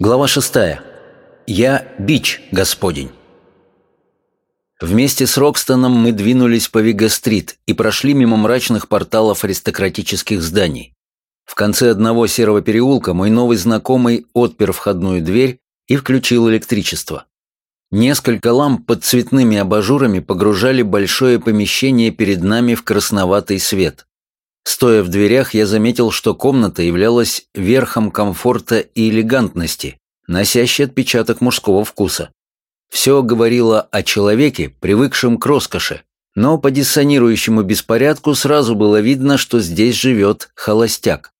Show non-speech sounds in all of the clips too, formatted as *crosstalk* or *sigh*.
Глава шестая. Я бич Господень. Вместе с Рокстоном мы двинулись по Вига-стрит и прошли мимо мрачных порталов аристократических зданий. В конце одного серого переулка мой новый знакомый отпер входную дверь и включил электричество. Несколько ламп под цветными абажурами погружали большое помещение перед нами в красноватый свет. Стоя в дверях, я заметил, что комната являлась верхом комфорта и элегантности, носящей отпечаток мужского вкуса. Все говорило о человеке, привыкшем к роскоши, но по диссонирующему беспорядку сразу было видно, что здесь живет холостяк.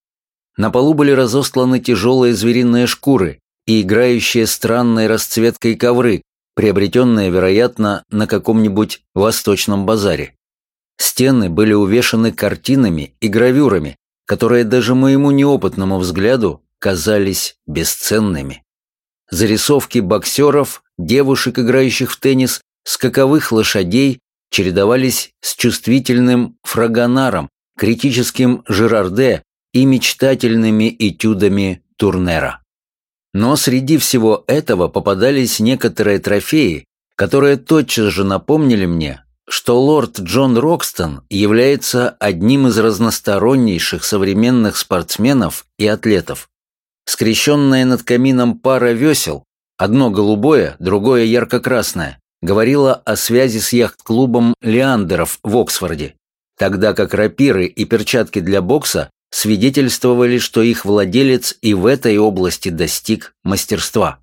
На полу были разостланы тяжелые звериные шкуры и играющие странной расцветкой ковры, приобретенные, вероятно, на каком-нибудь восточном базаре. Стены были увешаны картинами и гравюрами, которые даже моему неопытному взгляду казались бесценными. Зарисовки боксеров, девушек, играющих в теннис, скаковых лошадей чередовались с чувствительным фрагонаром, критическим Жерарде и мечтательными этюдами Турнера. Но среди всего этого попадались некоторые трофеи, которые тотчас же напомнили мне, что лорд Джон Рокстон является одним из разностороннейших современных спортсменов и атлетов. Скрещенная над камином пара весел, одно голубое, другое ярко-красное, говорила о связи с яхт-клубом Леандеров в Оксфорде, тогда как рапиры и перчатки для бокса свидетельствовали, что их владелец и в этой области достиг мастерства.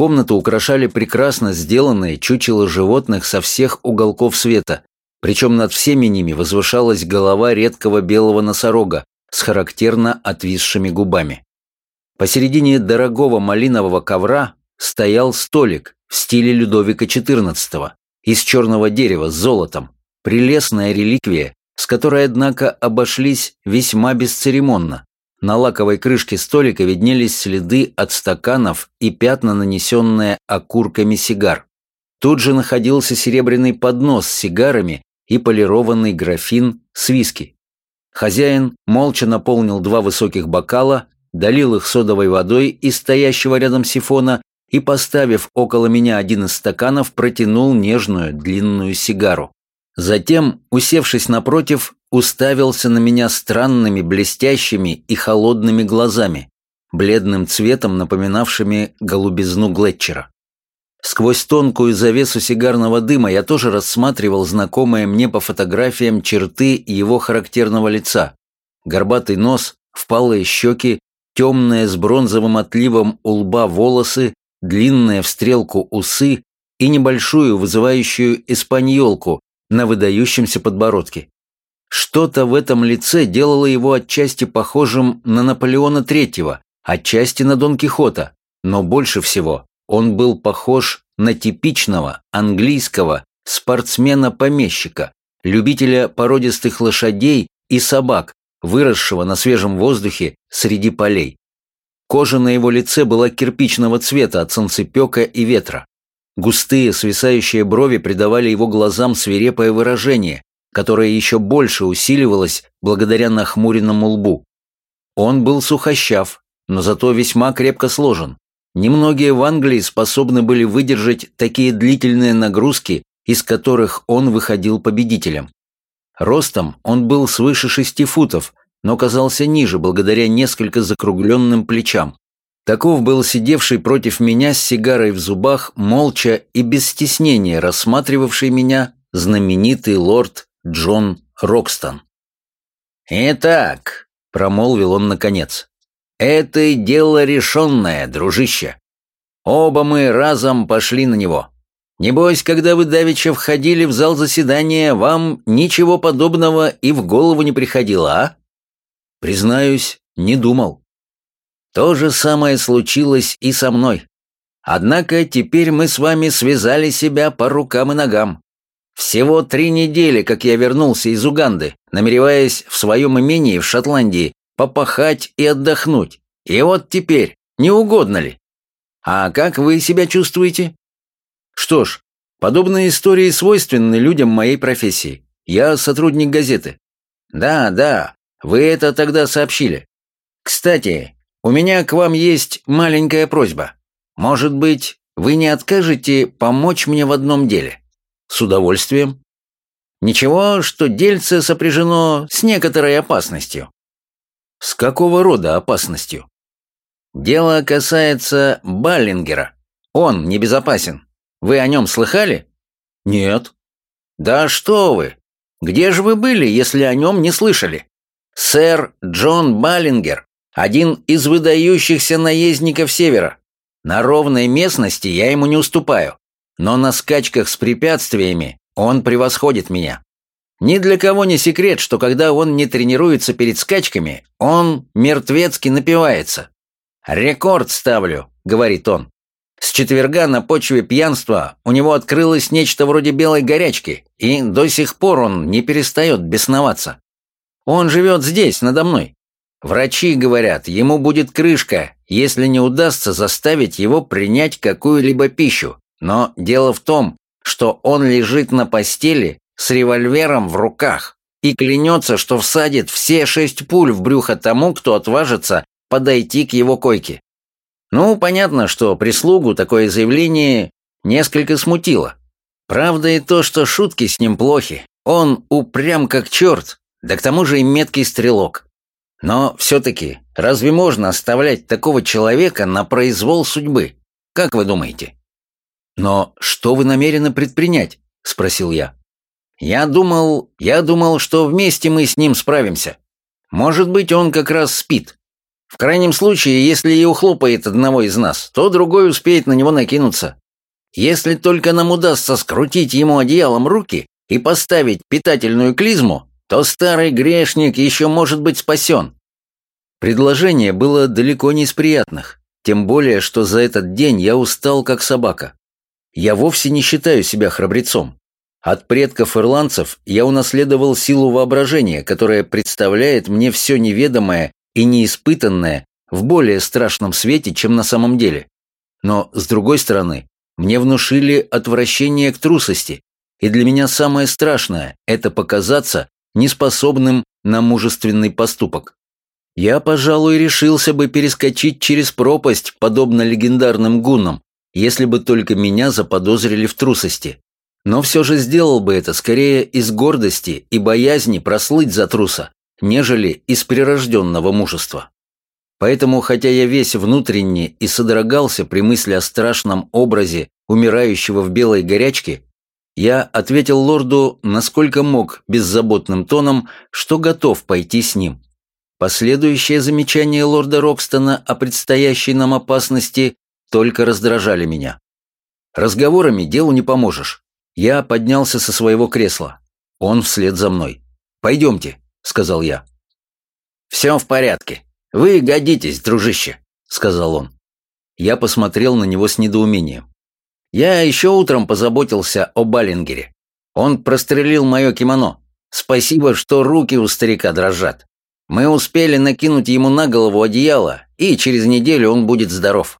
Комнату украшали прекрасно сделанные чучела животных со всех уголков света, причем над всеми ними возвышалась голова редкого белого носорога с характерно отвисшими губами. Посередине дорогого малинового ковра стоял столик в стиле Людовика XIV из черного дерева с золотом, прелестная реликвия, с которой, однако, обошлись весьма бесцеремонно. На лаковой крышке столика виднелись следы от стаканов и пятна, нанесенные окурками сигар. Тут же находился серебряный поднос с сигарами и полированный графин с виски. Хозяин молча наполнил два высоких бокала, долил их содовой водой из стоящего рядом сифона и, поставив около меня один из стаканов, протянул нежную длинную сигару. Затем, усевшись напротив, уставился на меня странными, блестящими и холодными глазами, бледным цветом напоминавшими голубизну Глетчера. Сквозь тонкую завесу сигарного дыма я тоже рассматривал знакомые мне по фотографиям черты его характерного лица. Горбатый нос, впалые щеки, темные с бронзовым отливом у лба волосы, длинные в стрелку усы и небольшую вызывающую испаньолку на выдающемся подбородке. Что-то в этом лице делало его отчасти похожим на Наполеона III, отчасти на Дон Кихота, но больше всего он был похож на типичного английского спортсмена-помещика, любителя породистых лошадей и собак, выросшего на свежем воздухе среди полей. Кожа на его лице была кирпичного цвета от солнцепека и ветра. Густые свисающие брови придавали его глазам свирепое выражение, которое еще больше усиливалось благодаря нахмуренному лбу. Он был сухощав, но зато весьма крепко сложен. Немногие в Англии способны были выдержать такие длительные нагрузки, из которых он выходил победителем. Ростом он был свыше шести футов, но казался ниже благодаря несколько закругленным плечам. Таков был сидевший против меня с сигарой в зубах, молча и без стеснения рассматривавший меня знаменитый лорд Джон Рокстон. «Итак», — промолвил он наконец, — «это дело решенное, дружище. Оба мы разом пошли на него. Небось, когда вы давеча входили в зал заседания, вам ничего подобного и в голову не приходило, а?» «Признаюсь, не думал». «То же самое случилось и со мной. Однако теперь мы с вами связали себя по рукам и ногам. Всего три недели, как я вернулся из Уганды, намереваясь в своем имении в Шотландии попахать и отдохнуть. И вот теперь, не угодно ли? А как вы себя чувствуете? Что ж, подобные истории свойственны людям моей профессии. Я сотрудник газеты. Да, да, вы это тогда сообщили. Кстати, у меня к вам есть маленькая просьба. Может быть, вы не откажете помочь мне в одном деле?» «С удовольствием». «Ничего, что дельце сопряжено с некоторой опасностью». «С какого рода опасностью?» «Дело касается Баллингера. Он небезопасен. Вы о нем слыхали?» «Нет». «Да что вы! Где же вы были, если о нем не слышали? Сэр Джон Баллингер – один из выдающихся наездников Севера. На ровной местности я ему не уступаю, но на скачках с препятствиями он превосходит меня. Ни для кого не секрет, что когда он не тренируется перед скачками, он мертвецки напивается. «Рекорд ставлю», — говорит он. С четверга на почве пьянства у него открылось нечто вроде белой горячки, и до сих пор он не перестает бесноваться. Он живет здесь, надо мной. Врачи говорят, ему будет крышка, если не удастся заставить его принять какую-либо пищу. Но дело в том, что он лежит на постели с револьвером в руках и клянется, что всадит все шесть пуль в брюхо тому, кто отважится подойти к его койке. Ну, понятно, что прислугу такое заявление несколько смутило. Правда и то, что шутки с ним плохи. Он упрям как черт, да к тому же и меткий стрелок. Но все-таки, разве можно оставлять такого человека на произвол судьбы? Как вы думаете? Но что вы намерены предпринять? Спросил я. Я думал, я думал, что вместе мы с ним справимся. Может быть, он как раз спит. В крайнем случае, если и ухлопает одного из нас, то другой успеет на него накинуться. Если только нам удастся скрутить ему одеялом руки и поставить питательную клизму, то старый грешник еще может быть спасен. Предложение было далеко не из приятных, тем более, что за этот день я устал как собака. Я вовсе не считаю себя храбрецом. От предков ирландцев я унаследовал силу воображения, которая представляет мне все неведомое и неиспытанное в более страшном свете, чем на самом деле. Но, с другой стороны, мне внушили отвращение к трусости, и для меня самое страшное – это показаться неспособным на мужественный поступок. Я, пожалуй, решился бы перескочить через пропасть, подобно легендарным гуннам, если бы только меня заподозрили в трусости. Но все же сделал бы это скорее из гордости и боязни прослыть за труса, нежели из прирожденного мужества. Поэтому, хотя я весь внутренне и содрогался при мысли о страшном образе умирающего в белой горячке, я ответил лорду, насколько мог, беззаботным тоном, что готов пойти с ним. Последующие замечания лорда Рокстона о предстоящей нам опасности только раздражали меня. Разговорами делу не поможешь. Я поднялся со своего кресла. Он вслед за мной. «Пойдемте», — сказал я. «Все в порядке. Вы годитесь, дружище», — сказал он. Я посмотрел на него с недоумением. Я еще утром позаботился о Баллингере. Он прострелил мое кимоно. Спасибо, что руки у старика дрожат. Мы успели накинуть ему на голову одеяло, и через неделю он будет здоров.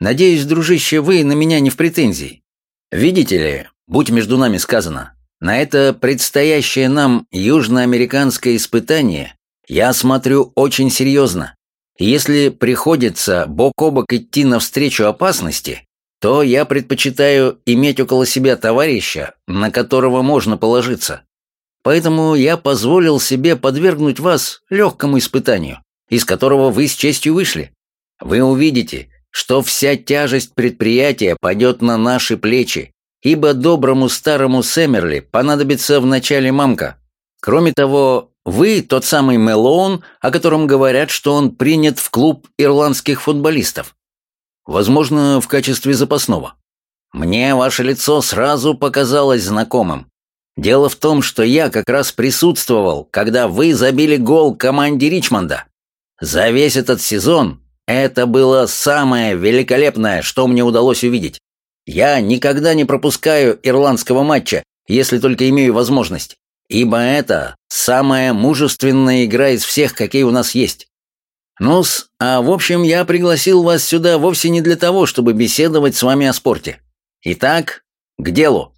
Надеюсь, дружище, вы на меня не в претензии. Видите ли, будь между нами сказано, на это предстоящее нам южноамериканское испытание я смотрю очень серьезно. Если приходится бок о бок идти навстречу опасности, то я предпочитаю иметь около себя товарища, на которого можно положиться. Поэтому я позволил себе подвергнуть вас легкому испытанию, из которого вы с честью вышли. Вы увидите, что вся тяжесть предприятия пойдет на наши плечи, ибо доброму старому Сэмерли понадобится вначале мамка. Кроме того, вы тот самый Мелоун, о котором говорят, что он принят в клуб ирландских футболистов. Возможно, в качестве запасного. Мне ваше лицо сразу показалось знакомым. Дело в том, что я как раз присутствовал, когда вы забили гол команде Ричмонда. За весь этот сезон это было самое великолепное, что мне удалось увидеть. Я никогда не пропускаю ирландского матча, если только имею возможность, ибо это самая мужественная игра из всех, какие у нас есть. Ну-с, а в общем, я пригласил вас сюда вовсе не для того, чтобы беседовать с вами о спорте. Итак, к делу.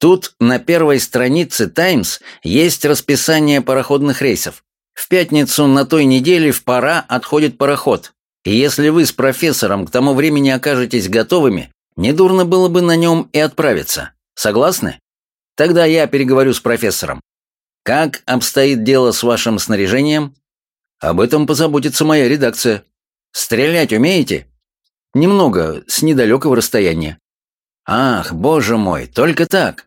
Тут на первой странице «Таймс» есть расписание пароходных рейсов. В пятницу на той неделе в пора отходит пароход. И если вы с профессором к тому времени окажетесь готовыми, недурно было бы на нем и отправиться. Согласны? Тогда я переговорю с профессором. Как обстоит дело с вашим снаряжением? Об этом позаботится моя редакция. Стрелять умеете? Немного, с недалекого расстояния. Ах, боже мой, только так.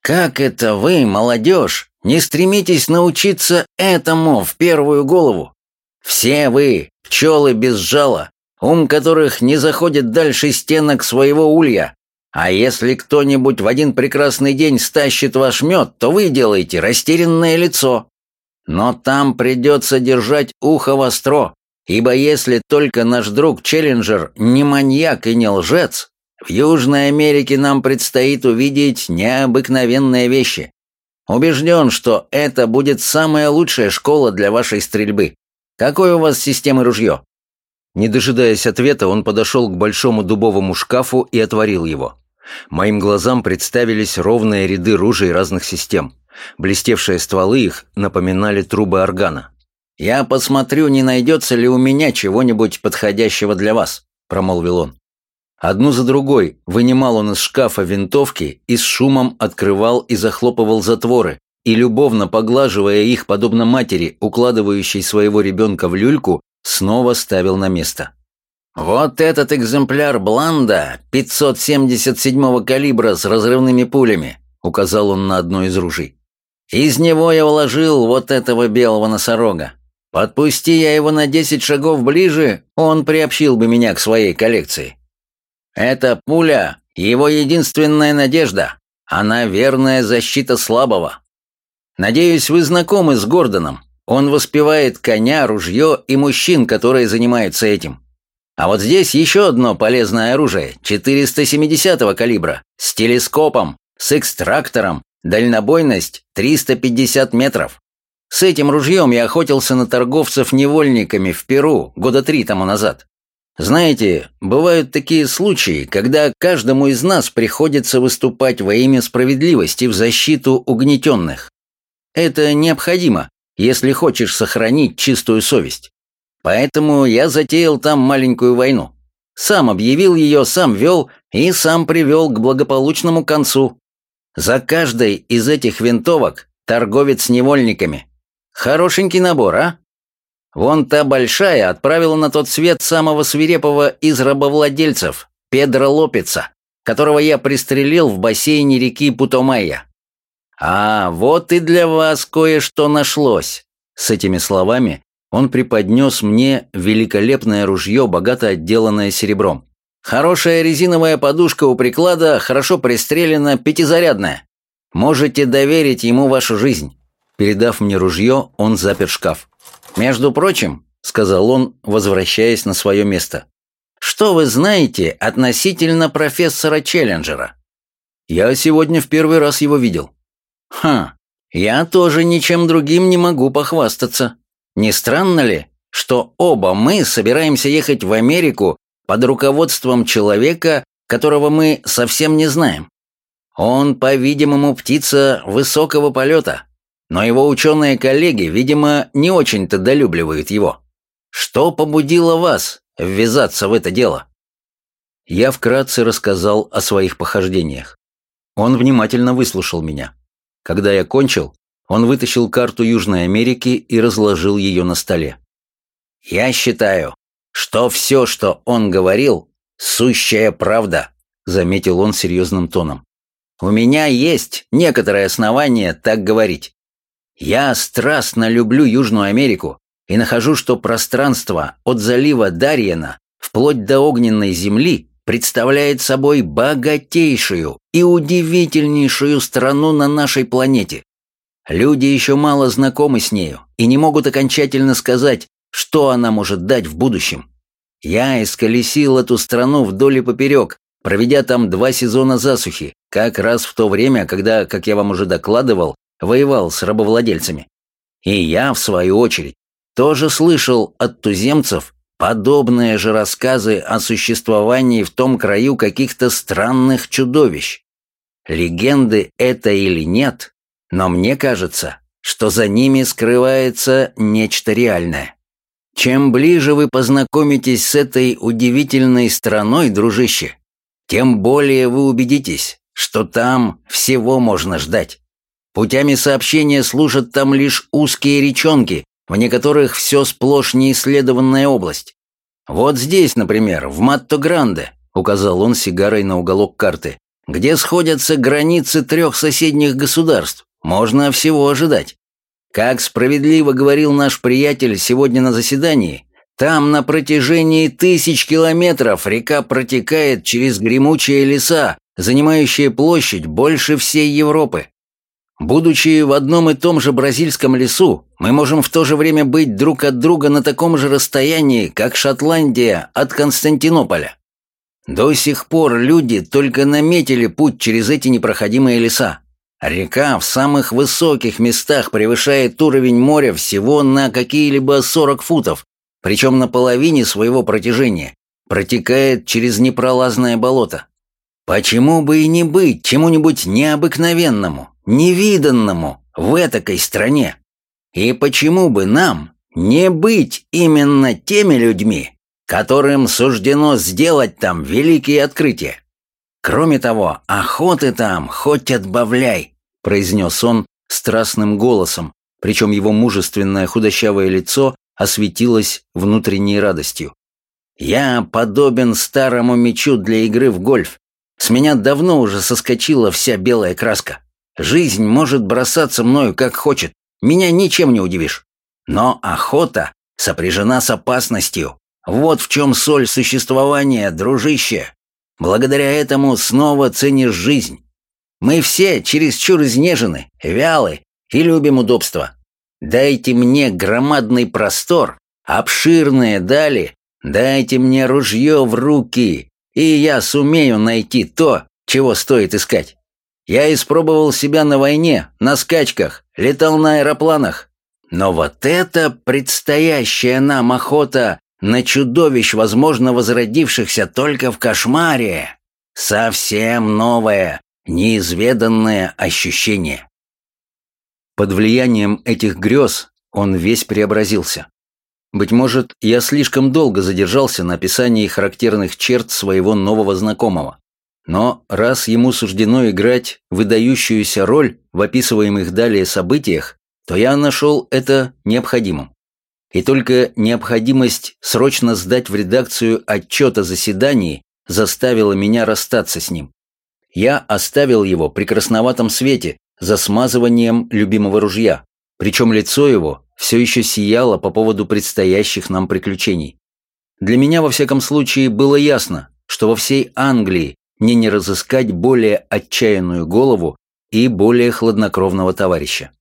Как это вы, молодежь, не стремитесь научиться этому в первую голову? Все вы, пчелы без жала, ум которых не заходит дальше стенок своего улья, а если кто-нибудь в один прекрасный день стащит ваш мед, то вы делаете растерянное лицо. Но там придется держать ухо востро, ибо если только наш друг Челленджер не маньяк и не лжец, в Южной Америке нам предстоит увидеть необыкновенные вещи. Убежден, что это будет самая лучшая школа для вашей стрельбы. Какой у вас системы ружье?» Не дожидаясь ответа, он подошел к большому дубовому шкафу и отворил его. Моим глазам представились ровные ряды ружей разных систем. Блестевшие стволы их напоминали трубы органа. «Я посмотрю, не найдется ли у меня чего-нибудь подходящего для вас», — промолвил он. Одну за другой вынимал он из шкафа винтовки и с шумом открывал и захлопывал затворы, и, любовно поглаживая их, подобно матери, укладывающей своего ребенка в люльку, снова ставил на место. «Вот этот экземпляр Бланда 577-го калибра с разрывными пулями», — указал он на одно из ружей. «Из него я вложил вот этого белого носорога. Подпусти я его на 10 шагов ближе, он приобщил бы меня к своей коллекции. Эта пуля — его единственная надежда. Она верная защита слабого. Надеюсь, вы знакомы с Гордоном. Он воспевает коня, ружье и мужчин, которые занимаются этим. А вот здесь еще одно полезное оружие 470-го калибра с телескопом, с экстрактором, дальнобойность 350 метров. С этим ружьем я охотился на торговцев невольниками в Перу года три тому назад. Знаете, бывают такие случаи, когда каждому из нас приходится выступать во имя справедливости в защиту угнетенных. Это необходимо, если хочешь сохранить чистую совесть. Поэтому я затеял там маленькую войну. Сам объявил ее, сам вел и сам привел к благополучному концу. За каждой из этих винтовок торговец с невольниками. Хорошенький набор, а? Вон та большая отправила на тот свет самого свирепого из рабовладельцев, Педро Лопеца, которого я пристрелил в бассейне реки Путомайя. А вот и для вас кое-что нашлось. С этими словами он преподнес мне великолепное ружье, богато отделанное серебром. Хорошая резиновая подушка у приклада, хорошо пристрелена, пятизарядная. Можете доверить ему вашу жизнь. Передав мне ружье, он запер шкаф. «Между прочим», — сказал он, возвращаясь на свое место, «что вы знаете относительно профессора Челленджера?» «Я сегодня в первый раз его видел». «Ха, я тоже ничем другим не могу похвастаться. Не странно ли, что оба мы собираемся ехать в Америку под руководством человека, которого мы совсем не знаем? Он, по-видимому, птица высокого полета, но его ученые-коллеги, видимо, не очень-то долюбливают его. Что побудило вас ввязаться в это дело?» Я вкратце рассказал о своих похождениях. Он внимательно выслушал меня. Когда я кончил, он вытащил карту Южной Америки и разложил ее на столе. «Я считаю, что все, что он говорил, сущая правда», заметил он серьезным тоном. «У меня есть некоторое основание так говорить. Я страстно люблю Южную Америку и нахожу, что пространство от залива Дарьена вплоть до огненной земли представляет собой богатейшую и удивительнейшую страну на нашей планете. Люди еще мало знакомы с нею и не могут окончательно сказать, что она может дать в будущем. Я исколесил эту страну вдоль и поперек, проведя там два сезона засухи, как раз в то время, когда, как я вам уже докладывал, воевал с рабовладельцами. И я, в свою очередь, тоже слышал от туземцев подобные же рассказы о существовании в том краю каких-то странных чудовищ. Легенды это или нет, но мне кажется, что за ними скрывается нечто реальное. Чем ближе вы познакомитесь с этой удивительной страной, дружище, тем более вы убедитесь, что там всего можно ждать. Путями сообщения служат там лишь узкие речонки, вне которых все сплошь неисследованная область. Вот здесь, например, в Матто-Гранде, указал он сигарой на уголок карты, где сходятся границы трех соседних государств, можно всего ожидать. Как справедливо говорил наш приятель сегодня на заседании, там на протяжении тысяч километров река протекает через гремучие леса, занимающие площадь больше всей Европы. Будучи в одном и том же бразильском лесу, мы можем в то же время быть друг от друга на таком же расстоянии, как Шотландия от Константинополя. До сих пор люди только наметили путь через эти непроходимые леса. Река в самых высоких местах превышает уровень моря всего на какие-либо 40 футов, причем на половине своего протяжения, протекает через непролазное болото. Почему бы и не быть чему-нибудь необыкновенному, невиданному в этакой стране? И почему бы нам не быть именно теми людьми, которым суждено сделать там великие открытия? Кроме того, охоты там хоть отбавляй произнес он страстным голосом, причем его мужественное худощавое лицо осветилось внутренней радостью. «Я подобен старому мечу для игры в гольф. С меня давно уже соскочила вся белая краска. Жизнь может бросаться мною как хочет, меня ничем не удивишь. Но охота сопряжена с опасностью. Вот в чем соль существования, дружище. Благодаря этому снова ценишь жизнь. Мы все чересчур изнежены, вялы и любим удобства. Дайте мне громадный простор, обширные дали, дайте мне ружье в руки, и я сумею найти то, чего стоит искать. Я испробовал себя на войне, на скачках, летал на аэропланах. Но вот это предстоящая нам охота на чудовищ, возможно, возродившихся только в кошмаре, совсем новая, неизведанное ощущение. Под влиянием этих грез он весь преобразился. Быть может, я слишком долго задержался на описании характерных черт своего нового знакомого. Но раз ему суждено играть выдающуюся роль в описываемых далее событиях, то я нашел это необходимым. И только необходимость срочно сдать в редакцию отчет о заседании заставила меня расстаться с ним. Я оставил его при красноватом свете, за смазыванием любимого ружья, причем лицо его все еще сияло по поводу предстоящих нам приключений. Для меня, во всяком случае, было ясно, что во всей Англии мне не разыскать более отчаянную голову и более хладнокровного товарища.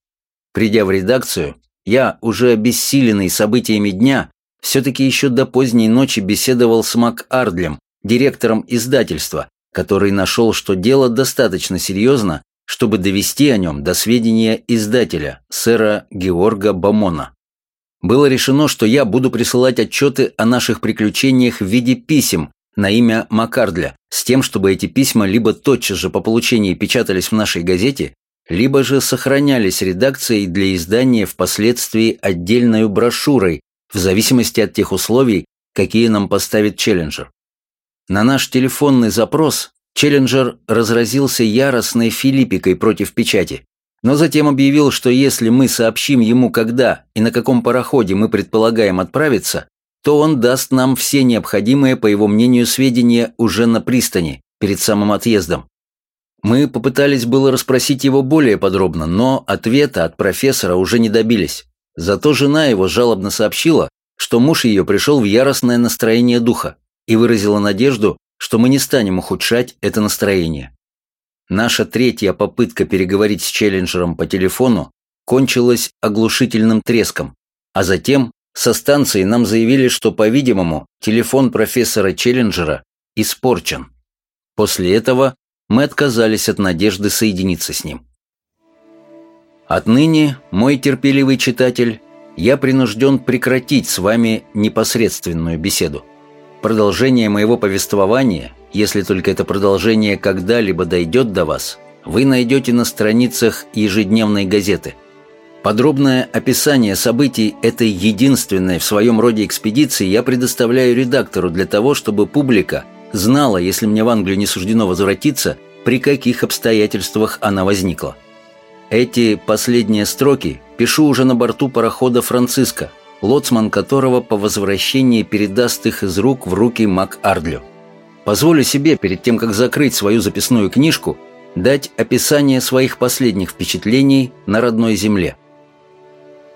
Придя в редакцию, я, уже обессиленный событиями дня, все-таки еще до поздней ночи беседовал с Мак Ардлем, директором издательства, который нашел, что дело достаточно серьезно, чтобы довести о нем до сведения издателя, сэра Георга Бамона. Было решено, что я буду присылать отчеты о наших приключениях в виде писем на имя Макардля, с тем, чтобы эти письма либо тотчас же по получении печатались в нашей газете, либо же сохранялись редакцией для издания впоследствии отдельной брошюрой, в зависимости от тех условий, какие нам поставит Челленджер. На наш телефонный запрос Челленджер разразился яростной филиппикой против печати, но затем объявил, что если мы сообщим ему, когда и на каком пароходе мы предполагаем отправиться, то он даст нам все необходимые, по его мнению, сведения уже на пристани, перед самым отъездом. Мы попытались было расспросить его более подробно, но ответа от профессора уже не добились. Зато жена его жалобно сообщила, что муж ее пришел в яростное настроение духа и выразила надежду, что мы не станем ухудшать это настроение. Наша третья попытка переговорить с Челленджером по телефону кончилась оглушительным треском, а затем со станции нам заявили, что, по-видимому, телефон профессора Челленджера испорчен. После этого мы отказались от надежды соединиться с ним. Отныне, мой терпеливый читатель, я принужден прекратить с вами непосредственную беседу. Продолжение моего повествования, если только это продолжение когда-либо дойдет до вас, вы найдете на страницах ежедневной газеты. Подробное описание событий этой единственной в своем роде экспедиции я предоставляю редактору для того, чтобы публика знала, если мне в Англию не суждено возвратиться, при каких обстоятельствах она возникла. Эти последние строки пишу уже на борту парохода «Франциско», лоцман которого по возвращении передаст их из рук в руки Мак Ардлю. Позволю себе, перед тем, как закрыть свою записную книжку, дать описание своих последних впечатлений на родной земле –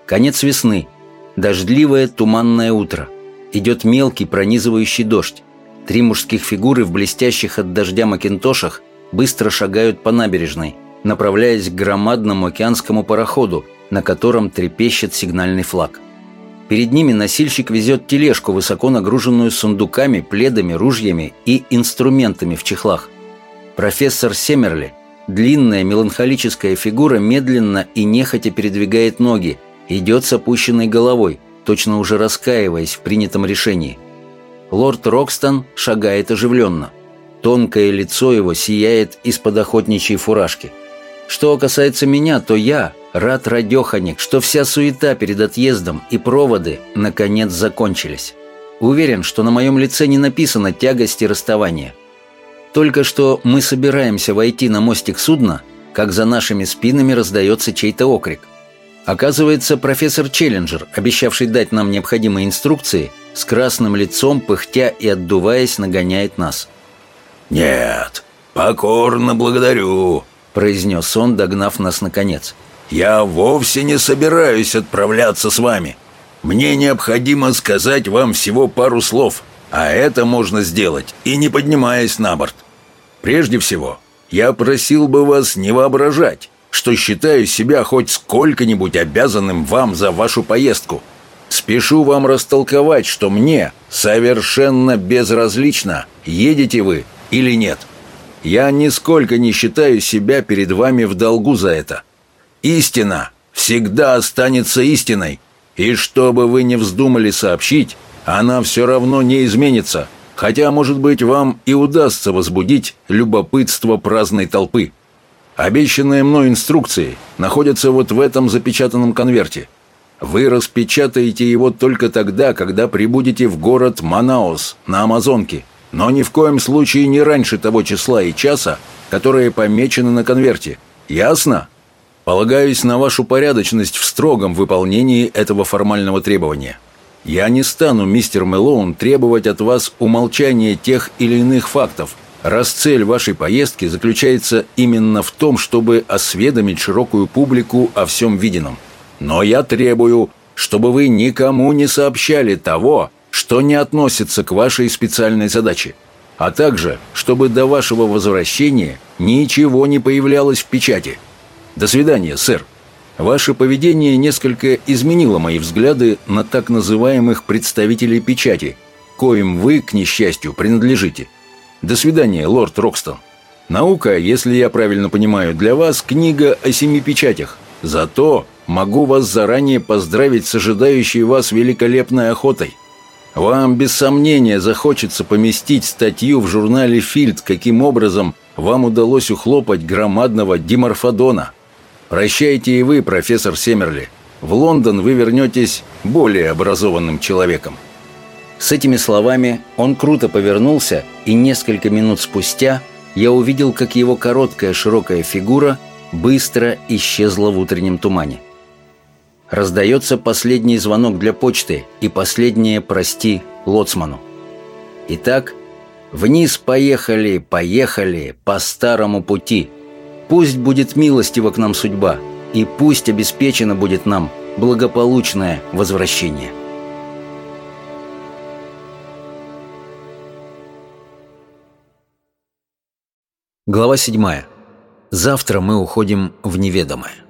Конец весны. Дождливое туманное утро. Идет мелкий пронизывающий дождь. Три мужских фигуры в блестящих от дождя макинтошах быстро шагают по набережной, направляясь к громадному океанскому пароходу, на котором трепещет сигнальный флаг. Перед ними носильщик везет тележку, высоко нагруженную сундуками, пледами, ружьями и инструментами в чехлах. Профессор Семерли, длинная меланхолическая фигура, медленно и нехотя передвигает ноги, идет с опущенной головой, точно уже раскаиваясь в принятом решении. Лорд Рокстон шагает оживленно. Тонкое лицо его сияет из-под охотничьей фуражки. Что касается меня, то я рад радеханик, что вся суета перед отъездом и проводы наконец закончились. Уверен, что на моем лице не написано тягости расставания. Только что мы собираемся войти на мостик судна, как за нашими спинами раздается чей-то окрик – Оказывается, профессор Челленджер, обещавший дать нам необходимые инструкции, с красным лицом, пыхтя и отдуваясь, нагоняет нас. «Нет, покорно благодарю», — произнес он, догнав нас наконец. «Я вовсе не собираюсь отправляться с вами. Мне необходимо сказать вам всего пару слов, а это можно сделать и не поднимаясь на борт. Прежде всего, я просил бы вас не воображать, что считаю себя хоть сколько-нибудь обязанным вам за вашу поездку. Спешу вам растолковать, что мне совершенно безразлично, едете вы или нет. Я нисколько не считаю себя перед вами в долгу за это. Истина всегда останется истиной, и что бы вы ни вздумали сообщить, она все равно не изменится, хотя, может быть, вам и удастся возбудить любопытство праздной толпы. Обещанные мной инструкции находятся вот в этом запечатанном конверте. Вы распечатаете его только тогда, когда прибудете в город Манаус на Амазонке, но ни в коем случае не раньше того числа и часа, которые помечены на конверте. Ясно? Полагаюсь на вашу порядочность в строгом выполнении этого формального требования. Я не стану, мистер Мэлоун, требовать от вас умолчания тех или иных фактов – раз цель вашей поездки заключается именно в том, чтобы осведомить широкую публику о всем виденном. Но я требую, чтобы вы никому не сообщали того, что не относится к вашей специальной задаче, а также, чтобы до вашего возвращения ничего не появлялось в печати. До свидания, сэр. Ваше поведение несколько изменило мои взгляды на так называемых представителей печати, коим вы, к несчастью, принадлежите – до свидания, лорд Рокстон. Наука, если я правильно понимаю, для вас книга о семи печатях. Зато могу вас заранее поздравить с ожидающей вас великолепной охотой. Вам без сомнения захочется поместить статью в журнале «Фильд», каким образом вам удалось ухлопать громадного диморфодона. Прощайте и вы, профессор Семерли. В Лондон вы вернетесь более образованным человеком. С этими словами он круто повернулся, и несколько минут спустя я увидел, как его короткая широкая фигура быстро исчезла в утреннем тумане. Раздается последний звонок для почты и последнее «прости» лоцману. Итак, вниз поехали, поехали по старому пути. Пусть будет милостива к нам судьба, и пусть обеспечено будет нам благополучное возвращение. Глава 7. Завтра мы уходим в неведомое.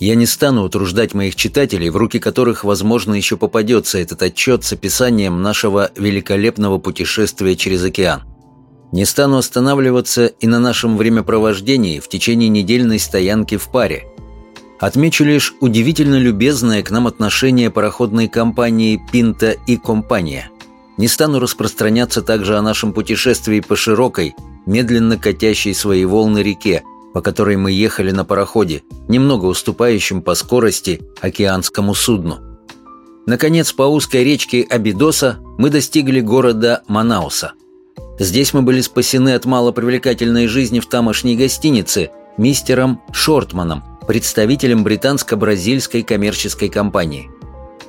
Я не стану утруждать моих читателей, в руки которых, возможно, еще попадется этот отчет с описанием нашего великолепного путешествия через океан. Не стану останавливаться и на нашем времяпровождении в течение недельной стоянки в паре. Отмечу лишь удивительно любезное к нам отношение пароходной компании «Пинта и компания». Не стану распространяться также о нашем путешествии по широкой, медленно катящей свои волны реке, по которой мы ехали на пароходе, немного уступающем по скорости океанскому судну. Наконец, по узкой речке Абидоса мы достигли города Манауса. Здесь мы были спасены от малопривлекательной жизни в тамошней гостинице мистером Шортманом, представителем британско-бразильской коммерческой компании.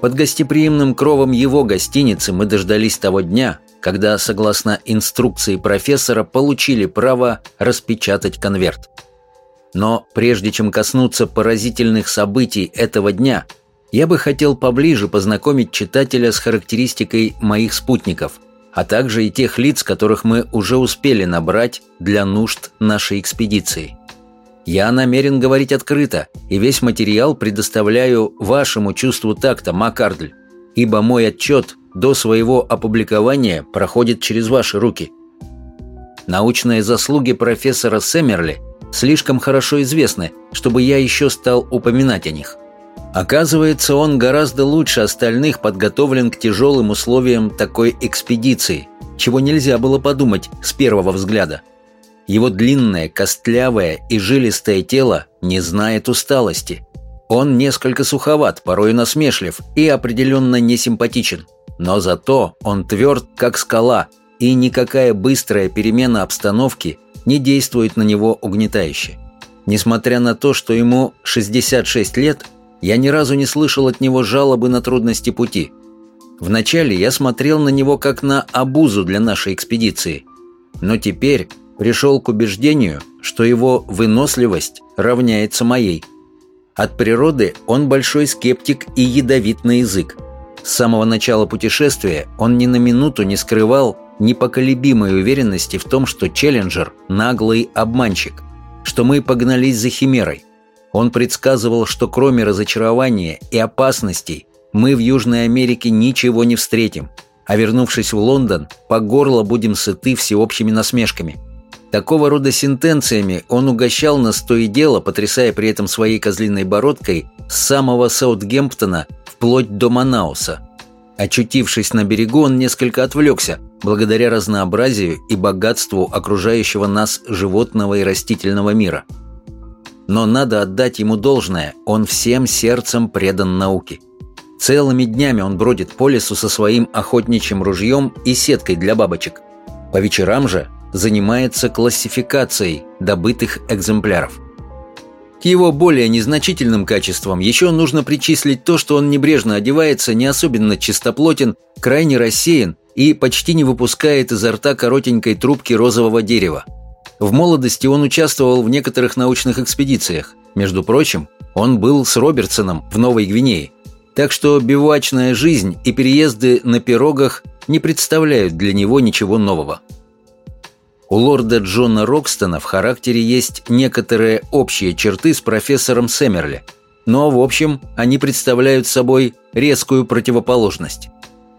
Под гостеприимным кровом его гостиницы мы дождались того дня, когда, согласно инструкции профессора, получили право распечатать конверт. Но прежде чем коснуться поразительных событий этого дня, я бы хотел поближе познакомить читателя с характеристикой моих спутников, а также и тех лиц, которых мы уже успели набрать для нужд нашей экспедиции. Я намерен говорить открыто, и весь материал предоставляю вашему чувству такта, Макардль, ибо мой отчет до своего опубликования проходит через ваши руки. Научные заслуги профессора Сэмерли слишком хорошо известны, чтобы я еще стал упоминать о них. Оказывается, он гораздо лучше остальных подготовлен к тяжелым условиям такой экспедиции, чего нельзя было подумать с первого взгляда. Его длинное, костлявое и жилистое тело не знает усталости. Он несколько суховат, порой насмешлив и определенно несимпатичен. Но зато он тверд, как скала, и никакая быстрая перемена обстановки не действует на него угнетающе. Несмотря на то, что ему 66 лет, я ни разу не слышал от него жалобы на трудности пути. Вначале я смотрел на него как на обузу для нашей экспедиции. Но теперь пришел к убеждению, что его выносливость равняется моей. От природы он большой скептик и ядовит на язык. С самого начала путешествия он ни на минуту не скрывал непоколебимой уверенности в том, что Челленджер – наглый обманщик, что мы погнались за Химерой. Он предсказывал, что кроме разочарования и опасностей мы в Южной Америке ничего не встретим, а вернувшись в Лондон, по горло будем сыты всеобщими насмешками – Такого рода сентенциями он угощал нас то и дело, потрясая при этом своей козлиной бородкой с самого Саутгемптона вплоть до Манауса. Очутившись на берегу, он несколько отвлекся, благодаря разнообразию и богатству окружающего нас животного и растительного мира. Но надо отдать ему должное, он всем сердцем предан науке. Целыми днями он бродит по лесу со своим охотничьим ружьем и сеткой для бабочек. По вечерам же занимается классификацией добытых экземпляров. К его более незначительным качествам еще нужно причислить то, что он небрежно одевается, не особенно чистоплотен, крайне рассеян и почти не выпускает изо рта коротенькой трубки розового дерева. В молодости он участвовал в некоторых научных экспедициях. Между прочим, он был с Робертсоном в Новой Гвинее. Так что бивуачная жизнь и переезды на пирогах не представляют для него ничего нового. У лорда Джона Рокстона в характере есть некоторые общие черты с профессором Сэмерли, но, в общем, они представляют собой резкую противоположность.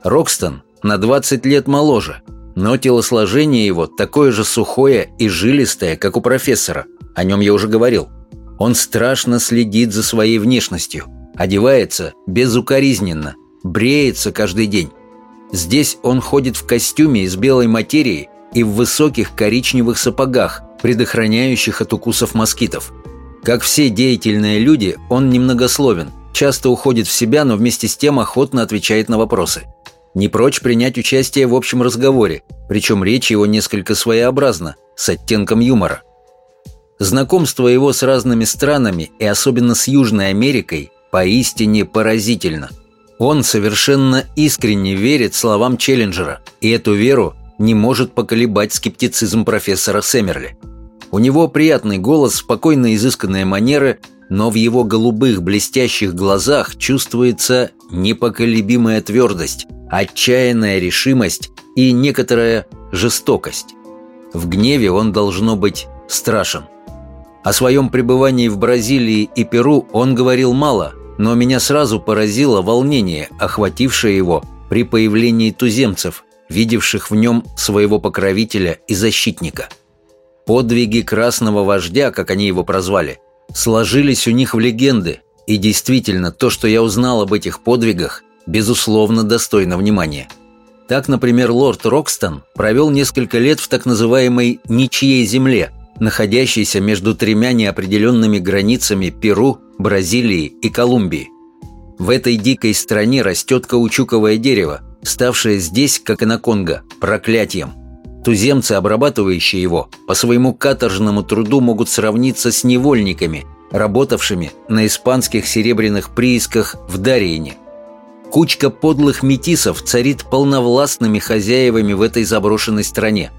Рокстон на 20 лет моложе, но телосложение его такое же сухое и жилистое, как у профессора, о нем я уже говорил. Он страшно следит за своей внешностью, одевается безукоризненно, бреется каждый день. Здесь он ходит в костюме из белой материи и в высоких коричневых сапогах, предохраняющих от укусов москитов. Как все деятельные люди, он немногословен, часто уходит в себя, но вместе с тем охотно отвечает на вопросы. Не прочь принять участие в общем разговоре, причем речь его несколько своеобразна, с оттенком юмора. Знакомство его с разными странами и особенно с Южной Америкой поистине поразительно. Он совершенно искренне верит словам Челленджера, и эту веру не может поколебать скептицизм профессора Сэмерли. У него приятный голос, спокойно изысканные манеры, но в его голубых блестящих глазах чувствуется непоколебимая твердость, отчаянная решимость и некоторая жестокость. В гневе он должно быть страшен. О своем пребывании в Бразилии и Перу он говорил мало, но меня сразу поразило волнение, охватившее его при появлении туземцев, видевших в нем своего покровителя и защитника. Подвиги красного вождя, как они его прозвали, сложились у них в легенды, и действительно, то, что я узнал об этих подвигах, безусловно, достойно внимания. Так, например, лорд Рокстон провел несколько лет в так называемой «ничьей земле», находящейся между тремя неопределенными границами Перу, Бразилии и Колумбии. В этой дикой стране растет каучуковое дерево, ставшее здесь, как и на Конго, проклятием. Туземцы, обрабатывающие его, по своему каторжному труду могут сравниться с невольниками, работавшими на испанских серебряных приисках в Дариене. Кучка подлых метисов царит полновластными хозяевами в этой заброшенной стране.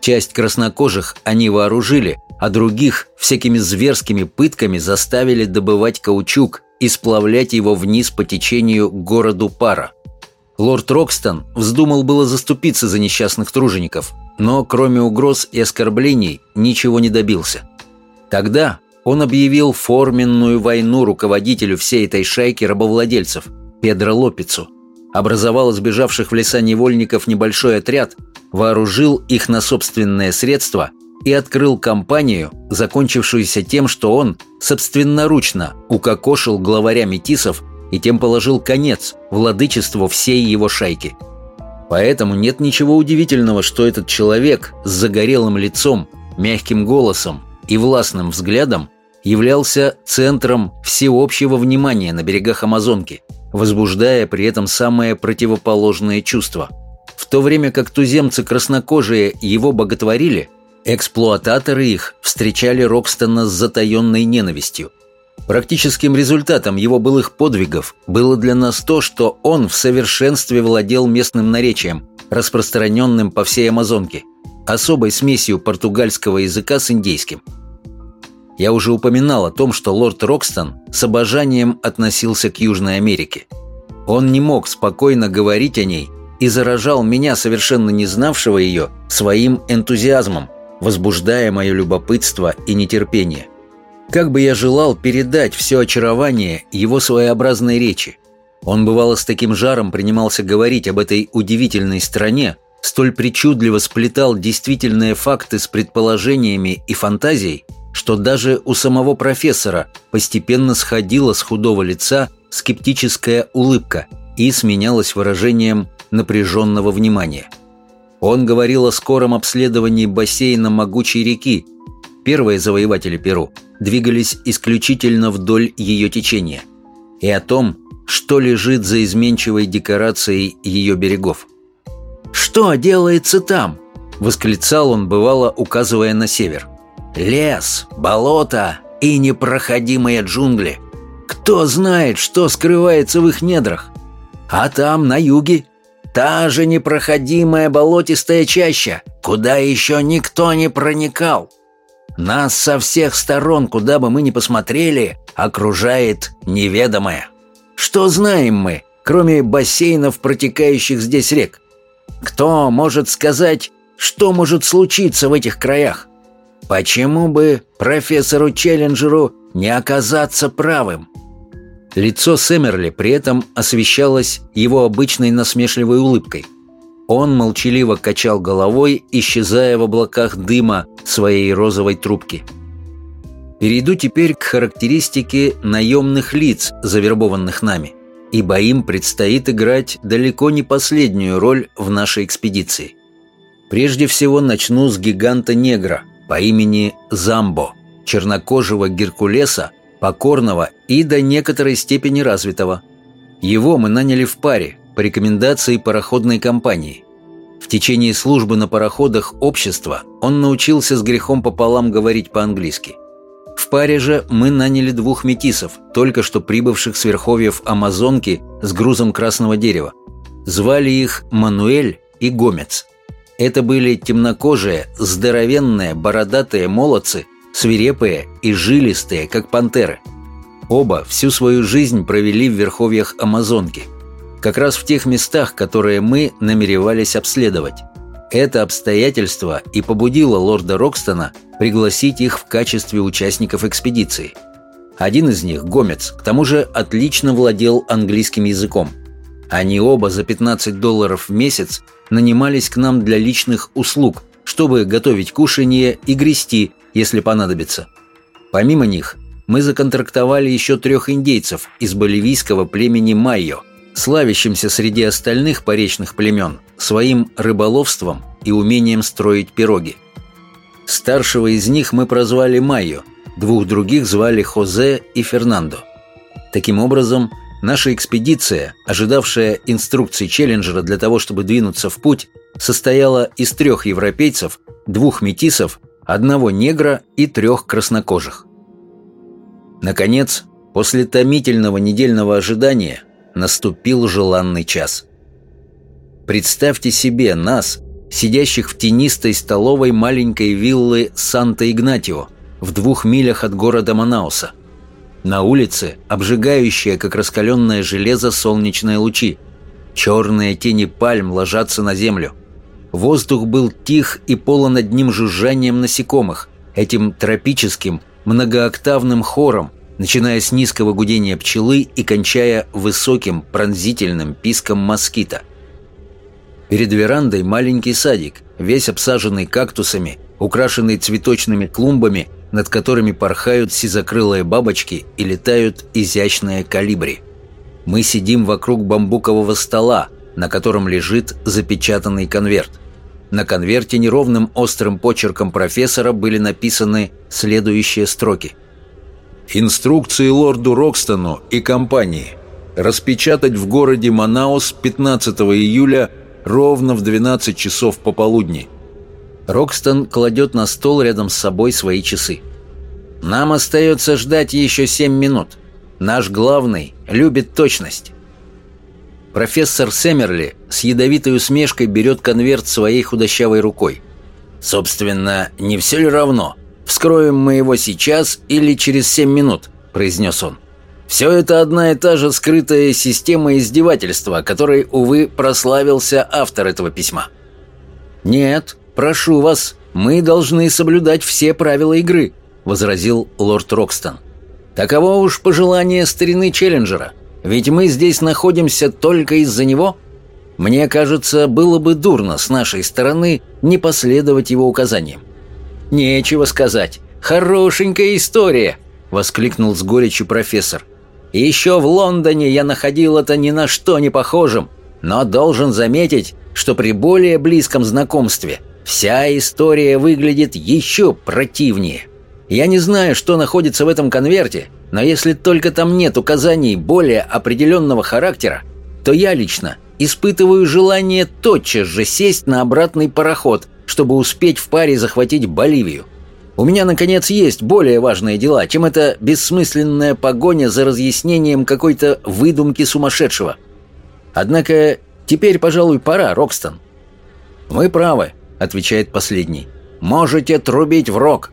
Часть краснокожих они вооружили, а других всякими зверскими пытками заставили добывать каучук и сплавлять его вниз по течению к городу Пара. Лорд Рокстон вздумал было заступиться за несчастных тружеников, но кроме угроз и оскорблений ничего не добился. Тогда он объявил форменную войну руководителю всей этой шайки рабовладельцев, Педро Лопицу, образовал из бежавших в леса невольников небольшой отряд, вооружил их на собственные средства и открыл кампанию, закончившуюся тем, что он собственноручно укокошил главаря метисов и тем положил конец владычеству всей его шайки. Поэтому нет ничего удивительного, что этот человек с загорелым лицом, мягким голосом и властным взглядом являлся центром всеобщего внимания на берегах Амазонки, возбуждая при этом самые противоположные чувства. В то время как туземцы краснокожие его боготворили – Эксплуататоры их встречали Рокстона с затаенной ненавистью. Практическим результатом его былых подвигов было для нас то, что он в совершенстве владел местным наречием, распространенным по всей Амазонке, особой смесью португальского языка с индейским. Я уже упоминал о том, что лорд Рокстон с обожанием относился к Южной Америке. Он не мог спокойно говорить о ней и заражал меня, совершенно не знавшего ее, своим энтузиазмом – возбуждая мое любопытство и нетерпение. Как бы я желал передать все очарование его своеобразной речи. Он бывало с таким жаром принимался говорить об этой удивительной стране, столь причудливо сплетал действительные факты с предположениями и фантазией, что даже у самого профессора постепенно сходила с худого лица скептическая улыбка и сменялась выражением напряженного внимания. Он говорил о скором обследовании бассейна могучей реки. Первые завоеватели Перу двигались исключительно вдоль ее течения. И о том, что лежит за изменчивой декорацией ее берегов. «Что делается там?» — восклицал он, бывало, указывая на север. «Лес, болото и непроходимые джунгли. Кто знает, что скрывается в их недрах? А там, на юге, Та же непроходимая болотистая чаща, куда еще никто не проникал. Нас со всех сторон, куда бы мы ни посмотрели, окружает неведомое. Что знаем мы, кроме бассейнов, протекающих здесь рек? Кто может сказать, что может случиться в этих краях? Почему бы профессору Челленджеру не оказаться правым? Лицо Сэмерли при этом освещалось его обычной насмешливой улыбкой. Он молчаливо качал головой, исчезая в облаках дыма своей розовой трубки. Перейду теперь к характеристике наемных лиц, завербованных нами, ибо им предстоит играть далеко не последнюю роль в нашей экспедиции. Прежде всего начну с гиганта-негра по имени Замбо, чернокожего Геркулеса, покорного и до некоторой степени развитого. Его мы наняли в паре по рекомендации пароходной компании. В течение службы на пароходах общества он научился с грехом пополам говорить по-английски. В паре же мы наняли двух метисов, только что прибывших с верховьев Амазонки с грузом красного дерева. Звали их Мануэль и Гомец. Это были темнокожие, здоровенные, бородатые молодцы, свирепые и жилистые, как пантеры. Оба всю свою жизнь провели в верховьях Амазонки, как раз в тех местах, которые мы намеревались обследовать. Это обстоятельство и побудило лорда Рокстона пригласить их в качестве участников экспедиции. Один из них, Гомец, к тому же отлично владел английским языком. Они оба за 15 долларов в месяц нанимались к нам для личных услуг, чтобы готовить кушанье и грести, если понадобится. Помимо них, мы законтрактовали еще трех индейцев из боливийского племени Майо, славящимся среди остальных поречных племен своим рыболовством и умением строить пироги. Старшего из них мы прозвали Майо, двух других звали Хозе и Фернандо. Таким образом, наша экспедиция, ожидавшая инструкций Челленджера для того, чтобы двинуться в путь, состояла из трех европейцев, двух метисов, одного негра и трех краснокожих. Наконец, после томительного недельного ожидания наступил желанный час. Представьте себе нас, сидящих в тенистой столовой маленькой виллы Санта-Игнатио в двух милях от города Манауса. На улице обжигающие, как раскаленное железо, солнечные лучи. Черные тени пальм ложатся на землю. Воздух был тих и полон одним жужжанием насекомых, этим тропическим, многооктавным хором, начиная с низкого гудения пчелы и кончая высоким пронзительным писком москита. Перед верандой маленький садик, весь обсаженный кактусами, украшенный цветочными клумбами, над которыми порхают сизокрылые бабочки и летают изящные калибри. Мы сидим вокруг бамбукового стола, на котором лежит запечатанный конверт. На конверте неровным острым почерком профессора были написаны следующие строки. Инструкции лорду Рокстону и компании. Распечатать в городе Манаус 15 июля ровно в 12 часов пополудни. Рокстон кладет на стол рядом с собой свои часы. «Нам остается ждать еще семь минут. Наш главный любит точность». Профессор Сэмерли с ядовитой усмешкой берет конверт своей худощавой рукой. «Собственно, не все ли равно, вскроем мы его сейчас или через семь минут?» – произнес он. «Все это одна и та же скрытая система издевательства, которой, увы, прославился автор этого письма». «Нет, прошу вас, мы должны соблюдать все правила игры», – возразил лорд Рокстон. «Таково уж пожелание старины Челленджера». Ведь мы здесь находимся только из-за него. Мне кажется, было бы дурно с нашей стороны не последовать его указаниям. Нечего сказать. Хорошенькая история, воскликнул с горечью профессор. Еще в Лондоне я находил это ни на что не похожим, но должен заметить, что при более близком знакомстве вся история выглядит еще противнее. Я не знаю, что находится в этом конверте, но если только там нет указаний более определенного характера, то я лично испытываю желание тотчас же сесть на обратный пароход, чтобы успеть в паре захватить Боливию. У меня, наконец, есть более важные дела, чем эта бессмысленная погоня за разъяснением какой-то выдумки сумасшедшего. Однако теперь, пожалуй, пора, Рокстон. «Вы правы», — отвечает последний. «Можете трубить в рог».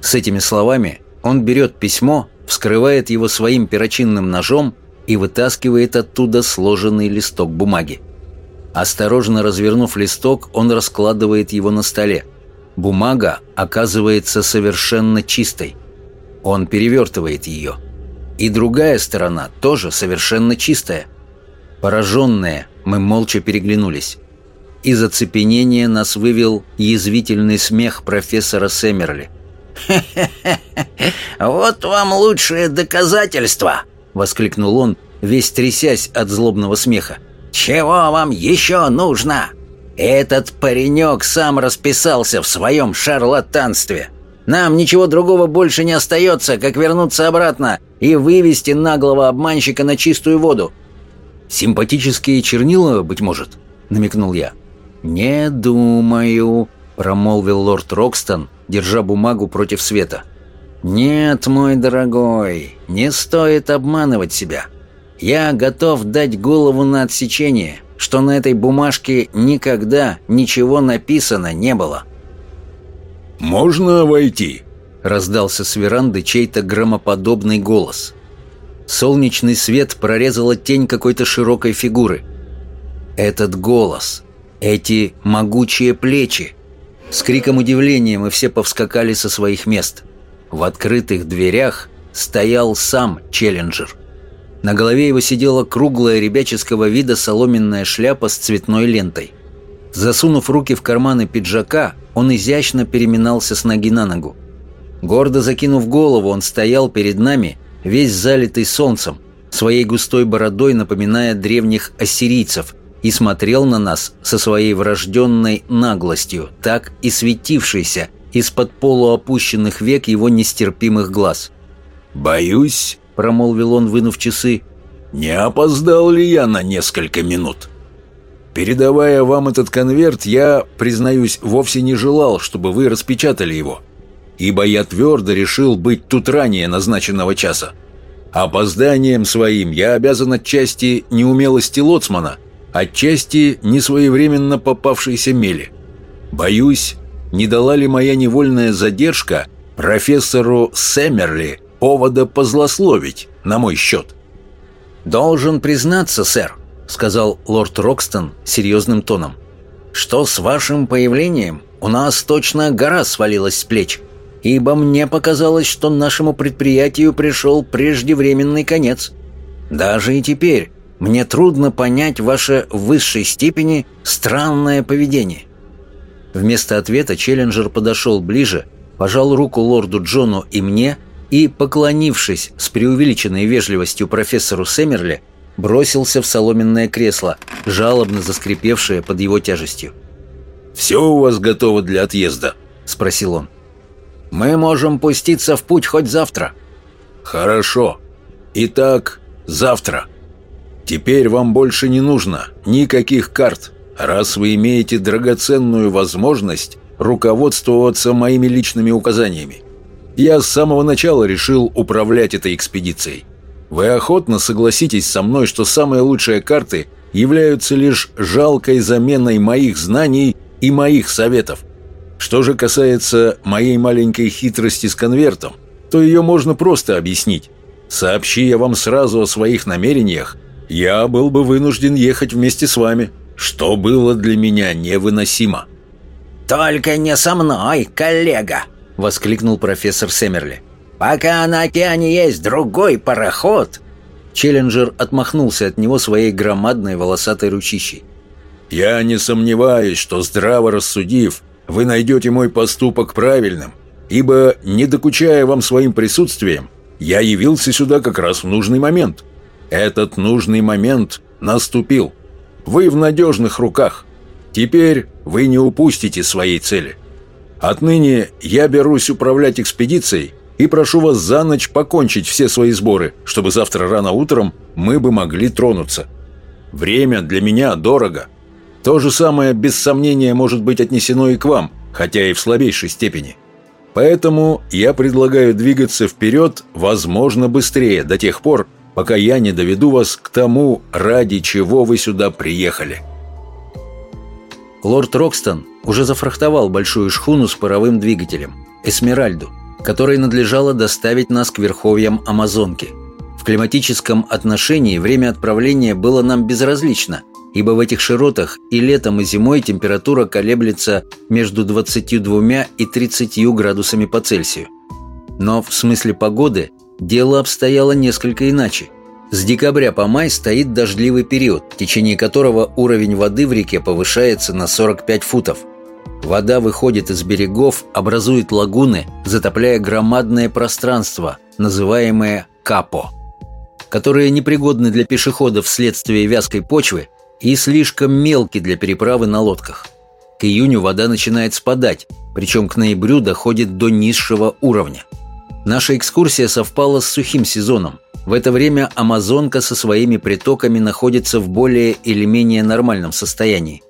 С этими словами он берет письмо, вскрывает его своим перочинным ножом и вытаскивает оттуда сложенный листок бумаги. Осторожно развернув листок, он раскладывает его на столе. Бумага оказывается совершенно чистой. Он перевертывает ее. И другая сторона тоже совершенно чистая. Пораженные, мы молча переглянулись. Из оцепенения нас вывел язвительный смех профессора Сэмерли *laughs* – вот вам лучшее доказательство!» — воскликнул он, весь трясясь от злобного смеха. «Чего вам еще нужно? Этот паренек сам расписался в своем шарлатанстве. Нам ничего другого больше не остается, как вернуться обратно и вывести наглого обманщика на чистую воду». «Симпатические чернила, быть может?» — намекнул я. «Не думаю», — промолвил лорд Рокстон, держа бумагу против света. «Нет, мой дорогой, не стоит обманывать себя. Я готов дать голову на отсечение, что на этой бумажке никогда ничего написано не было». «Можно войти?» — раздался с веранды чей-то громоподобный голос. Солнечный свет прорезала тень какой-то широкой фигуры. Этот голос, эти могучие плечи, с криком удивления мы все повскакали со своих мест. В открытых дверях стоял сам Челленджер. На голове его сидела круглая ребяческого вида соломенная шляпа с цветной лентой. Засунув руки в карманы пиджака, он изящно переминался с ноги на ногу. Гордо закинув голову, он стоял перед нами, весь залитый солнцем, своей густой бородой напоминая древних ассирийцев – и смотрел на нас со своей врожденной наглостью, так и светившейся из-под полуопущенных век его нестерпимых глаз. «Боюсь», — промолвил он, вынув часы, — «не опоздал ли я на несколько минут?» Передавая вам этот конверт, я, признаюсь, вовсе не желал, чтобы вы распечатали его, ибо я твердо решил быть тут ранее назначенного часа. Опозданием своим я обязан отчасти неумелости лоцмана, отчасти несвоевременно попавшейся мели. Боюсь, не дала ли моя невольная задержка профессору Сэмерли повода позлословить на мой счет? «Должен признаться, сэр», — сказал лорд Рокстон серьезным тоном, «что с вашим появлением у нас точно гора свалилась с плеч, ибо мне показалось, что нашему предприятию пришел преждевременный конец. Даже и теперь мне трудно понять ваше в высшей степени странное поведение». Вместо ответа Челленджер подошел ближе, пожал руку лорду Джону и мне и, поклонившись с преувеличенной вежливостью профессору Сэмерли, бросился в соломенное кресло, жалобно заскрипевшее под его тяжестью. «Все у вас готово для отъезда?» – спросил он. «Мы можем пуститься в путь хоть завтра». «Хорошо. Итак, завтра. Теперь вам больше не нужно никаких карт, раз вы имеете драгоценную возможность руководствоваться моими личными указаниями. Я с самого начала решил управлять этой экспедицией. Вы охотно согласитесь со мной, что самые лучшие карты являются лишь жалкой заменой моих знаний и моих советов. Что же касается моей маленькой хитрости с конвертом, то ее можно просто объяснить. Сообщи я вам сразу о своих намерениях, я был бы вынужден ехать вместе с вами, что было для меня невыносимо. «Только не со мной, коллега!» — воскликнул профессор Семерли. «Пока на океане есть другой пароход!» Челленджер отмахнулся от него своей громадной волосатой ручищей. «Я не сомневаюсь, что, здраво рассудив, вы найдете мой поступок правильным, ибо, не докучая вам своим присутствием, я явился сюда как раз в нужный момент. Этот нужный момент наступил. Вы в надежных руках. Теперь вы не упустите своей цели. Отныне я берусь управлять экспедицией и прошу вас за ночь покончить все свои сборы, чтобы завтра рано утром мы бы могли тронуться. Время для меня дорого. То же самое, без сомнения, может быть отнесено и к вам, хотя и в слабейшей степени. Поэтому я предлагаю двигаться вперед, возможно, быстрее, до тех пор, пока я не доведу вас к тому, ради чего вы сюда приехали». Лорд Рокстон уже зафрахтовал большую шхуну с паровым двигателем – «Эсмеральду», которой надлежало доставить нас к верховьям Амазонки. В климатическом отношении время отправления было нам безразлично, ибо в этих широтах и летом, и зимой температура колеблется между 22 и 30 градусами по Цельсию. Но в смысле погоды дело обстояло несколько иначе. С декабря по май стоит дождливый период, в течение которого уровень воды в реке повышается на 45 футов. Вода выходит из берегов, образует лагуны, затопляя громадное пространство, называемое Капо, которые непригодны для пешеходов вследствие вязкой почвы и слишком мелки для переправы на лодках. К июню вода начинает спадать, причем к ноябрю доходит до низшего уровня. Наша экскурсия совпала с сухим сезоном, в это время Амазонка со своими притоками находится в более или менее нормальном состоянии.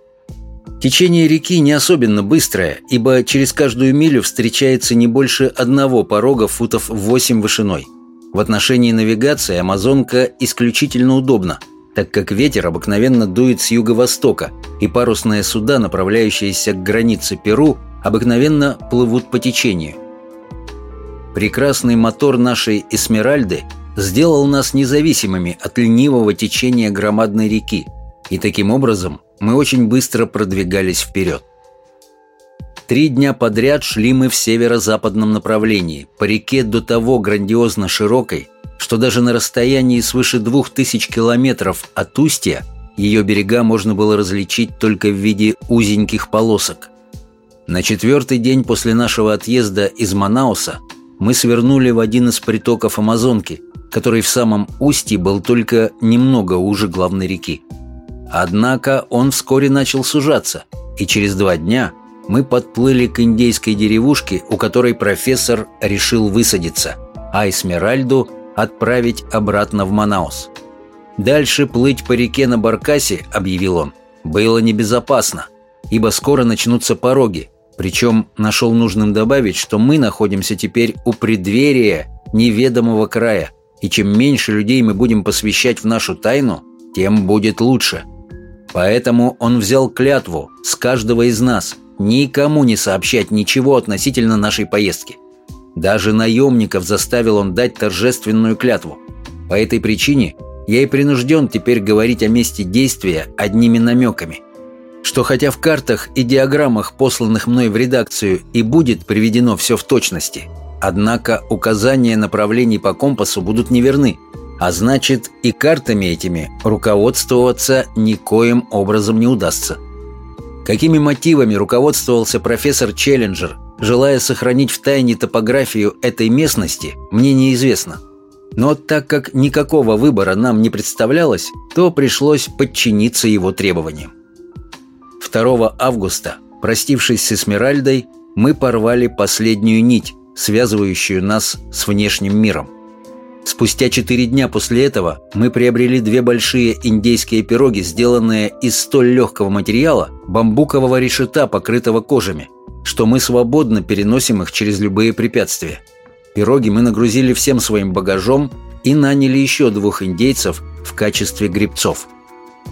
Течение реки не особенно быстрое, ибо через каждую милю встречается не больше одного порога футов 8 вышиной. В отношении навигации Амазонка исключительно удобна, так как ветер обыкновенно дует с юго-востока, и парусные суда, направляющиеся к границе Перу, обыкновенно плывут по течению. Прекрасный мотор нашей «Эсмеральды» сделал нас независимыми от ленивого течения громадной реки, и таким образом мы очень быстро продвигались вперед. Три дня подряд шли мы в северо-западном направлении, по реке до того грандиозно широкой, что даже на расстоянии свыше двух тысяч километров от устья ее берега можно было различить только в виде узеньких полосок. На четвертый день после нашего отъезда из Манауса мы свернули в один из притоков Амазонки – который в самом устье был только немного уже главной реки. Однако он вскоре начал сужаться, и через два дня мы подплыли к индейской деревушке, у которой профессор решил высадиться, а Эсмеральду отправить обратно в Манаус. Дальше плыть по реке на Баркасе, объявил он, было небезопасно, ибо скоро начнутся пороги, причем нашел нужным добавить, что мы находимся теперь у преддверия неведомого края, и чем меньше людей мы будем посвящать в нашу тайну, тем будет лучше. Поэтому он взял клятву с каждого из нас никому не сообщать ничего относительно нашей поездки. Даже наемников заставил он дать торжественную клятву. По этой причине я и принужден теперь говорить о месте действия одними намеками. Что хотя в картах и диаграммах, посланных мной в редакцию, и будет приведено все в точности, однако указания направлений по компасу будут неверны, а значит и картами этими руководствоваться никоим образом не удастся. Какими мотивами руководствовался профессор Челленджер, желая сохранить в тайне топографию этой местности, мне неизвестно. Но так как никакого выбора нам не представлялось, то пришлось подчиниться его требованиям. 2 августа, простившись с Эсмеральдой, мы порвали последнюю нить, связывающую нас с внешним миром. Спустя четыре дня после этого мы приобрели две большие индейские пироги, сделанные из столь легкого материала, бамбукового решета, покрытого кожами, что мы свободно переносим их через любые препятствия. Пироги мы нагрузили всем своим багажом и наняли еще двух индейцев в качестве грибцов.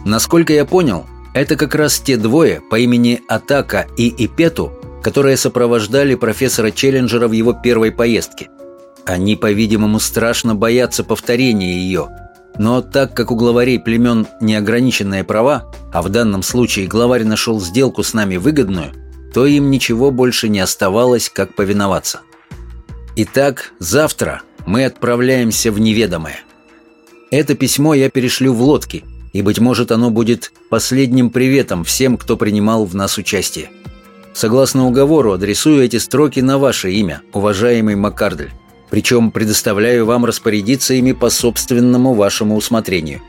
Насколько я понял, это как раз те двое по имени Атака и Ипету, которые сопровождали профессора Челленджера в его первой поездке – они, по-видимому, страшно боятся повторения ее. Но так как у главарей племен неограниченные права, а в данном случае главарь нашел сделку с нами выгодную, то им ничего больше не оставалось, как повиноваться. Итак, завтра мы отправляемся в неведомое. Это письмо я перешлю в лодке, и, быть может, оно будет последним приветом всем, кто принимал в нас участие. Согласно уговору, адресую эти строки на ваше имя, уважаемый Маккардель причем предоставляю вам распорядиться ими по собственному вашему усмотрению.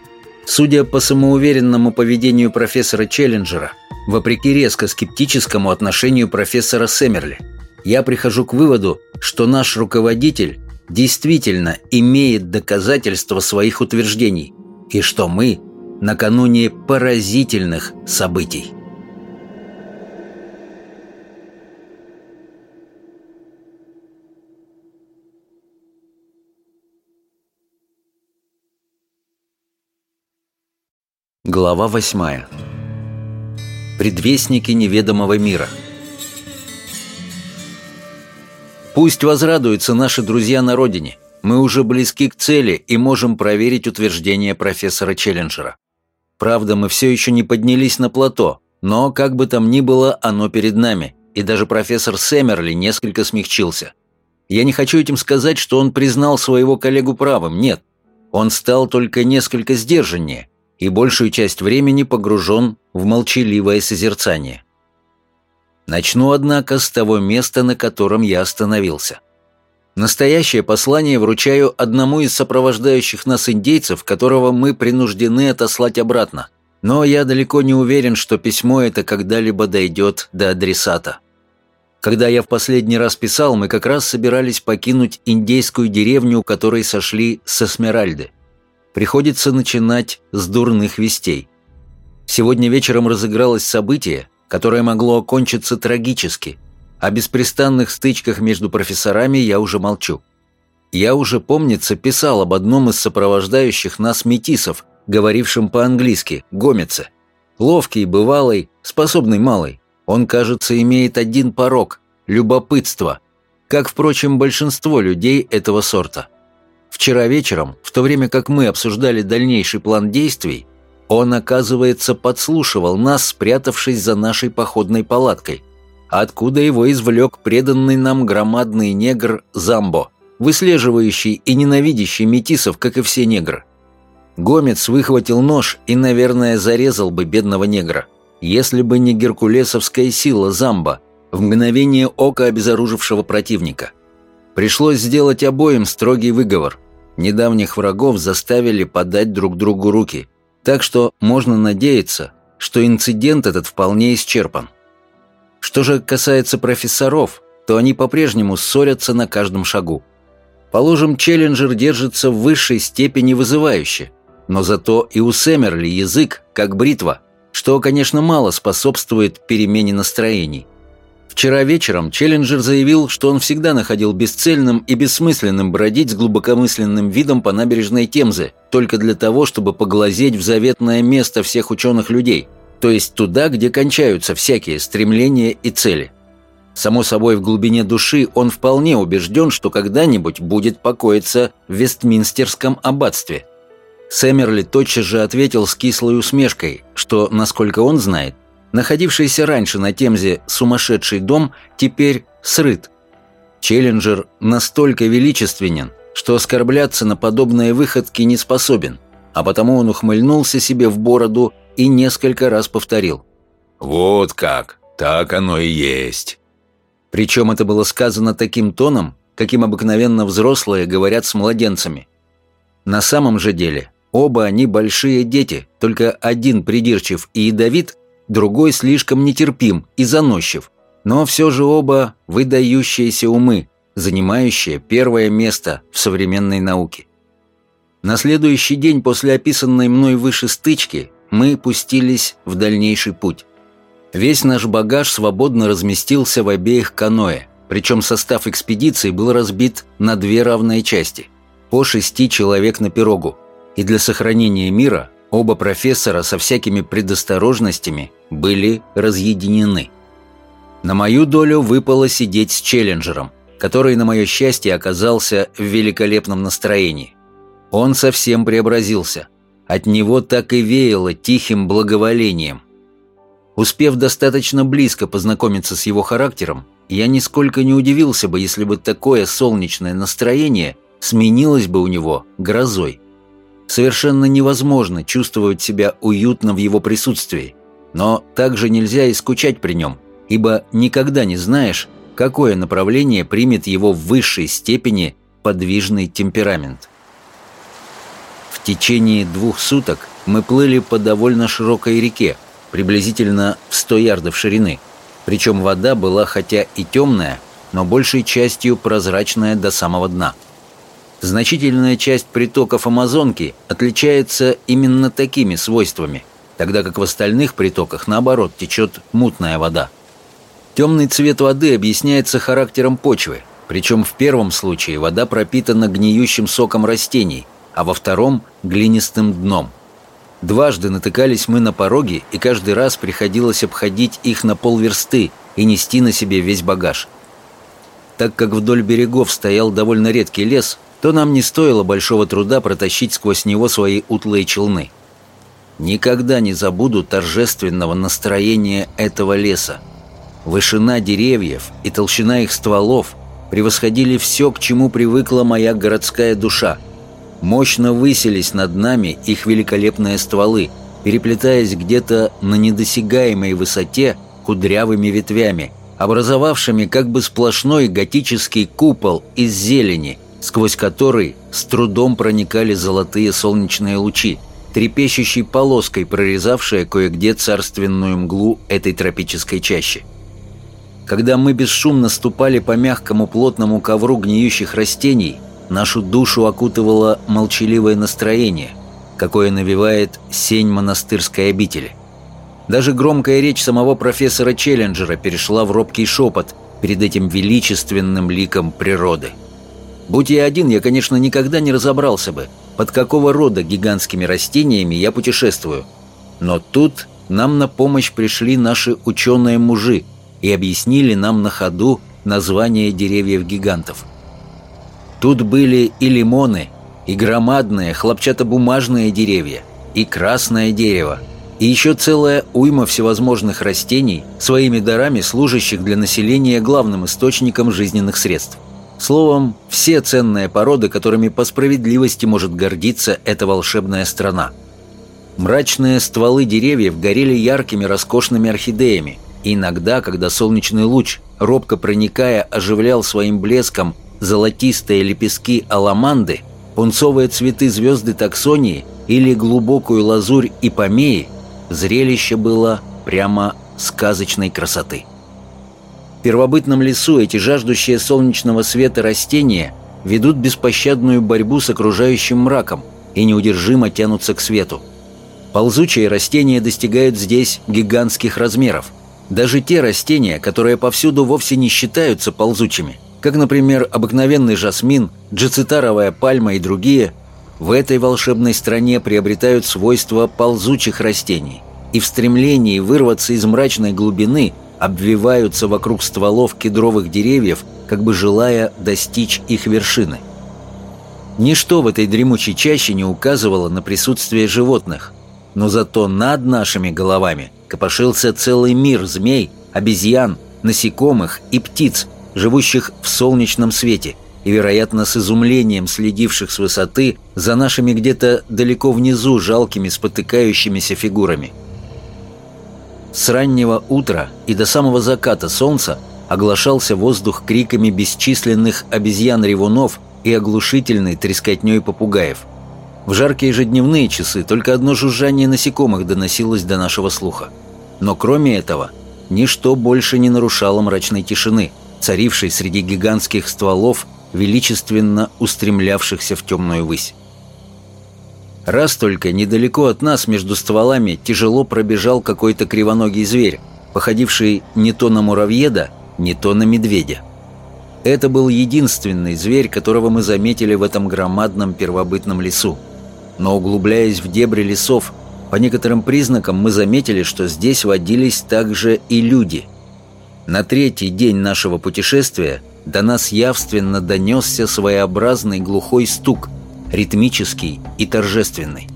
Судя по самоуверенному поведению профессора Челленджера, вопреки резко скептическому отношению профессора Сэмерли, я прихожу к выводу, что наш руководитель действительно имеет доказательства своих утверждений и что мы накануне поразительных событий. Глава восьмая. Предвестники неведомого мира. Пусть возрадуются наши друзья на родине. Мы уже близки к цели и можем проверить утверждение профессора Челленджера. Правда, мы все еще не поднялись на плато, но, как бы там ни было, оно перед нами, и даже профессор Сэмерли несколько смягчился. Я не хочу этим сказать, что он признал своего коллегу правым, нет. Он стал только несколько сдержаннее – и большую часть времени погружен в молчаливое созерцание. Начну, однако, с того места, на котором я остановился. Настоящее послание вручаю одному из сопровождающих нас индейцев, которого мы принуждены отослать обратно. Но я далеко не уверен, что письмо это когда-либо дойдет до адресата. Когда я в последний раз писал, мы как раз собирались покинуть индейскую деревню, у которой сошли с Эсмеральды приходится начинать с дурных вестей. Сегодня вечером разыгралось событие, которое могло окончиться трагически. О беспрестанных стычках между профессорами я уже молчу. Я уже, помнится, писал об одном из сопровождающих нас метисов, говорившем по-английски, гомице. Ловкий, бывалый, способный малый. Он, кажется, имеет один порог – любопытство, как, впрочем, большинство людей этого сорта. Вчера вечером, в то время как мы обсуждали дальнейший план действий, он, оказывается, подслушивал нас, спрятавшись за нашей походной палаткой, откуда его извлек преданный нам громадный негр Замбо, выслеживающий и ненавидящий метисов, как и все негры. Гомец выхватил нож и, наверное, зарезал бы бедного негра, если бы не геркулесовская сила Замбо, в мгновение ока обезоружившего противника. Пришлось сделать обоим строгий выговор, Недавних врагов заставили подать друг другу руки, так что можно надеяться, что инцидент этот вполне исчерпан. Что же касается профессоров, то они по-прежнему ссорятся на каждом шагу. Положим, Челленджер держится в высшей степени вызывающе, но зато и у Сэмерли язык как бритва, что, конечно, мало способствует перемене настроений. Вчера вечером Челленджер заявил, что он всегда находил бесцельным и бессмысленным бродить с глубокомысленным видом по набережной Темзы, только для того, чтобы поглазеть в заветное место всех ученых людей, то есть туда, где кончаются всякие стремления и цели. Само собой, в глубине души он вполне убежден, что когда-нибудь будет покоиться в Вестминстерском аббатстве. Сэмерли тотчас же ответил с кислой усмешкой, что, насколько он знает, Находившийся раньше на Темзе сумасшедший дом теперь срыт. Челленджер настолько величественен, что оскорбляться на подобные выходки не способен, а потому он ухмыльнулся себе в бороду и несколько раз повторил. «Вот как! Так оно и есть!» Причем это было сказано таким тоном, каким обыкновенно взрослые говорят с младенцами. На самом же деле, оба они большие дети, только один придирчив и ядовит, другой слишком нетерпим и заносчив, но все же оба выдающиеся умы, занимающие первое место в современной науке. На следующий день после описанной мной выше стычки мы пустились в дальнейший путь. Весь наш багаж свободно разместился в обеих каноэ, причем состав экспедиции был разбит на две равные части, по шести человек на пирогу, и для сохранения мира Оба профессора со всякими предосторожностями были разъединены. На мою долю выпало сидеть с Челленджером, который, на мое счастье, оказался в великолепном настроении. Он совсем преобразился. От него так и веяло тихим благоволением. Успев достаточно близко познакомиться с его характером, я нисколько не удивился бы, если бы такое солнечное настроение сменилось бы у него грозой. Совершенно невозможно чувствовать себя уютно в его присутствии, но также нельзя и скучать при нем, ибо никогда не знаешь, какое направление примет его в высшей степени подвижный темперамент. В течение двух суток мы плыли по довольно широкой реке, приблизительно в 100 ярдов ширины, причем вода была хотя и темная, но большей частью прозрачная до самого дна – Значительная часть притоков Амазонки отличается именно такими свойствами, тогда как в остальных притоках, наоборот, течет мутная вода. Темный цвет воды объясняется характером почвы, причем в первом случае вода пропитана гниющим соком растений, а во втором – глинистым дном. Дважды натыкались мы на пороги, и каждый раз приходилось обходить их на полверсты и нести на себе весь багаж. Так как вдоль берегов стоял довольно редкий лес – то нам не стоило большого труда протащить сквозь него свои утлые челны. Никогда не забуду торжественного настроения этого леса. Вышина деревьев и толщина их стволов превосходили все, к чему привыкла моя городская душа. Мощно высились над нами их великолепные стволы, переплетаясь где-то на недосягаемой высоте кудрявыми ветвями, образовавшими как бы сплошной готический купол из зелени, сквозь который с трудом проникали золотые солнечные лучи, трепещущей полоской прорезавшая кое-где царственную мглу этой тропической чащи. Когда мы бесшумно ступали по мягкому плотному ковру гниющих растений, нашу душу окутывало молчаливое настроение, какое навевает сень монастырской обители. Даже громкая речь самого профессора Челленджера перешла в робкий шепот перед этим величественным ликом природы – Будь я один, я, конечно, никогда не разобрался бы, под какого рода гигантскими растениями я путешествую. Но тут нам на помощь пришли наши ученые-мужи и объяснили нам на ходу название деревьев-гигантов. Тут были и лимоны, и громадные хлопчатобумажные деревья, и красное дерево, и еще целая уйма всевозможных растений, своими дарами служащих для населения главным источником жизненных средств. Словом, все ценные породы, которыми по справедливости может гордиться эта волшебная страна. Мрачные стволы деревьев горели яркими роскошными орхидеями, и иногда, когда солнечный луч, робко проникая, оживлял своим блеском золотистые лепестки аламанды, пунцовые цветы звезды таксонии или глубокую лазурь ипомеи, зрелище было прямо сказочной красоты. Первобытном лесу эти жаждущие солнечного света растения ведут беспощадную борьбу с окружающим мраком и неудержимо тянутся к свету. Ползучие растения достигают здесь гигантских размеров. Даже те растения, которые повсюду вовсе не считаются ползучими, как, например, обыкновенный жасмин, джицитаровая пальма и другие, в этой волшебной стране приобретают свойства ползучих растений и в стремлении вырваться из мрачной глубины обвиваются вокруг стволов кедровых деревьев, как бы желая достичь их вершины. Ничто в этой дремучей чаще не указывало на присутствие животных, но зато над нашими головами копошился целый мир змей, обезьян, насекомых и птиц, живущих в солнечном свете и, вероятно, с изумлением следивших с высоты за нашими где-то далеко внизу жалкими спотыкающимися фигурами. С раннего утра и до самого заката солнца оглашался воздух криками бесчисленных обезьян-ревунов и оглушительной трескотней попугаев. В жаркие ежедневные часы только одно жужжание насекомых доносилось до нашего слуха. Но кроме этого, ничто больше не нарушало мрачной тишины, царившей среди гигантских стволов, величественно устремлявшихся в темную высь. Раз только недалеко от нас между стволами тяжело пробежал какой-то кривоногий зверь, походивший не то на муравьеда, не то на медведя. Это был единственный зверь, которого мы заметили в этом громадном первобытном лесу. Но углубляясь в дебри лесов, по некоторым признакам мы заметили, что здесь водились также и люди. На третий день нашего путешествия до нас явственно донесся своеобразный глухой стук, ритмический и торжественный.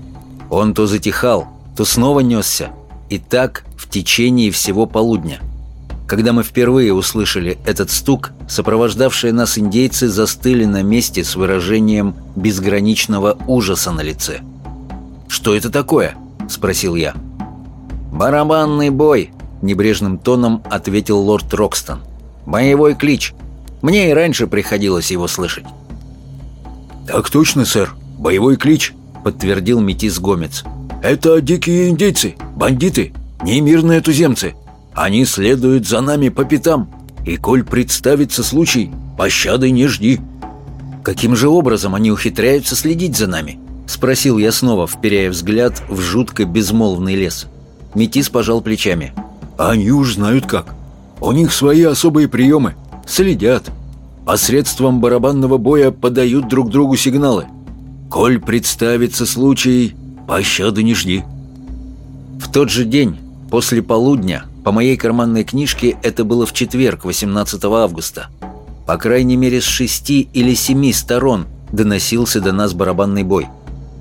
Он то затихал, то снова несся, и так в течение всего полудня. Когда мы впервые услышали этот стук, сопровождавшие нас индейцы застыли на месте с выражением безграничного ужаса на лице. «Что это такое?» – спросил я. «Барабанный бой», – небрежным тоном ответил лорд Рокстон. «Боевой клич. Мне и раньше приходилось его слышать». «Так точно, сэр. Боевой клич», – подтвердил метис Гомец. «Это дикие индейцы, бандиты, не мирные туземцы. Они следуют за нами по пятам, и коль представится случай, пощады не жди». «Каким же образом они ухитряются следить за нами?» — спросил я снова, вперяя взгляд в жутко безмолвный лес. Метис пожал плечами. «Они уж знают как. У них свои особые приемы. Следят. Посредством барабанного боя подают друг другу сигналы. Коль представится случай, пощады не жди». В тот же день, после полудня, по моей карманной книжке это было в четверг, 18 августа. По крайней мере, с шести или семи сторон доносился до нас барабанный бой.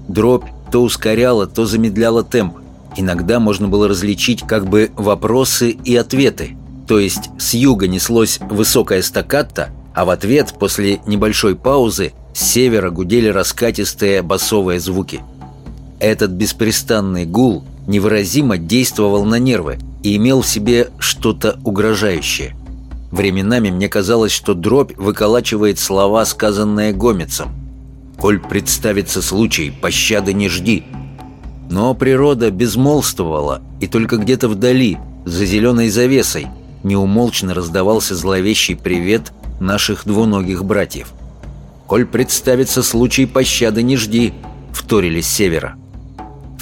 Дробь то ускоряла, то замедляла темп. Иногда можно было различить как бы вопросы и ответы. То есть с юга неслось высокое стаккато, а в ответ после небольшой паузы с севера гудели раскатистые басовые звуки. Этот беспрестанный гул невыразимо действовал на нервы, и имел в себе что-то угрожающее. Временами мне казалось, что дробь выколачивает слова, сказанные Гомецом. «Коль представится случай, пощады не жди». Но природа безмолвствовала, и только где-то вдали, за зеленой завесой, неумолчно раздавался зловещий привет наших двуногих братьев. «Коль представится случай, пощады не жди», — вторили с севера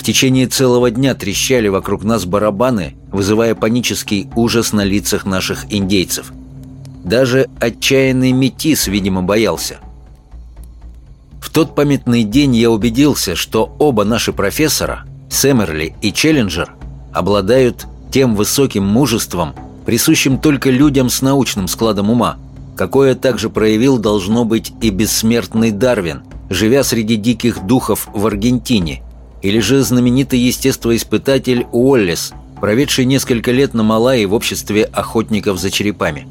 течение целого дня трещали вокруг нас барабаны, вызывая панический ужас на лицах наших индейцев. Даже отчаянный метис, видимо, боялся. В тот памятный день я убедился, что оба наши профессора, Сэмерли и Челленджер, обладают тем высоким мужеством, присущим только людям с научным складом ума, какое также проявил, должно быть, и бессмертный Дарвин, живя среди диких духов в Аргентине – или же знаменитый естествоиспытатель Уоллес, проведший несколько лет на Малайи в обществе охотников за черепами.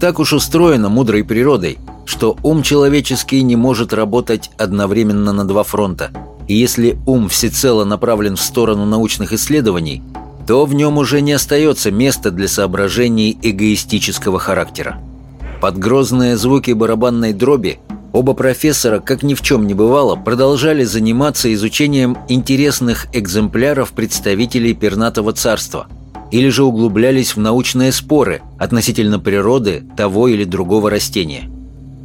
Так уж устроено мудрой природой, что ум человеческий не может работать одновременно на два фронта, и если ум всецело направлен в сторону научных исследований, то в нем уже не остается места для соображений эгоистического характера. Под грозные звуки барабанной дроби Оба профессора, как ни в чем не бывало, продолжали заниматься изучением интересных экземпляров представителей пернатого царства. или же углублялись в научные споры относительно природы того или другого растения.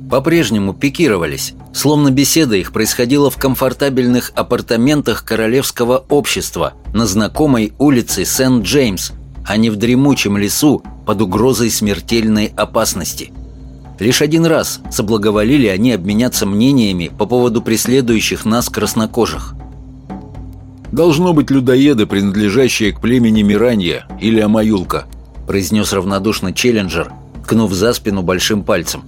По-прежнему пикировались, словно беседа их происходила в комфортабельных апартаментах королевского общества на знакомой улице Сент-Джеймс, а не в дремучем лесу под угрозой смертельной опасности. Лишь один раз соблаговолили они обменяться мнениями по поводу преследующих нас краснокожих. «Должно быть людоеды, принадлежащие к племени Миранья или Амаюлка», произнес равнодушно Челленджер, ткнув за спину большим пальцем.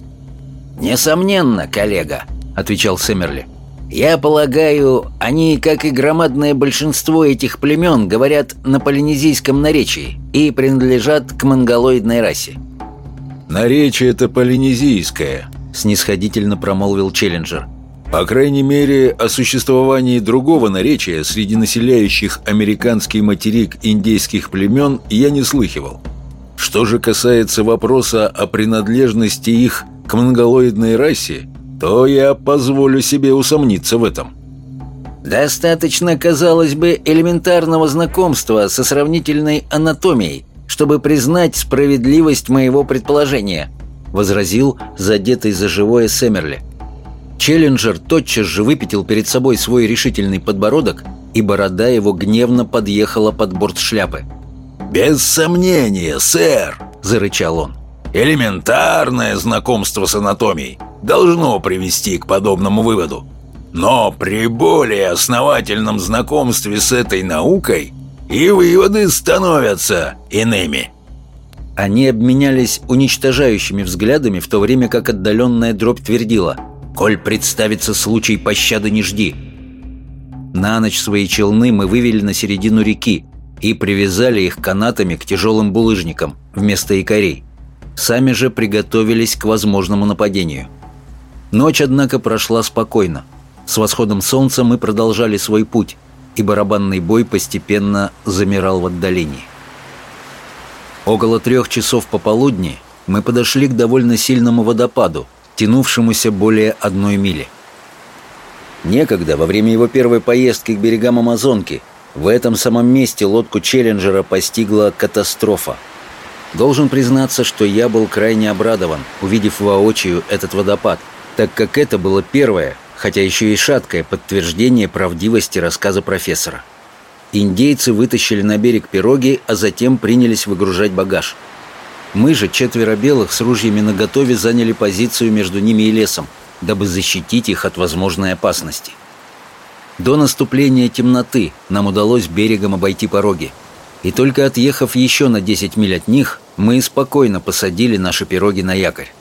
«Несомненно, коллега», — отвечал Сэмерли. «Я полагаю, они, как и громадное большинство этих племен, говорят на полинезийском наречии и принадлежат к монголоидной расе». «Наречие это полинезийское», — снисходительно промолвил Челленджер. По крайней мере, о существовании другого наречия среди населяющих американский материк индейских племен я не слыхивал. Что же касается вопроса о принадлежности их к монголоидной расе, то я позволю себе усомниться в этом. Достаточно, казалось бы, элементарного знакомства со сравнительной анатомией, чтобы признать справедливость моего предположения, возразил задетый за живое Сэмерли. Челленджер тотчас же выпятил перед собой свой решительный подбородок, и борода его гневно подъехала под борт шляпы. «Без сомнения, сэр!» – зарычал он. «Элементарное знакомство с анатомией должно привести к подобному выводу. Но при более основательном знакомстве с этой наукой и выводы становятся иными». Они обменялись уничтожающими взглядами, в то время как отдаленная дробь твердила – Коль представится случай, пощады не жди. На ночь свои челны мы вывели на середину реки и привязали их канатами к тяжелым булыжникам вместо якорей. Сами же приготовились к возможному нападению. Ночь, однако, прошла спокойно. С восходом солнца мы продолжали свой путь, и барабанный бой постепенно замирал в отдалении. Около трех часов пополудни мы подошли к довольно сильному водопаду, тянувшемуся более одной мили. Некогда, во время его первой поездки к берегам Амазонки, в этом самом месте лодку Челленджера постигла катастрофа. Должен признаться, что я был крайне обрадован, увидев воочию этот водопад, так как это было первое, хотя еще и шаткое подтверждение правдивости рассказа профессора. Индейцы вытащили на берег пироги, а затем принялись выгружать багаж – мы же, четверо белых, с ружьями наготове заняли позицию между ними и лесом, дабы защитить их от возможной опасности. До наступления темноты нам удалось берегом обойти пороги. И только отъехав еще на 10 миль от них, мы спокойно посадили наши пироги на якорь.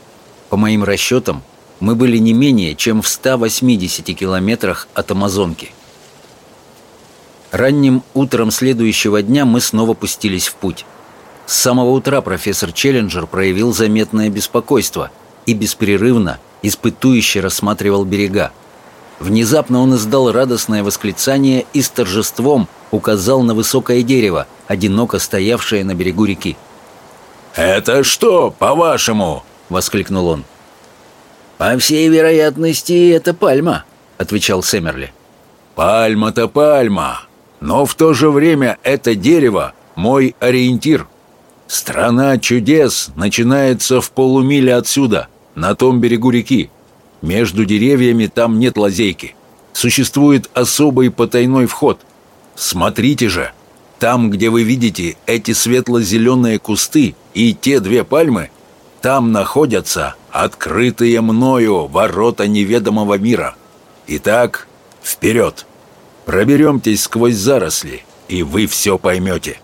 По моим расчетам, мы были не менее чем в 180 километрах от Амазонки. Ранним утром следующего дня мы снова пустились в путь. С самого утра профессор Челленджер проявил заметное беспокойство и беспрерывно, испытующе рассматривал берега. Внезапно он издал радостное восклицание и с торжеством указал на высокое дерево, одиноко стоявшее на берегу реки. «Это что, по-вашему?» — воскликнул он. «По всей вероятности, это пальма», — отвечал Сэмерли. «Пальма-то пальма, но в то же время это дерево — мой ориентир. Страна чудес начинается в полумиле отсюда, на том берегу реки. Между деревьями там нет лазейки. Существует особый потайной вход. Смотрите же, там, где вы видите эти светло-зеленые кусты и те две пальмы, там находятся открытые мною ворота неведомого мира. Итак, вперед! Проберемтесь сквозь заросли, и вы все поймете.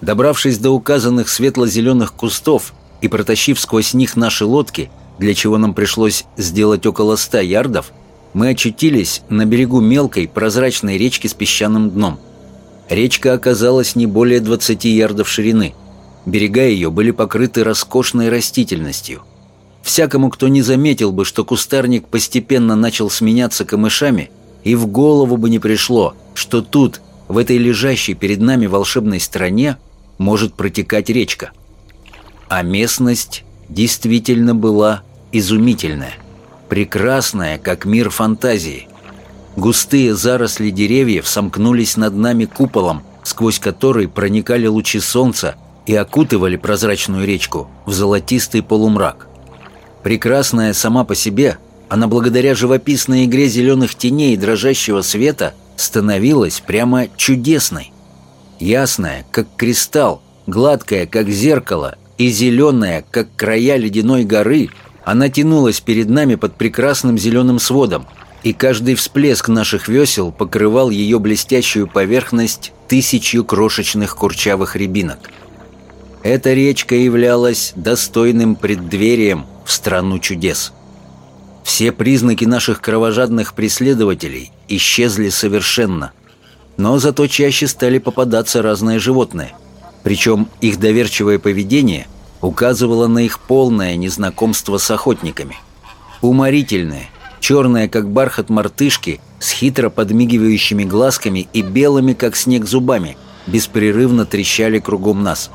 Добравшись до указанных светло-зеленых кустов и протащив сквозь них наши лодки, для чего нам пришлось сделать около ста ярдов, мы очутились на берегу мелкой прозрачной речки с песчаным дном. Речка оказалась не более 20 ярдов ширины. Берега ее были покрыты роскошной растительностью. Всякому, кто не заметил бы, что кустарник постепенно начал сменяться камышами, и в голову бы не пришло, что тут, в этой лежащей перед нами волшебной стране, может протекать речка. А местность действительно была изумительная, прекрасная, как мир фантазии. Густые заросли деревьев сомкнулись над нами куполом, сквозь который проникали лучи солнца и окутывали прозрачную речку в золотистый полумрак. Прекрасная сама по себе, она благодаря живописной игре зеленых теней и дрожащего света становилась прямо чудесной. Ясная, как кристалл, гладкая, как зеркало, и зеленая, как края ледяной горы, она тянулась перед нами под прекрасным зеленым сводом, и каждый всплеск наших весел покрывал ее блестящую поверхность тысячью крошечных курчавых рябинок. Эта речка являлась достойным преддверием в страну чудес. Все признаки наших кровожадных преследователей исчезли совершенно, но зато чаще стали попадаться разные животные – причем их доверчивое поведение указывало на их полное незнакомство с охотниками. Уморительное, черное, как бархат мартышки, с хитро подмигивающими глазками и белыми, как снег, зубами, беспрерывно трещали кругом нас.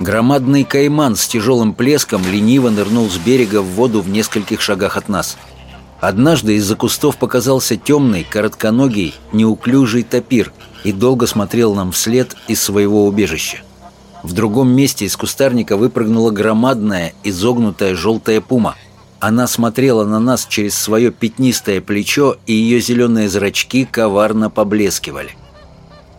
Громадный кайман с тяжелым плеском лениво нырнул с берега в воду в нескольких шагах от нас. Однажды из-за кустов показался темный, коротконогий, неуклюжий топир – и долго смотрел нам вслед из своего убежища. В другом месте из кустарника выпрыгнула громадная, изогнутая желтая пума. Она смотрела на нас через свое пятнистое плечо, и ее зеленые зрачки коварно поблескивали.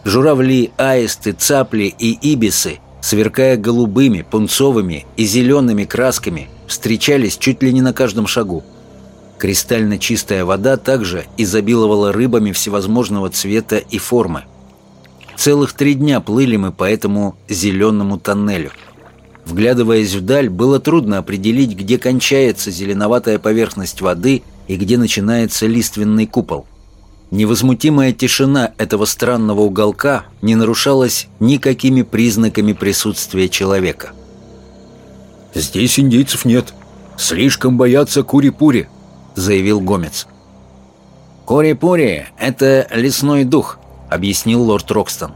Журавли, аисты, цапли и ибисы, сверкая голубыми, пунцовыми и зелеными красками, встречались чуть ли не на каждом шагу. Кристально чистая вода также изобиловала рыбами всевозможного цвета и формы. Целых три дня плыли мы по этому зеленому тоннелю. Вглядываясь вдаль, было трудно определить, где кончается зеленоватая поверхность воды и где начинается лиственный купол. Невозмутимая тишина этого странного уголка не нарушалась никакими признаками присутствия человека. «Здесь индейцев нет. Слишком боятся кури-пури», — заявил Гомец. «Кури-пури — это лесной дух», — объяснил лорд Рокстон.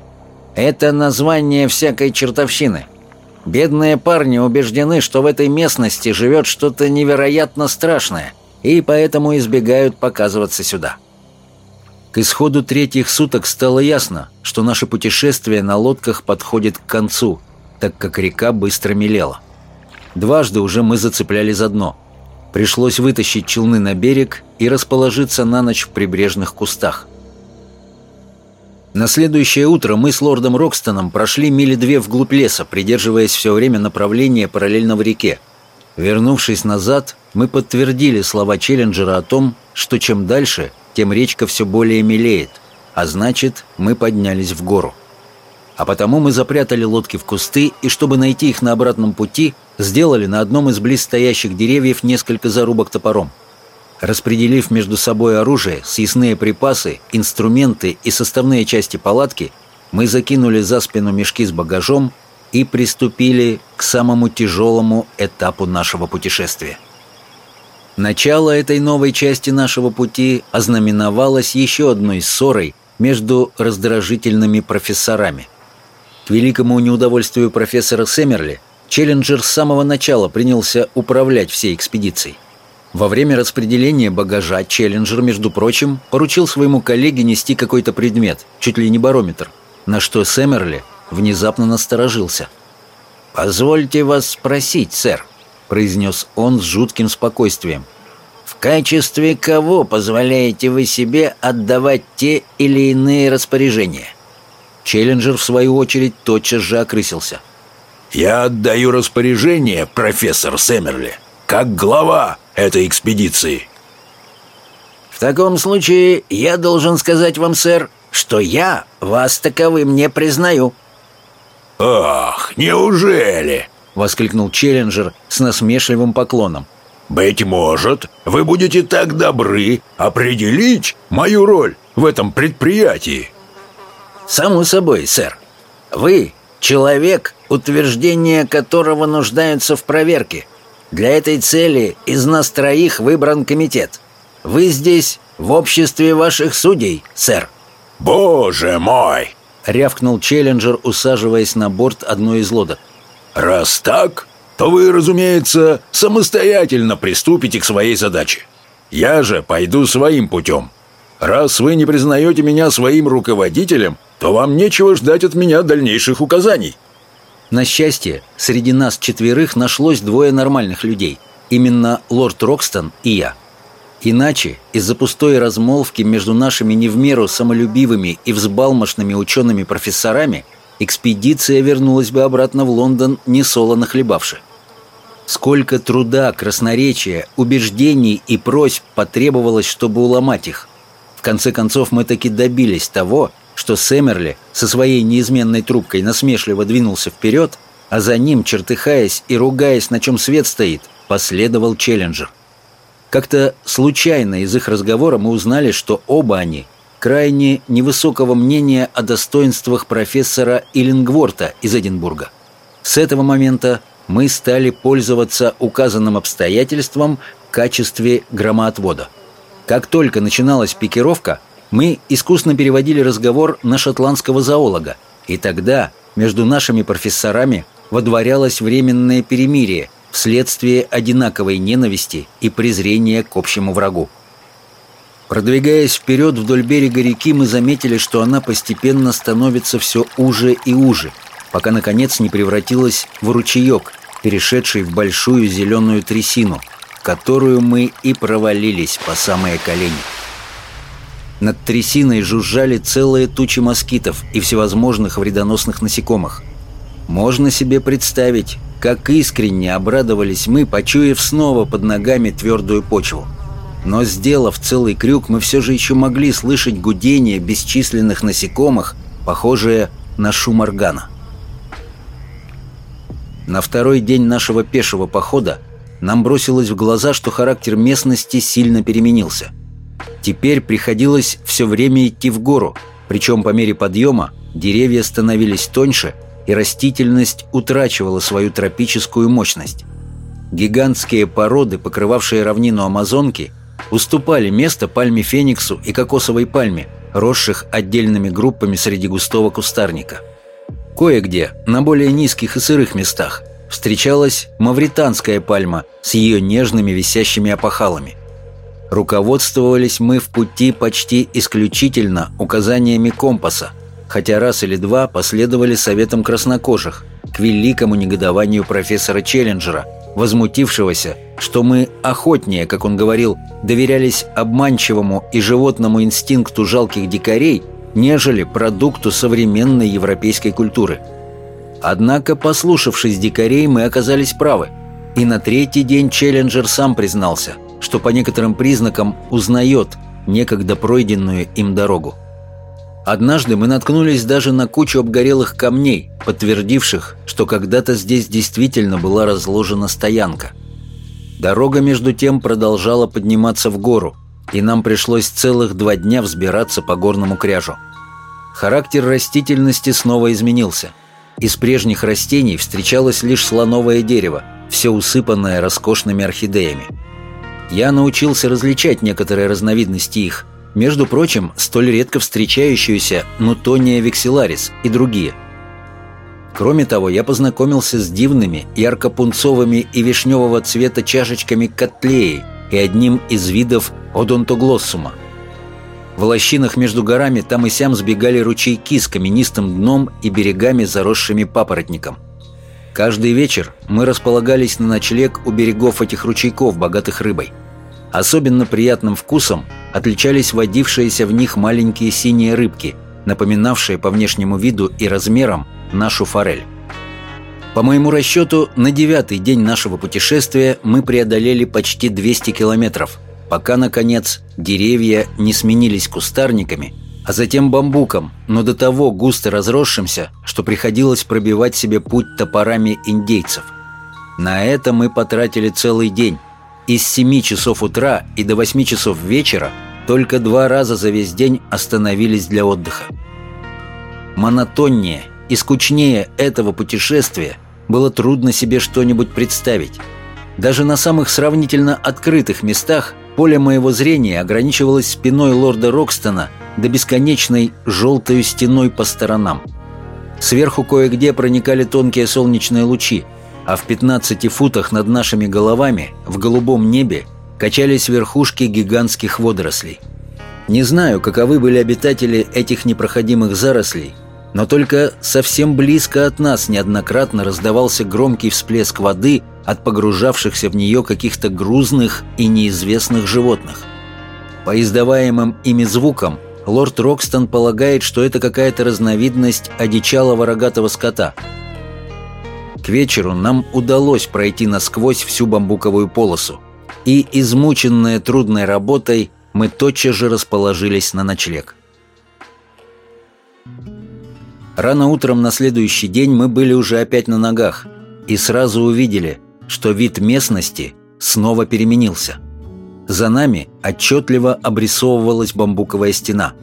«Это название всякой чертовщины. Бедные парни убеждены, что в этой местности живет что-то невероятно страшное, и поэтому избегают показываться сюда». К исходу третьих суток стало ясно, что наше путешествие на лодках подходит к концу, так как река быстро мелела. Дважды уже мы зацепляли за дно. Пришлось вытащить челны на берег и расположиться на ночь в прибрежных кустах. На следующее утро мы с лордом Рокстоном прошли мили две вглубь леса, придерживаясь все время направления параллельно в реке. Вернувшись назад, мы подтвердили слова Челленджера о том, что чем дальше, тем речка все более мелеет, а значит, мы поднялись в гору. А потому мы запрятали лодки в кусты и, чтобы найти их на обратном пути, сделали на одном из близстоящих деревьев несколько зарубок топором. Распределив между собой оружие, съестные припасы, инструменты и составные части палатки, мы закинули за спину мешки с багажом и приступили к самому тяжелому этапу нашего путешествия. Начало этой новой части нашего пути ознаменовалось еще одной ссорой между раздражительными профессорами. К великому неудовольствию профессора Сэмерли, Челленджер с самого начала принялся управлять всей экспедицией. Во время распределения багажа Челленджер, между прочим, поручил своему коллеге нести какой-то предмет, чуть ли не барометр, на что Сэмерли внезапно насторожился. «Позвольте вас спросить, сэр», — произнес он с жутким спокойствием. «В качестве кого позволяете вы себе отдавать те или иные распоряжения?» Челленджер, в свою очередь, тотчас же окрысился. «Я отдаю распоряжение, профессор Сэмерли, как глава этой экспедиции. В таком случае я должен сказать вам, сэр, что я вас таковым не признаю. Ах, неужели? воскликнул Челленджер с насмешливым поклоном. Быть может, вы будете так добры определить мою роль в этом предприятии. Само собой, сэр. Вы человек, утверждение которого нуждаются в проверке. Для этой цели из нас троих выбран комитет. Вы здесь в обществе ваших судей, сэр». «Боже мой!» — рявкнул Челленджер, усаживаясь на борт одной из лодок. «Раз так, то вы, разумеется, самостоятельно приступите к своей задаче. Я же пойду своим путем. Раз вы не признаете меня своим руководителем, то вам нечего ждать от меня дальнейших указаний». На счастье, среди нас четверых нашлось двое нормальных людей. Именно лорд Рокстон и я. Иначе, из-за пустой размолвки между нашими не в меру самолюбивыми и взбалмошными учеными-профессорами, экспедиция вернулась бы обратно в Лондон, не солоно хлебавши. Сколько труда, красноречия, убеждений и просьб потребовалось, чтобы уломать их. В конце концов, мы таки добились того, что Сэмерли со своей неизменной трубкой насмешливо двинулся вперед, а за ним, чертыхаясь и ругаясь, на чем свет стоит, последовал Челленджер. Как-то случайно из их разговора мы узнали, что оба они крайне невысокого мнения о достоинствах профессора Иллингворта из Эдинбурга. С этого момента мы стали пользоваться указанным обстоятельством в качестве громоотвода. Как только начиналась пикировка, мы искусно переводили разговор на шотландского зоолога, и тогда между нашими профессорами водворялось временное перемирие вследствие одинаковой ненависти и презрения к общему врагу. Продвигаясь вперед вдоль берега реки, мы заметили, что она постепенно становится все уже и уже, пока, наконец, не превратилась в ручеек, перешедший в большую зеленую трясину, которую мы и провалились по самые колени. Над трясиной жужжали целые тучи москитов и всевозможных вредоносных насекомых. Можно себе представить, как искренне обрадовались мы, почуяв снова под ногами твердую почву. Но сделав целый крюк, мы все же еще могли слышать гудение бесчисленных насекомых, похожее на шум органа. На второй день нашего пешего похода нам бросилось в глаза, что характер местности сильно переменился – Теперь приходилось все время идти в гору, причем по мере подъема деревья становились тоньше, и растительность утрачивала свою тропическую мощность. Гигантские породы, покрывавшие равнину Амазонки, уступали место пальме фениксу и кокосовой пальме, росших отдельными группами среди густого кустарника. Кое-где, на более низких и сырых местах, встречалась мавританская пальма с ее нежными висящими опахалами. Руководствовались мы в пути почти исключительно указаниями компаса, хотя раз или два последовали советам краснокожих, к великому негодованию профессора Челленджера, возмутившегося, что мы охотнее, как он говорил, доверялись обманчивому и животному инстинкту жалких дикарей, нежели продукту современной европейской культуры. Однако, послушавшись дикарей, мы оказались правы, и на третий день Челленджер сам признался – что по некоторым признакам узнает некогда пройденную им дорогу. Однажды мы наткнулись даже на кучу обгорелых камней, подтвердивших, что когда-то здесь действительно была разложена стоянка. Дорога, между тем, продолжала подниматься в гору, и нам пришлось целых два дня взбираться по горному кряжу. Характер растительности снова изменился. Из прежних растений встречалось лишь слоновое дерево, все усыпанное роскошными орхидеями – я научился различать некоторые разновидности их, между прочим, столь редко встречающуюся Нутония векселарис и другие. Кроме того, я познакомился с дивными, ярко-пунцовыми и вишневого цвета чашечками котлеи и одним из видов одонтоглоссума. В лощинах между горами там и сям сбегали ручейки с каменистым дном и берегами, заросшими папоротником – Каждый вечер мы располагались на ночлег у берегов этих ручейков, богатых рыбой. Особенно приятным вкусом отличались водившиеся в них маленькие синие рыбки, напоминавшие по внешнему виду и размерам нашу форель. По моему расчету, на девятый день нашего путешествия мы преодолели почти 200 километров, пока, наконец, деревья не сменились кустарниками – а затем бамбуком, но до того густо разросшимся, что приходилось пробивать себе путь топорами индейцев. На это мы потратили целый день. Из 7 часов утра и до 8 часов вечера только два раза за весь день остановились для отдыха. Монотоннее и скучнее этого путешествия было трудно себе что-нибудь представить. Даже на самых сравнительно открытых местах поле моего зрения ограничивалось спиной лорда Рокстона до бесконечной желтой стеной по сторонам. Сверху кое-где проникали тонкие солнечные лучи, а в 15 футах над нашими головами, в голубом небе, качались верхушки гигантских водорослей. Не знаю, каковы были обитатели этих непроходимых зарослей, но только совсем близко от нас неоднократно раздавался громкий всплеск воды от погружавшихся в нее каких-то грузных и неизвестных животных. По издаваемым ими звукам лорд Рокстон полагает, что это какая-то разновидность одичалого рогатого скота. К вечеру нам удалось пройти насквозь всю бамбуковую полосу, и, измученные трудной работой, мы тотчас же расположились на ночлег. Рано утром на следующий день мы были уже опять на ногах и сразу увидели, что вид местности снова переменился. За нами отчетливо обрисовывалась бамбуковая стена.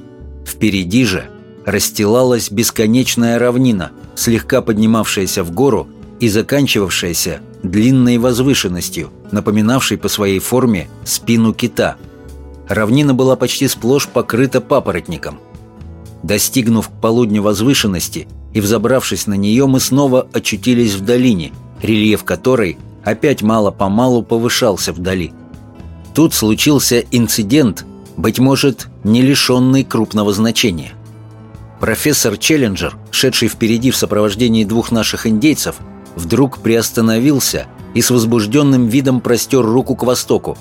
Впереди же расстилалась бесконечная равнина, слегка поднимавшаяся в гору и заканчивавшаяся длинной возвышенностью, напоминавшей по своей форме спину кита. Равнина была почти сплошь покрыта папоротником. Достигнув к полудню возвышенности и взобравшись на нее, мы снова очутились в долине, рельеф которой опять мало-помалу повышался вдали. Тут случился инцидент, быть может, не лишенный крупного значения. Профессор Челленджер, шедший впереди в сопровождении двух наших индейцев, вдруг приостановился и с возбужденным видом простер руку к востоку.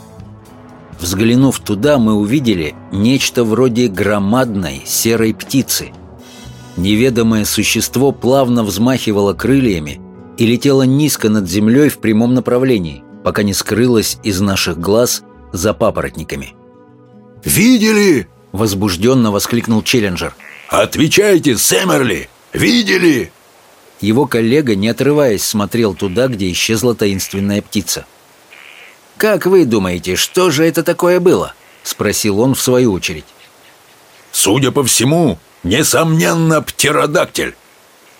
Взглянув туда, мы увидели нечто вроде громадной серой птицы. Неведомое существо плавно взмахивало крыльями и летело низко над землей в прямом направлении, пока не скрылось из наших глаз за папоротниками. «Видели?» — возбужденно воскликнул Челленджер. «Отвечайте, Сэмерли! Видели?» Его коллега, не отрываясь, смотрел туда, где исчезла таинственная птица. «Как вы думаете, что же это такое было?» — спросил он в свою очередь. «Судя по всему, несомненно, птеродактиль».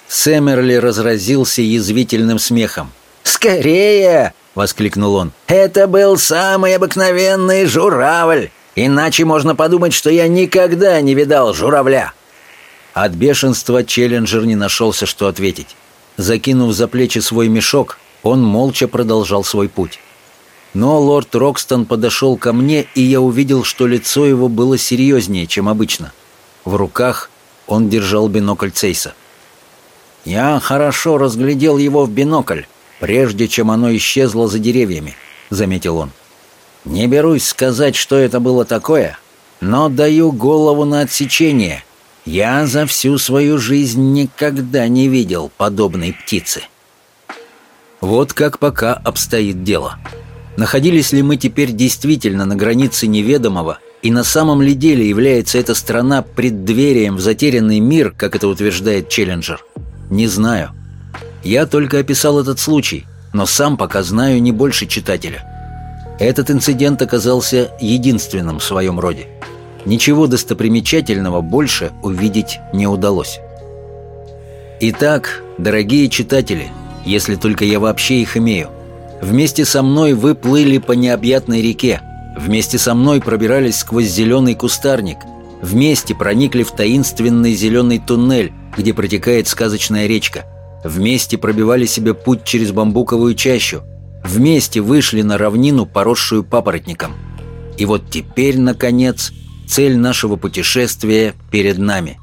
Сэмерли разразился язвительным смехом. «Скорее!» — воскликнул он. «Это был самый обыкновенный журавль! Иначе можно подумать, что я никогда не видал журавля!» От бешенства Челленджер не нашелся, что ответить. Закинув за плечи свой мешок, он молча продолжал свой путь. Но лорд Рокстон подошел ко мне, и я увидел, что лицо его было серьезнее, чем обычно. В руках он держал бинокль Цейса. «Я хорошо разглядел его в бинокль, прежде чем оно исчезло за деревьями», — заметил он. «Не берусь сказать, что это было такое, но даю голову на отсечение — я за всю свою жизнь никогда не видел подобной птицы. Вот как пока обстоит дело. Находились ли мы теперь действительно на границе неведомого, и на самом ли деле является эта страна преддверием в затерянный мир, как это утверждает Челленджер? Не знаю. Я только описал этот случай, но сам пока знаю не больше читателя. Этот инцидент оказался единственным в своем роде ничего достопримечательного больше увидеть не удалось. Итак, дорогие читатели, если только я вообще их имею, вместе со мной вы плыли по необъятной реке, вместе со мной пробирались сквозь зеленый кустарник, вместе проникли в таинственный зеленый туннель, где протекает сказочная речка, вместе пробивали себе путь через бамбуковую чащу, вместе вышли на равнину, поросшую папоротником. И вот теперь, наконец, Цель нашего путешествия перед нами.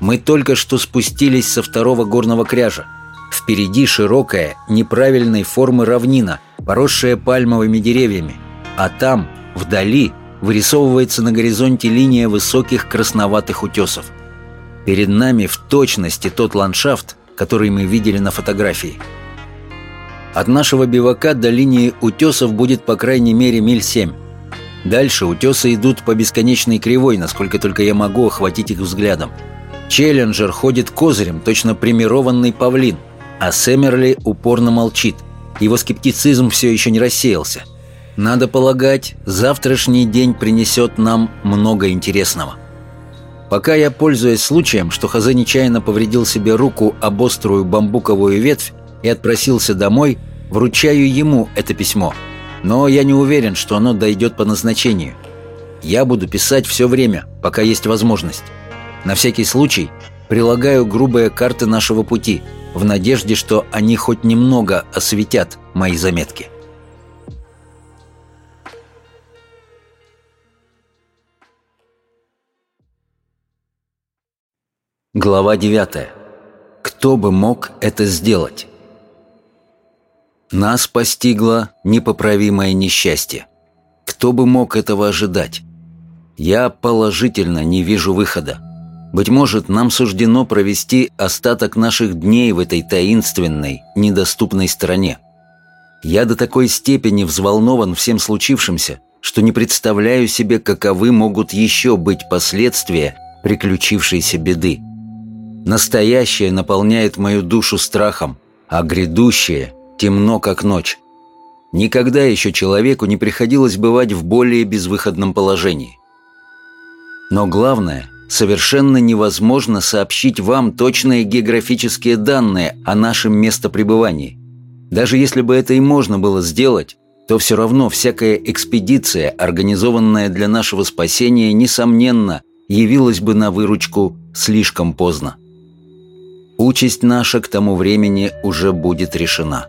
Мы только что спустились со второго горного кряжа. Впереди широкая, неправильной формы равнина, поросшая пальмовыми деревьями. А там, вдали, вырисовывается на горизонте линия высоких красноватых утесов. Перед нами в точности тот ландшафт, который мы видели на фотографии. От нашего бивака до линии утесов будет по крайней мере миль семь. Дальше утесы идут по бесконечной кривой, насколько только я могу охватить их взглядом. Челленджер ходит козырем, точно примированный павлин, а Сэмерли упорно молчит. Его скептицизм все еще не рассеялся. Надо полагать, завтрашний день принесет нам много интересного. Пока я, пользуясь случаем, что Хазе нечаянно повредил себе руку об острую бамбуковую ветвь и отпросился домой, вручаю ему это письмо – но я не уверен, что оно дойдет по назначению. Я буду писать все время, пока есть возможность. На всякий случай прилагаю грубые карты нашего пути, в надежде, что они хоть немного осветят мои заметки. Глава 9. Кто бы мог это сделать? Нас постигло непоправимое несчастье. Кто бы мог этого ожидать? Я положительно не вижу выхода. Быть может, нам суждено провести остаток наших дней в этой таинственной, недоступной стране. Я до такой степени взволнован всем случившимся, что не представляю себе, каковы могут еще быть последствия приключившейся беды. Настоящее наполняет мою душу страхом, а грядущее темно, как ночь. Никогда еще человеку не приходилось бывать в более безвыходном положении. Но главное, совершенно невозможно сообщить вам точные географические данные о нашем местопребывании. Даже если бы это и можно было сделать, то все равно всякая экспедиция, организованная для нашего спасения, несомненно, явилась бы на выручку слишком поздно. Участь наша к тому времени уже будет решена.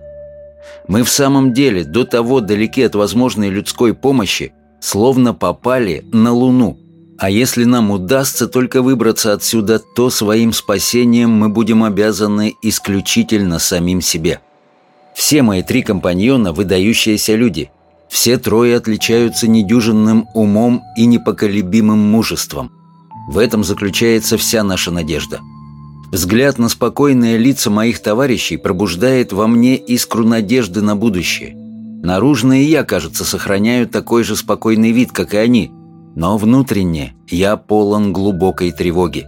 Мы в самом деле до того далеки от возможной людской помощи, словно попали на Луну. А если нам удастся только выбраться отсюда, то своим спасением мы будем обязаны исключительно самим себе. Все мои три компаньона – выдающиеся люди. Все трое отличаются недюжинным умом и непоколебимым мужеством. В этом заключается вся наша надежда – Взгляд на спокойные лица моих товарищей пробуждает во мне искру надежды на будущее. Наружно и я, кажется, сохраняю такой же спокойный вид, как и они, но внутренне я полон глубокой тревоги.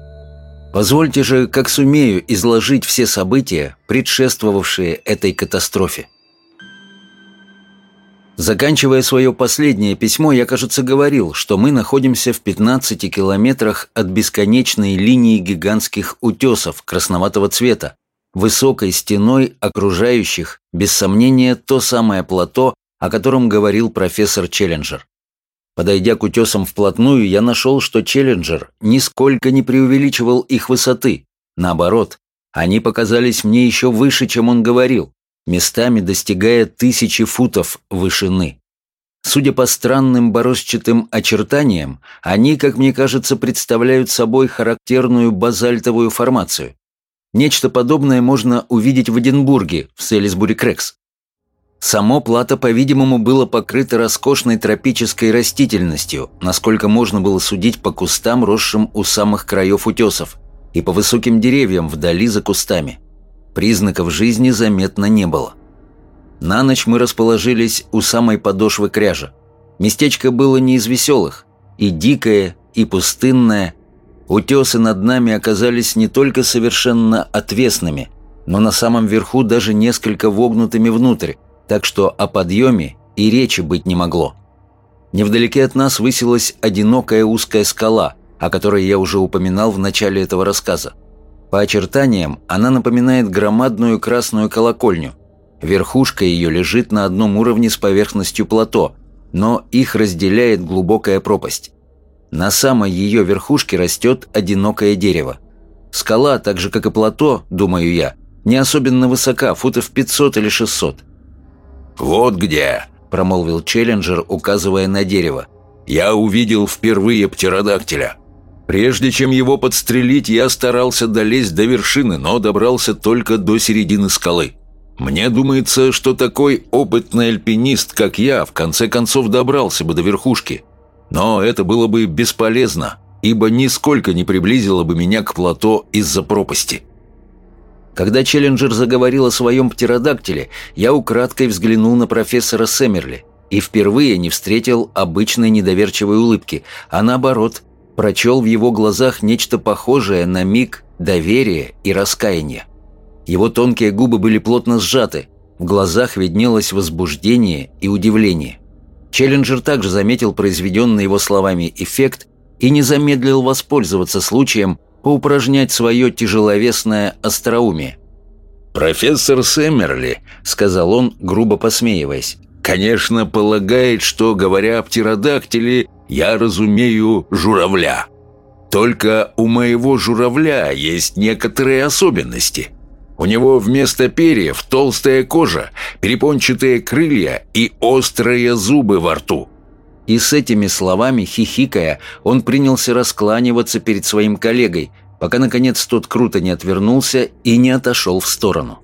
Позвольте же, как сумею, изложить все события, предшествовавшие этой катастрофе. Заканчивая свое последнее письмо, я, кажется, говорил, что мы находимся в 15 километрах от бесконечной линии гигантских утесов красноватого цвета, высокой стеной окружающих, без сомнения, то самое плато, о котором говорил профессор Челленджер. Подойдя к утесам вплотную, я нашел, что Челленджер нисколько не преувеличивал их высоты. Наоборот, они показались мне еще выше, чем он говорил местами достигая тысячи футов вышины. Судя по странным борозчатым очертаниям, они, как мне кажется, представляют собой характерную базальтовую формацию. Нечто подобное можно увидеть в Эдинбурге, в Селисбури-Крекс. Само плато, по-видимому, было покрыто роскошной тропической растительностью, насколько можно было судить по кустам, росшим у самых краев утесов, и по высоким деревьям вдали за кустами. Признаков жизни заметно не было. На ночь мы расположились у самой подошвы кряжа. Местечко было не из веселых. И дикое, и пустынное. Утесы над нами оказались не только совершенно отвесными, но на самом верху даже несколько вогнутыми внутрь, так что о подъеме и речи быть не могло. Невдалеке от нас высилась одинокая узкая скала, о которой я уже упоминал в начале этого рассказа. По очертаниям она напоминает громадную красную колокольню. Верхушка ее лежит на одном уровне с поверхностью плато, но их разделяет глубокая пропасть. На самой ее верхушке растет одинокое дерево. Скала, так же как и плато, думаю я, не особенно высока, футов 500 или 600. «Вот где», — промолвил Челленджер, указывая на дерево. «Я увидел впервые птеродактиля». Прежде чем его подстрелить, я старался долезть до вершины, но добрался только до середины скалы. Мне думается, что такой опытный альпинист, как я, в конце концов добрался бы до верхушки. Но это было бы бесполезно, ибо нисколько не приблизило бы меня к плато из-за пропасти. Когда Челленджер заговорил о своем птеродактиле, я украдкой взглянул на профессора Сэмерли и впервые не встретил обычной недоверчивой улыбки, а наоборот – прочел в его глазах нечто похожее на миг доверия и раскаяния. Его тонкие губы были плотно сжаты, в глазах виднелось возбуждение и удивление. Челленджер также заметил произведенный его словами эффект и не замедлил воспользоваться случаем поупражнять свое тяжеловесное остроумие. «Профессор Сэмерли», — сказал он, грубо посмеиваясь, «конечно, полагает, что, говоря о птеродактиле, я разумею журавля. Только у моего журавля есть некоторые особенности. У него вместо перьев толстая кожа, перепончатые крылья и острые зубы во рту. И с этими словами, хихикая, он принялся раскланиваться перед своим коллегой, пока, наконец, тот круто не отвернулся и не отошел в сторону.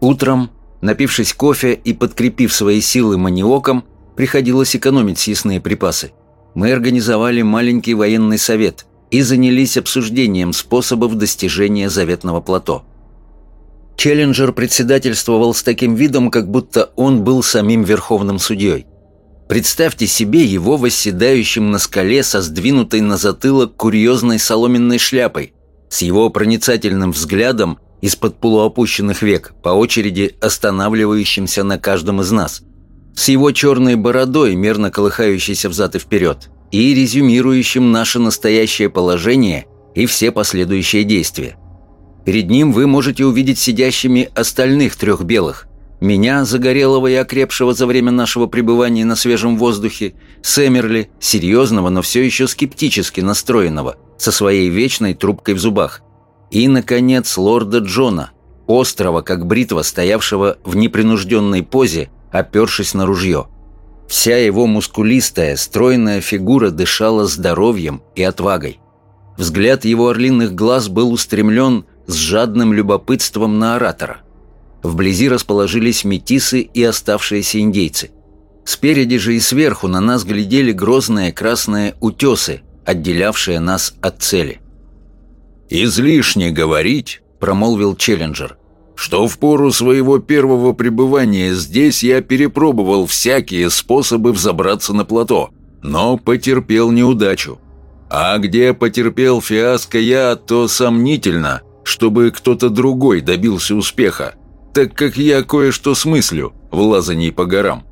Утром, напившись кофе и подкрепив свои силы маниоком, приходилось экономить съестные припасы. Мы организовали маленький военный совет и занялись обсуждением способов достижения заветного плато. Челленджер председательствовал с таким видом, как будто он был самим верховным судьей. Представьте себе его восседающим на скале со сдвинутой на затылок курьезной соломенной шляпой, с его проницательным взглядом из-под полуопущенных век, по очереди останавливающимся на каждом из нас, с его черной бородой, мерно колыхающейся взад и вперед, и резюмирующим наше настоящее положение и все последующие действия. Перед ним вы можете увидеть сидящими остальных трех белых, меня, загорелого и окрепшего за время нашего пребывания на свежем воздухе, Сэмерли, серьезного, но все еще скептически настроенного, со своей вечной трубкой в зубах. И, наконец, лорда Джона, острого, как бритва, стоявшего в непринужденной позе, опершись на ружье. Вся его мускулистая, стройная фигура дышала здоровьем и отвагой. Взгляд его орлиных глаз был устремлен с жадным любопытством на оратора – Вблизи расположились метисы и оставшиеся индейцы. Спереди же и сверху на нас глядели грозные красные утесы, отделявшие нас от цели. «Излишне говорить», — промолвил Челленджер, «что в пору своего первого пребывания здесь я перепробовал всякие способы взобраться на плато, но потерпел неудачу. А где потерпел фиаско я, то сомнительно, чтобы кто-то другой добился успеха так как я кое-что смыслю в лазании по горам.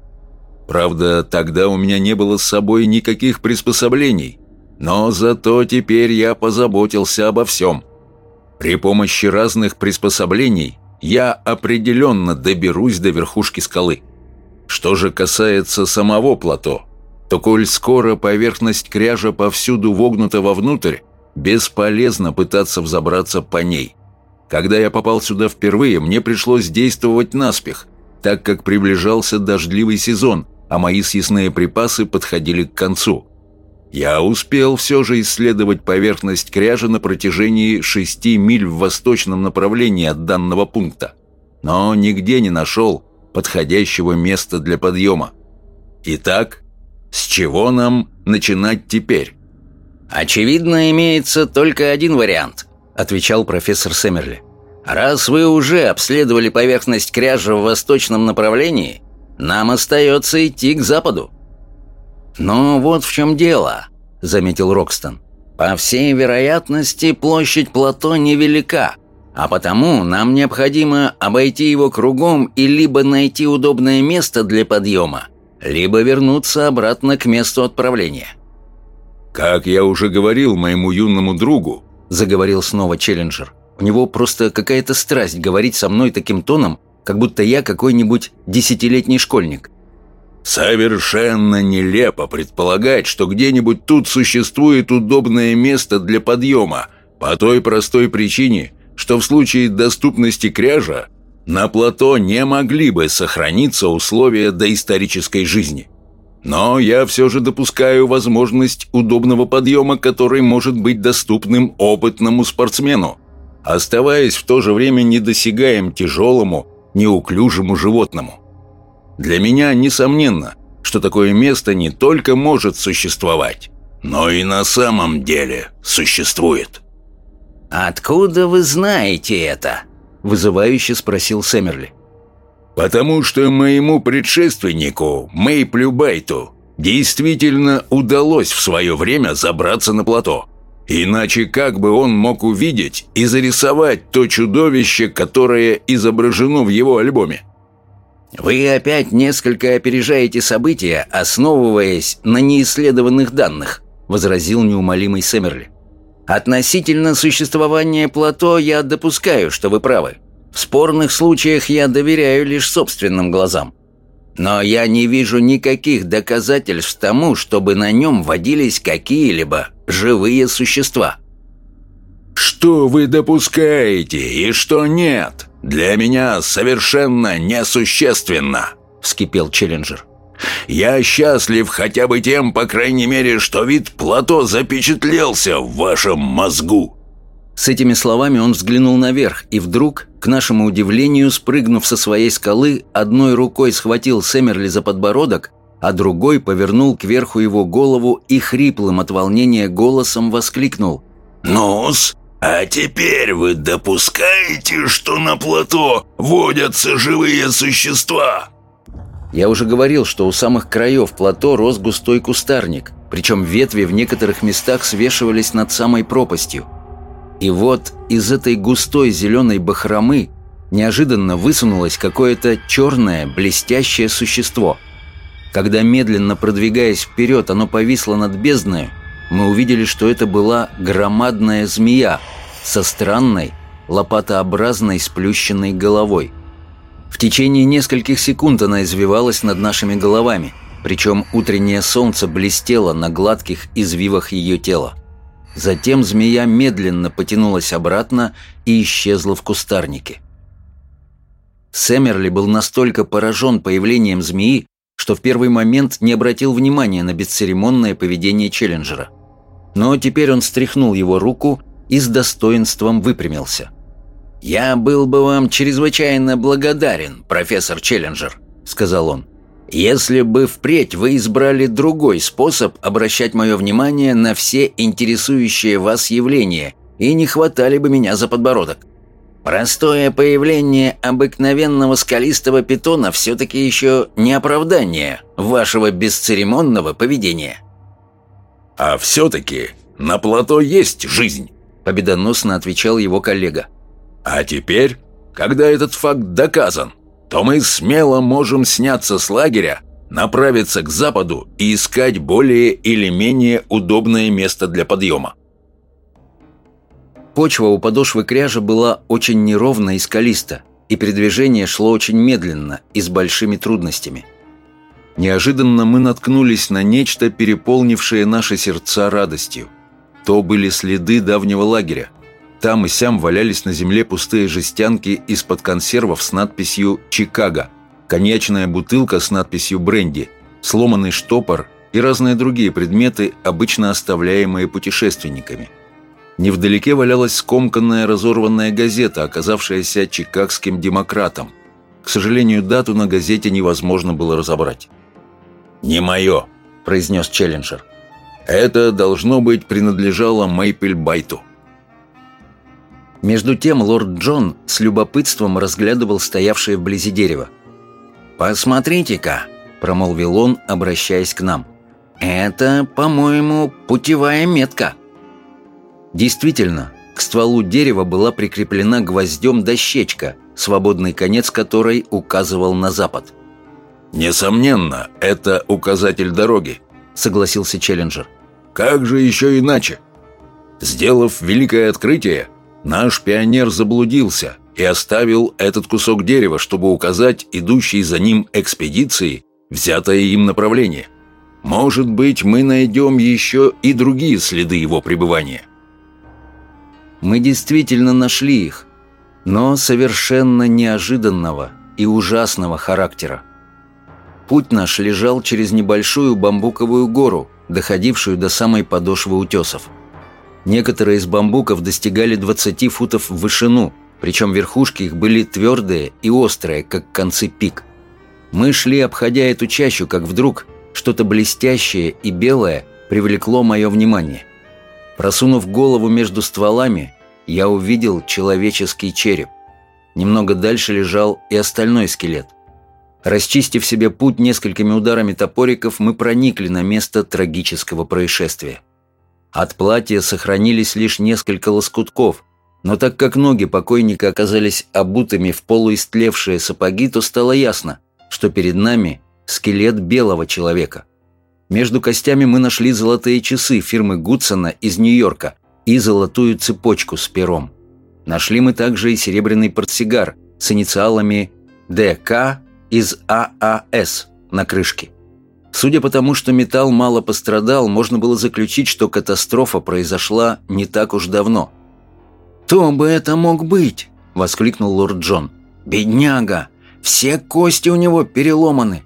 Правда, тогда у меня не было с собой никаких приспособлений, но зато теперь я позаботился обо всем. При помощи разных приспособлений я определенно доберусь до верхушки скалы. Что же касается самого плато, то коль скоро поверхность кряжа повсюду вогнута вовнутрь, бесполезно пытаться взобраться по ней. Когда я попал сюда впервые, мне пришлось действовать наспех, так как приближался дождливый сезон, а мои съестные припасы подходили к концу. Я успел все же исследовать поверхность кряжа на протяжении шести миль в восточном направлении от данного пункта, но нигде не нашел подходящего места для подъема. Итак, с чего нам начинать теперь? Очевидно, имеется только один вариант –— отвечал профессор Сэмерли. «Раз вы уже обследовали поверхность кряжа в восточном направлении, нам остается идти к западу». «Но вот в чем дело», — заметил Рокстон. «По всей вероятности, площадь плато невелика, а потому нам необходимо обойти его кругом и либо найти удобное место для подъема, либо вернуться обратно к месту отправления». «Как я уже говорил моему юному другу, — заговорил снова Челленджер. «У него просто какая-то страсть говорить со мной таким тоном, как будто я какой-нибудь десятилетний школьник». «Совершенно нелепо предполагать, что где-нибудь тут существует удобное место для подъема, по той простой причине, что в случае доступности кряжа на плато не могли бы сохраниться условия доисторической жизни». Но я все же допускаю возможность удобного подъема, который может быть доступным опытному спортсмену, оставаясь в то же время недосягаем тяжелому, неуклюжему животному. Для меня несомненно, что такое место не только может существовать, но и на самом деле существует. «Откуда вы знаете это?» – вызывающе спросил Сэмерли. Потому что моему предшественнику, Мейплю Байту, действительно удалось в свое время забраться на плато. Иначе как бы он мог увидеть и зарисовать то чудовище, которое изображено в его альбоме? Вы опять несколько опережаете события, основываясь на неисследованных данных, возразил неумолимый Сэмерли. Относительно существования плато я допускаю, что вы правы. В спорных случаях я доверяю лишь собственным глазам. Но я не вижу никаких доказательств тому, чтобы на нем водились какие-либо живые существа. «Что вы допускаете и что нет, для меня совершенно несущественно», — вскипел Челленджер. «Я счастлив хотя бы тем, по крайней мере, что вид плато запечатлелся в вашем мозгу». С этими словами он взглянул наверх и вдруг, к нашему удивлению, спрыгнув со своей скалы, одной рукой схватил Сэмерли за подбородок, а другой повернул кверху его голову и хриплым от волнения голосом воскликнул. «Ну-с, а теперь вы допускаете, что на плато водятся живые существа?» Я уже говорил, что у самых краев плато рос густой кустарник, причем ветви в некоторых местах свешивались над самой пропастью. И вот из этой густой зеленой бахромы неожиданно высунулось какое-то черное, блестящее существо. Когда, медленно продвигаясь вперед, оно повисло над бездной, мы увидели, что это была громадная змея со странной, лопатообразной сплющенной головой. В течение нескольких секунд она извивалась над нашими головами, причем утреннее солнце блестело на гладких извивах ее тела. Затем змея медленно потянулась обратно и исчезла в кустарнике. Сэмерли был настолько поражен появлением змеи, что в первый момент не обратил внимания на бесцеремонное поведение Челленджера. Но теперь он стряхнул его руку и с достоинством выпрямился. «Я был бы вам чрезвычайно благодарен, профессор Челленджер», — сказал он, «если бы впредь вы избрали другой способ обращать мое внимание на все интересующие вас явления и не хватали бы меня за подбородок. Простое появление обыкновенного скалистого питона все-таки еще не оправдание вашего бесцеремонного поведения». «А все-таки на плато есть жизнь», — победоносно отвечал его коллега. А теперь, когда этот факт доказан, то мы смело можем сняться с лагеря, направиться к западу и искать более или менее удобное место для подъема. Почва у подошвы кряжа была очень неровна и скалиста, и передвижение шло очень медленно и с большими трудностями. Неожиданно мы наткнулись на нечто, переполнившее наши сердца радостью. То были следы давнего лагеря. Там и сям валялись на земле пустые жестянки из-под консервов с надписью «Чикаго», коньячная бутылка с надписью «Бренди», сломанный штопор и разные другие предметы, обычно оставляемые путешественниками. Невдалеке валялась скомканная разорванная газета, оказавшаяся чикагским демократом. К сожалению, дату на газете невозможно было разобрать. «Не мое», – произнес Челленджер. «Это, должно быть, принадлежало Мейпель Байту». Между тем лорд Джон с любопытством разглядывал стоявшее вблизи дерево. «Посмотрите-ка», — промолвил он, обращаясь к нам. «Это, по-моему, путевая метка». Действительно, к стволу дерева была прикреплена гвоздем дощечка, свободный конец которой указывал на запад. «Несомненно, это указатель дороги», — согласился Челленджер. «Как же еще иначе? Сделав великое открытие, Наш пионер заблудился и оставил этот кусок дерева, чтобы указать идущей за ним экспедиции взятое им направление. Может быть, мы найдем еще и другие следы его пребывания. Мы действительно нашли их, но совершенно неожиданного и ужасного характера. Путь наш лежал через небольшую бамбуковую гору, доходившую до самой подошвы утесов. Некоторые из бамбуков достигали 20 футов в вышину, причем верхушки их были твердые и острые, как концы пик. Мы шли, обходя эту чащу, как вдруг что-то блестящее и белое привлекло мое внимание. Просунув голову между стволами, я увидел человеческий череп. Немного дальше лежал и остальной скелет. Расчистив себе путь несколькими ударами топориков, мы проникли на место трагического происшествия. От платья сохранились лишь несколько лоскутков, но так как ноги покойника оказались обутыми в полуистлевшие сапоги, то стало ясно, что перед нами скелет белого человека. Между костями мы нашли золотые часы фирмы Гудсона из Нью-Йорка и золотую цепочку с пером. Нашли мы также и серебряный портсигар с инициалами «ДК» из ААС на крышке. Судя по тому, что металл мало пострадал, можно было заключить, что катастрофа произошла не так уж давно. «Кто бы это мог быть?» — воскликнул лорд Джон. «Бедняга! Все кости у него переломаны!»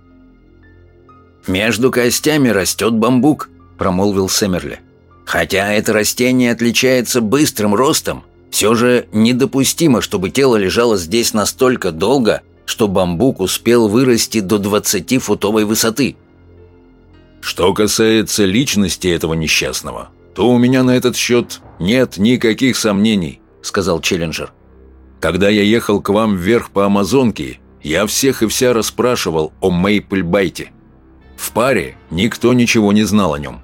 «Между костями растет бамбук», — промолвил Сэмерли. «Хотя это растение отличается быстрым ростом, Все же недопустимо, чтобы тело лежало здесь настолько долго, что бамбук успел вырасти до 20-футовой высоты. Что касается личности этого несчастного, то у меня на этот счет нет никаких сомнений, сказал Челленджер. Когда я ехал к вам вверх по Амазонке, я всех и вся расспрашивал о Мейпльбайте. В паре никто ничего не знал о нем.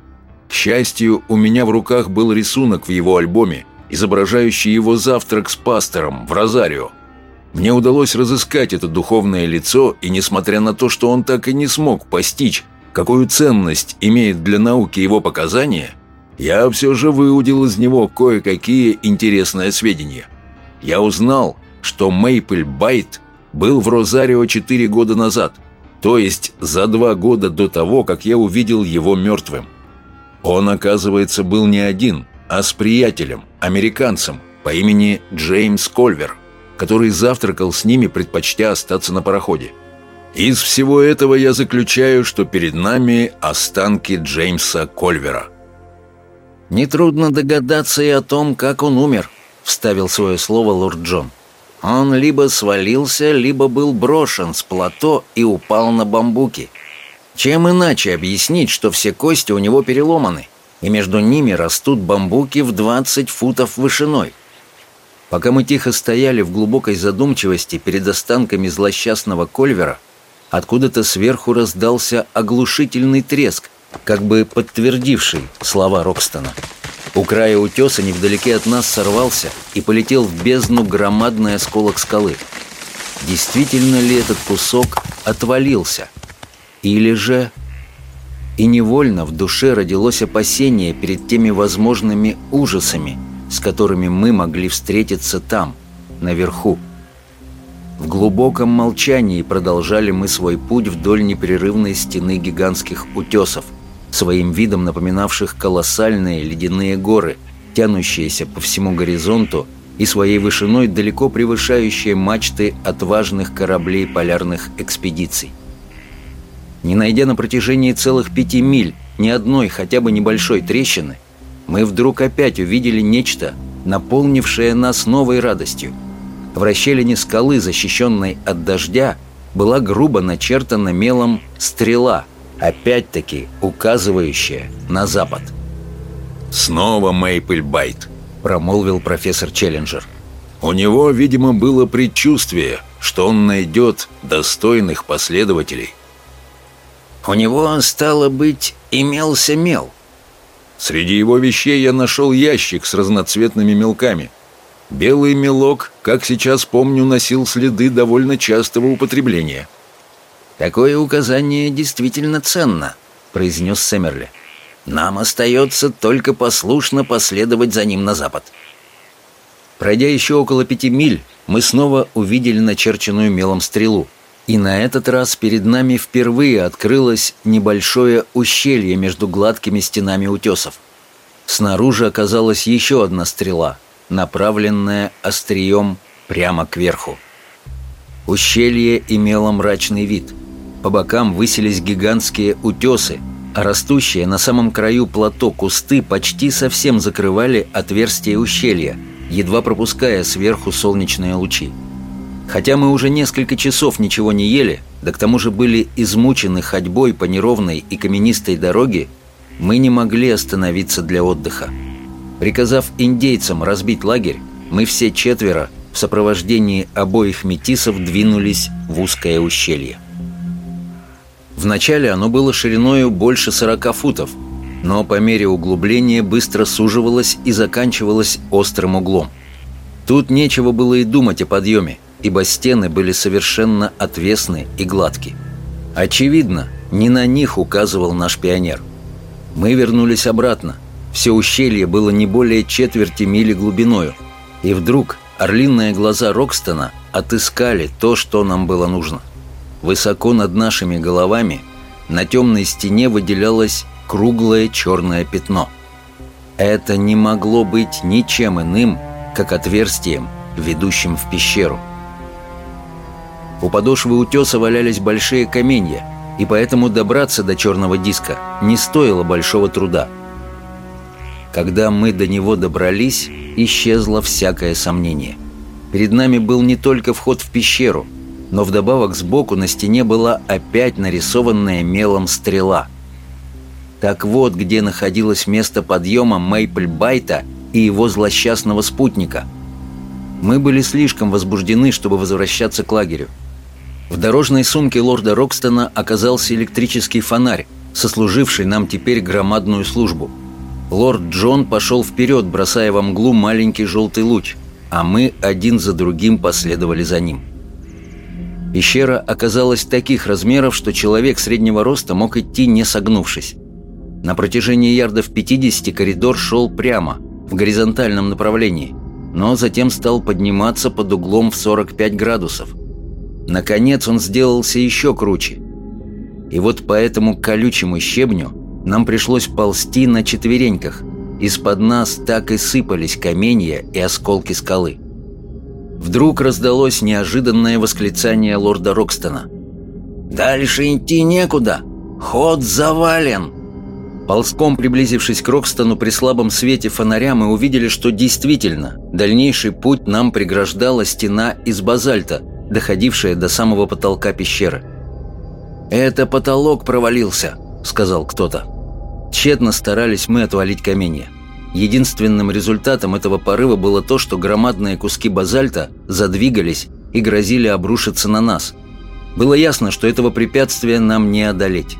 К счастью, у меня в руках был рисунок в его альбоме, изображающий его завтрак с пастором в Розарио. Мне удалось разыскать это духовное лицо, и несмотря на то, что он так и не смог постичь, какую ценность имеет для науки его показания, я все же выудил из него кое-какие интересные сведения. Я узнал, что Мейпл Байт был в Розарио 4 года назад, то есть за два года до того, как я увидел его мертвым. Он, оказывается, был не один – а с приятелем, американцем по имени Джеймс Кольвер, который завтракал с ними, предпочтя остаться на пароходе. Из всего этого я заключаю, что перед нами останки Джеймса Кольвера. «Нетрудно догадаться и о том, как он умер», — вставил свое слово лорд Джон. «Он либо свалился, либо был брошен с плато и упал на бамбуки. Чем иначе объяснить, что все кости у него переломаны?» и между ними растут бамбуки в 20 футов вышиной. Пока мы тихо стояли в глубокой задумчивости перед останками злосчастного кольвера, откуда-то сверху раздался оглушительный треск, как бы подтвердивший слова Рокстона. У края утеса невдалеке от нас сорвался и полетел в бездну громадный осколок скалы. Действительно ли этот кусок отвалился? Или же и невольно в душе родилось опасение перед теми возможными ужасами, с которыми мы могли встретиться там, наверху. В глубоком молчании продолжали мы свой путь вдоль непрерывной стены гигантских утесов, своим видом напоминавших колоссальные ледяные горы, тянущиеся по всему горизонту и своей вышиной далеко превышающие мачты отважных кораблей полярных экспедиций. Не найдя на протяжении целых пяти миль ни одной хотя бы небольшой трещины, мы вдруг опять увидели нечто, наполнившее нас новой радостью. В расщелине скалы, защищенной от дождя, была грубо начертана мелом стрела, опять-таки указывающая на запад. «Снова Мейпл Байт», — промолвил профессор Челленджер. «У него, видимо, было предчувствие, что он найдет достойных последователей». У него, стало быть, имелся мел. Среди его вещей я нашел ящик с разноцветными мелками. Белый мелок, как сейчас помню, носил следы довольно частого употребления. «Такое указание действительно ценно», — произнес Сэмерли. «Нам остается только послушно последовать за ним на запад». Пройдя еще около пяти миль, мы снова увидели начерченную мелом стрелу. И на этот раз перед нами впервые открылось небольшое ущелье между гладкими стенами утесов. Снаружи оказалась еще одна стрела, направленная острием прямо кверху. Ущелье имело мрачный вид. По бокам высились гигантские утесы, а растущие на самом краю плато кусты почти совсем закрывали отверстие ущелья, едва пропуская сверху солнечные лучи. Хотя мы уже несколько часов ничего не ели, да к тому же были измучены ходьбой по неровной и каменистой дороге, мы не могли остановиться для отдыха. Приказав индейцам разбить лагерь, мы все четверо в сопровождении обоих метисов двинулись в узкое ущелье. Вначале оно было шириною больше 40 футов, но по мере углубления быстро суживалось и заканчивалось острым углом. Тут нечего было и думать о подъеме, ибо стены были совершенно отвесны и гладки. Очевидно, не на них указывал наш пионер. Мы вернулись обратно. Все ущелье было не более четверти мили глубиною. И вдруг орлиные глаза Рокстона отыскали то, что нам было нужно. Высоко над нашими головами на темной стене выделялось круглое черное пятно. Это не могло быть ничем иным, как отверстием, ведущим в пещеру. У подошвы утеса валялись большие каменья, и поэтому добраться до черного диска не стоило большого труда. Когда мы до него добрались, исчезло всякое сомнение. Перед нами был не только вход в пещеру, но вдобавок сбоку на стене была опять нарисованная мелом стрела. Так вот, где находилось место подъема Мейпль-Байта и его злосчастного спутника. Мы были слишком возбуждены, чтобы возвращаться к лагерю. В дорожной сумке лорда Рокстона оказался электрический фонарь, сослуживший нам теперь громадную службу. Лорд Джон пошел вперед, бросая во мглу маленький желтый луч, а мы один за другим последовали за ним. Пещера оказалась таких размеров, что человек среднего роста мог идти не согнувшись. На протяжении ярдов 50 коридор шел прямо, в горизонтальном направлении, но затем стал подниматься под углом в 45 градусов – Наконец он сделался еще круче. И вот по этому колючему щебню нам пришлось ползти на четвереньках. Из-под нас так и сыпались каменья и осколки скалы. Вдруг раздалось неожиданное восклицание лорда Рокстона. «Дальше идти некуда! Ход завален!» Ползком приблизившись к Рокстону при слабом свете фонаря, мы увидели, что действительно дальнейший путь нам преграждала стена из базальта – доходившая до самого потолка пещеры. «Это потолок провалился», — сказал кто-то. Тщетно старались мы отвалить каменья. Единственным результатом этого порыва было то, что громадные куски базальта задвигались и грозили обрушиться на нас. Было ясно, что этого препятствия нам не одолеть.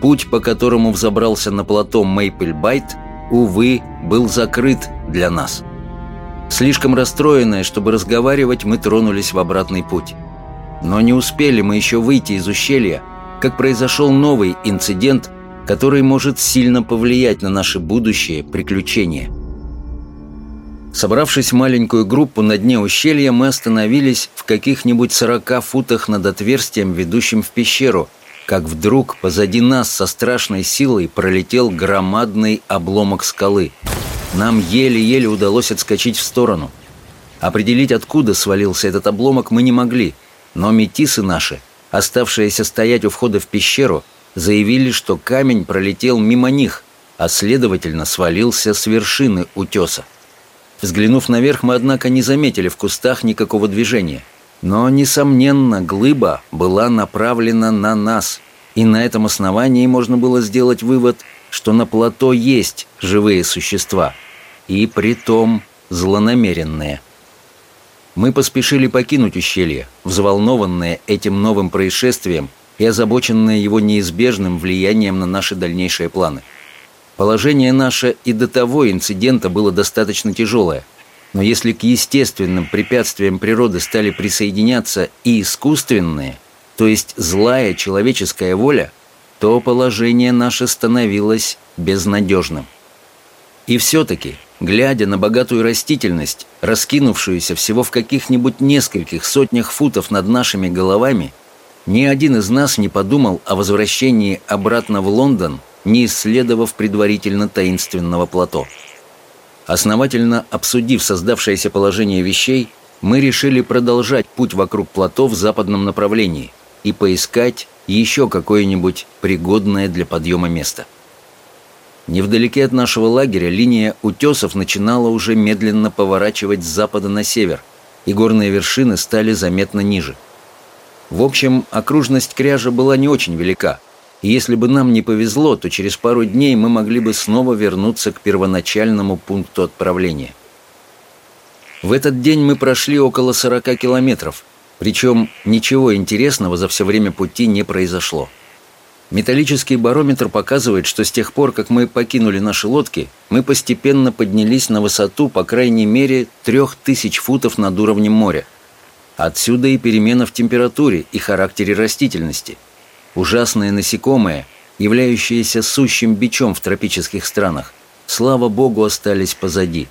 Путь, по которому взобрался на плато Мейпельбайт, увы, был закрыт для нас. Слишком расстроенные, чтобы разговаривать, мы тронулись в обратный путь. Но не успели мы еще выйти из ущелья, как произошел новый инцидент, который может сильно повлиять на наше будущее приключения. Собравшись в маленькую группу на дне ущелья, мы остановились в каких-нибудь сорока футах над отверстием, ведущим в пещеру, как вдруг позади нас со страшной силой пролетел громадный обломок скалы – нам еле-еле удалось отскочить в сторону. Определить, откуда свалился этот обломок, мы не могли, но метисы наши, оставшиеся стоять у входа в пещеру, заявили, что камень пролетел мимо них, а следовательно свалился с вершины утеса. Взглянув наверх, мы, однако, не заметили в кустах никакого движения. Но, несомненно, глыба была направлена на нас, и на этом основании можно было сделать вывод, что на плато есть живые существа, и притом злонамеренные. Мы поспешили покинуть ущелье, взволнованные этим новым происшествием и озабоченные его неизбежным влиянием на наши дальнейшие планы. Положение наше и до того инцидента было достаточно тяжелое, но если к естественным препятствиям природы стали присоединяться и искусственные, то есть злая человеческая воля, то положение наше становилось безнадежным. И все-таки, глядя на богатую растительность, раскинувшуюся всего в каких-нибудь нескольких сотнях футов над нашими головами, ни один из нас не подумал о возвращении обратно в Лондон, не исследовав предварительно таинственного плато. Основательно обсудив создавшееся положение вещей, мы решили продолжать путь вокруг плато в западном направлении и поискать еще какое-нибудь пригодное для подъема место. Невдалеке от нашего лагеря линия утесов начинала уже медленно поворачивать с запада на север, и горные вершины стали заметно ниже. В общем, окружность кряжа была не очень велика, и если бы нам не повезло, то через пару дней мы могли бы снова вернуться к первоначальному пункту отправления. В этот день мы прошли около 40 километров, причем ничего интересного за все время пути не произошло. Металлический барометр показывает, что с тех пор, как мы покинули наши лодки, мы постепенно поднялись на высоту, по крайней мере, трех тысяч футов над уровнем моря. Отсюда и перемена в температуре и характере растительности. Ужасные насекомые, являющиеся сущим бичом в тропических странах, слава богу, остались позади.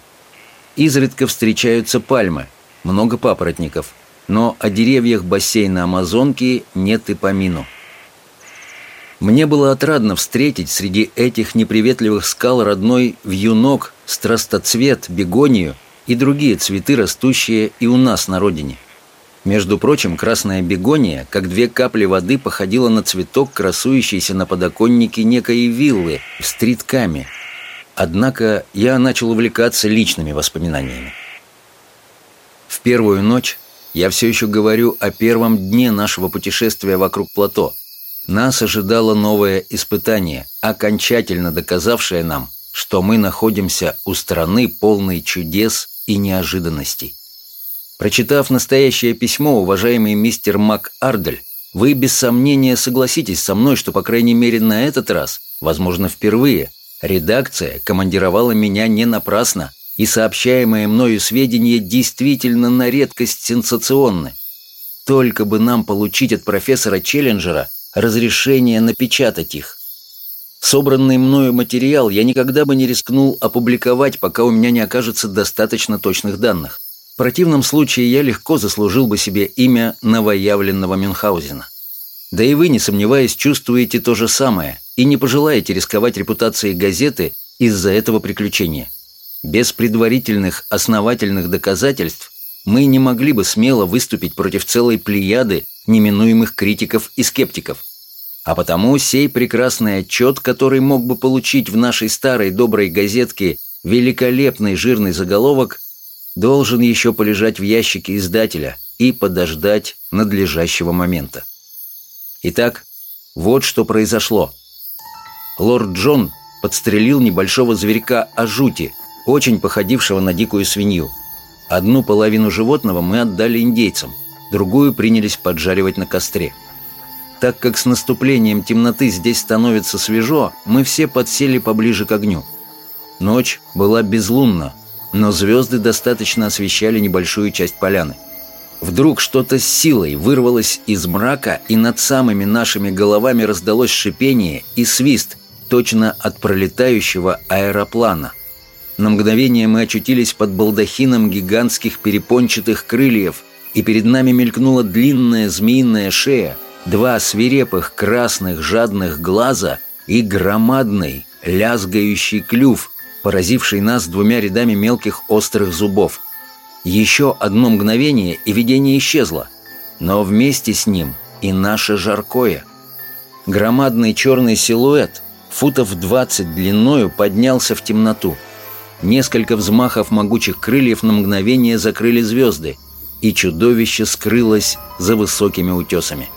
Изредка встречаются пальмы, много папоротников, но о деревьях бассейна Амазонки нет и помину. Мне было отрадно встретить среди этих неприветливых скал родной вьюнок, страстоцвет, бегонию и другие цветы, растущие и у нас на родине. Между прочим, красная бегония, как две капли воды, походила на цветок, красующийся на подоконнике некой виллы в Стриткаме. Однако я начал увлекаться личными воспоминаниями. В первую ночь я все еще говорю о первом дне нашего путешествия вокруг плато. Нас ожидало новое испытание, окончательно доказавшее нам, что мы находимся у страны полной чудес и неожиданностей. Прочитав настоящее письмо, уважаемый мистер Мак Ардель, вы без сомнения согласитесь со мной, что, по крайней мере, на этот раз, возможно, впервые, редакция командировала меня не напрасно, и сообщаемые мною сведения действительно на редкость сенсационны. Только бы нам получить от профессора Челленджера разрешение напечатать их. Собранный мною материал я никогда бы не рискнул опубликовать, пока у меня не окажется достаточно точных данных. Противном случае я легко заслужил бы себе имя новоявленного Мюнхгаузена. Да и вы, не сомневаясь, чувствуете то же самое и не пожелаете рисковать репутацией газеты из-за этого приключения. Без предварительных основательных доказательств мы не могли бы смело выступить против целой плеяды неминуемых критиков и скептиков. А потому сей прекрасный отчет, который мог бы получить в нашей старой доброй газетке великолепный жирный заголовок, должен еще полежать в ящике издателя и подождать надлежащего момента. Итак, вот что произошло. Лорд Джон подстрелил небольшого зверька Ажути, очень походившего на дикую свинью. Одну половину животного мы отдали индейцам, другую принялись поджаривать на костре. Так как с наступлением темноты здесь становится свежо, мы все подсели поближе к огню. Ночь была безлунна, но звезды достаточно освещали небольшую часть поляны. Вдруг что-то с силой вырвалось из мрака, и над самыми нашими головами раздалось шипение и свист, точно от пролетающего аэроплана – на мгновение мы очутились под балдахином гигантских перепончатых крыльев, и перед нами мелькнула длинная змеиная шея, два свирепых красных жадных глаза и громадный лязгающий клюв, поразивший нас двумя рядами мелких острых зубов. Еще одно мгновение, и видение исчезло, но вместе с ним и наше жаркое. Громадный черный силуэт, футов двадцать длиною, поднялся в темноту – Несколько взмахов могучих крыльев на мгновение закрыли звезды, и чудовище скрылось за высокими утесами.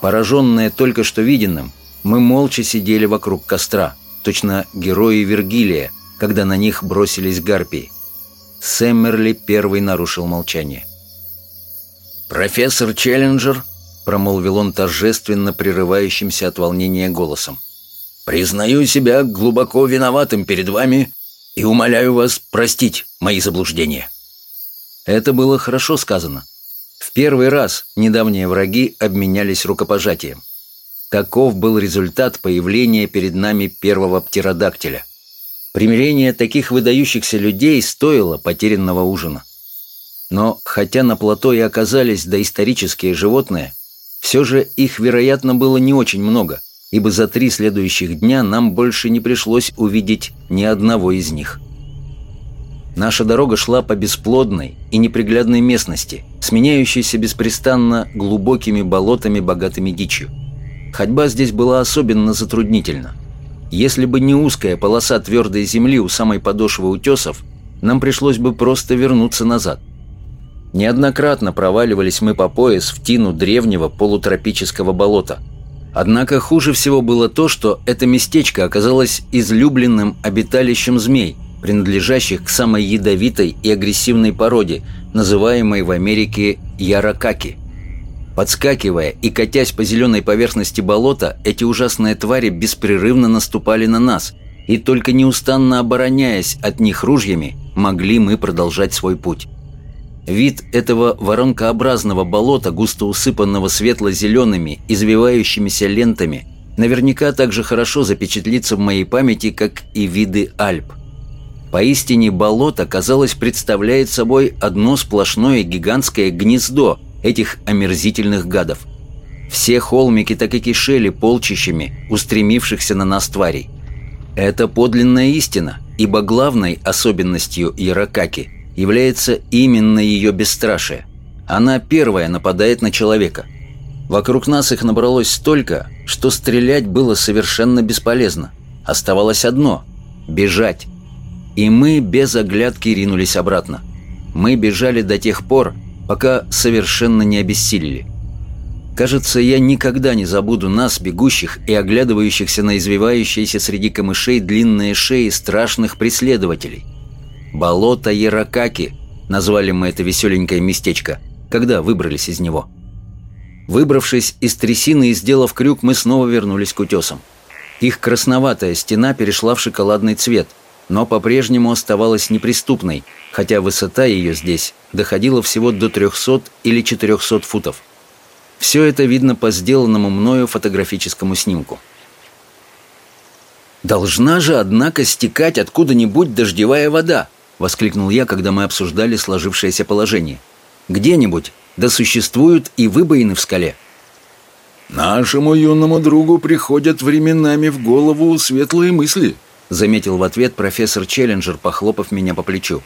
Пораженные только что виденным, мы молча сидели вокруг костра, точно герои Вергилия, когда на них бросились гарпии. Сэммерли первый нарушил молчание. «Профессор Челленджер», — промолвил он торжественно прерывающимся от волнения голосом, «признаю себя глубоко виноватым перед вами и умоляю вас простить мои заблуждения». Это было хорошо сказано. В первый раз недавние враги обменялись рукопожатием. Таков был результат появления перед нами первого птеродактиля. Примирение таких выдающихся людей стоило потерянного ужина. Но хотя на плато и оказались доисторические животные, все же их, вероятно, было не очень много – ибо за три следующих дня нам больше не пришлось увидеть ни одного из них. Наша дорога шла по бесплодной и неприглядной местности, сменяющейся беспрестанно глубокими болотами, богатыми дичью. Ходьба здесь была особенно затруднительна. Если бы не узкая полоса твердой земли у самой подошвы утесов, нам пришлось бы просто вернуться назад. Неоднократно проваливались мы по пояс в тину древнего полутропического болота – Однако хуже всего было то, что это местечко оказалось излюбленным обиталищем змей, принадлежащих к самой ядовитой и агрессивной породе, называемой в Америке яракаки. Подскакивая и катясь по зеленой поверхности болота, эти ужасные твари беспрерывно наступали на нас, и только неустанно обороняясь от них ружьями, могли мы продолжать свой путь. Вид этого воронкообразного болота, густо усыпанного светло-зелеными, извивающимися лентами, наверняка так же хорошо запечатлится в моей памяти, как и виды Альп. Поистине болото, казалось, представляет собой одно сплошное гигантское гнездо этих омерзительных гадов. Все холмики так и кишели полчищами, устремившихся на нас тварей. Это подлинная истина, ибо главной особенностью Яракаки – является именно ее бесстрашие. Она первая нападает на человека. Вокруг нас их набралось столько, что стрелять было совершенно бесполезно. Оставалось одно – бежать. И мы без оглядки ринулись обратно. Мы бежали до тех пор, пока совершенно не обессилели. Кажется, я никогда не забуду нас, бегущих и оглядывающихся на извивающиеся среди камышей длинные шеи страшных преследователей. «Болото Яракаки» назвали мы это веселенькое местечко, когда выбрались из него. Выбравшись из трясины и сделав крюк, мы снова вернулись к утесам. Их красноватая стена перешла в шоколадный цвет, но по-прежнему оставалась неприступной, хотя высота ее здесь доходила всего до 300 или 400 футов. Все это видно по сделанному мною фотографическому снимку. «Должна же, однако, стекать откуда-нибудь дождевая вода!» — воскликнул я, когда мы обсуждали сложившееся положение. «Где-нибудь, да существуют и выбоины в скале». «Нашему юному другу приходят временами в голову светлые мысли», — заметил в ответ профессор Челленджер, похлопав меня по плечу.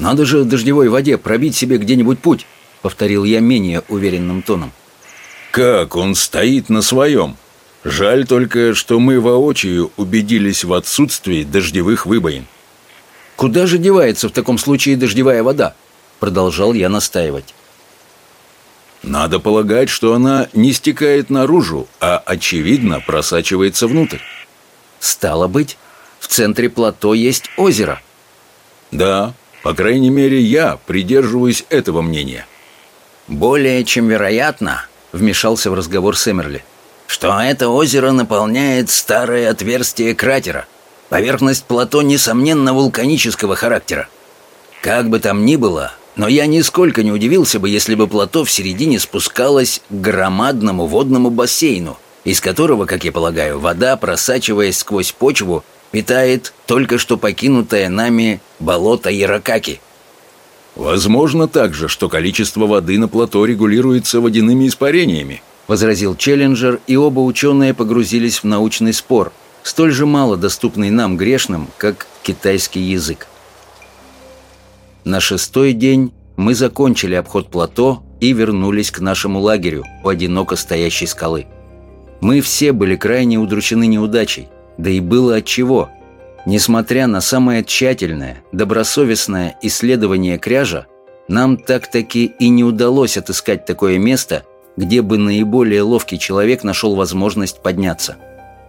«Надо же дождевой воде пробить себе где-нибудь путь», — повторил я менее уверенным тоном. «Как он стоит на своем! Жаль только, что мы воочию убедились в отсутствии дождевых выбоин». «Куда же девается в таком случае дождевая вода?» — продолжал я настаивать. «Надо полагать, что она не стекает наружу, а, очевидно, просачивается внутрь». «Стало быть, в центре плато есть озеро». «Да, по крайней мере, я придерживаюсь этого мнения». «Более чем вероятно», — вмешался в разговор Сэмерли, «что это озеро наполняет старое отверстие кратера. Поверхность плато, несомненно, вулканического характера. Как бы там ни было, но я нисколько не удивился бы, если бы плато в середине спускалось к громадному водному бассейну, из которого, как я полагаю, вода, просачиваясь сквозь почву, питает только что покинутое нами болото Яракаки». «Возможно также, что количество воды на плато регулируется водяными испарениями», возразил Челленджер, и оба ученые погрузились в научный спор, столь же мало доступный нам грешным, как китайский язык. На шестой день мы закончили обход плато и вернулись к нашему лагерю у одиноко стоящей скалы. Мы все были крайне удручены неудачей, да и было от чего – Несмотря на самое тщательное, добросовестное исследование кряжа, нам так-таки и не удалось отыскать такое место, где бы наиболее ловкий человек нашел возможность подняться.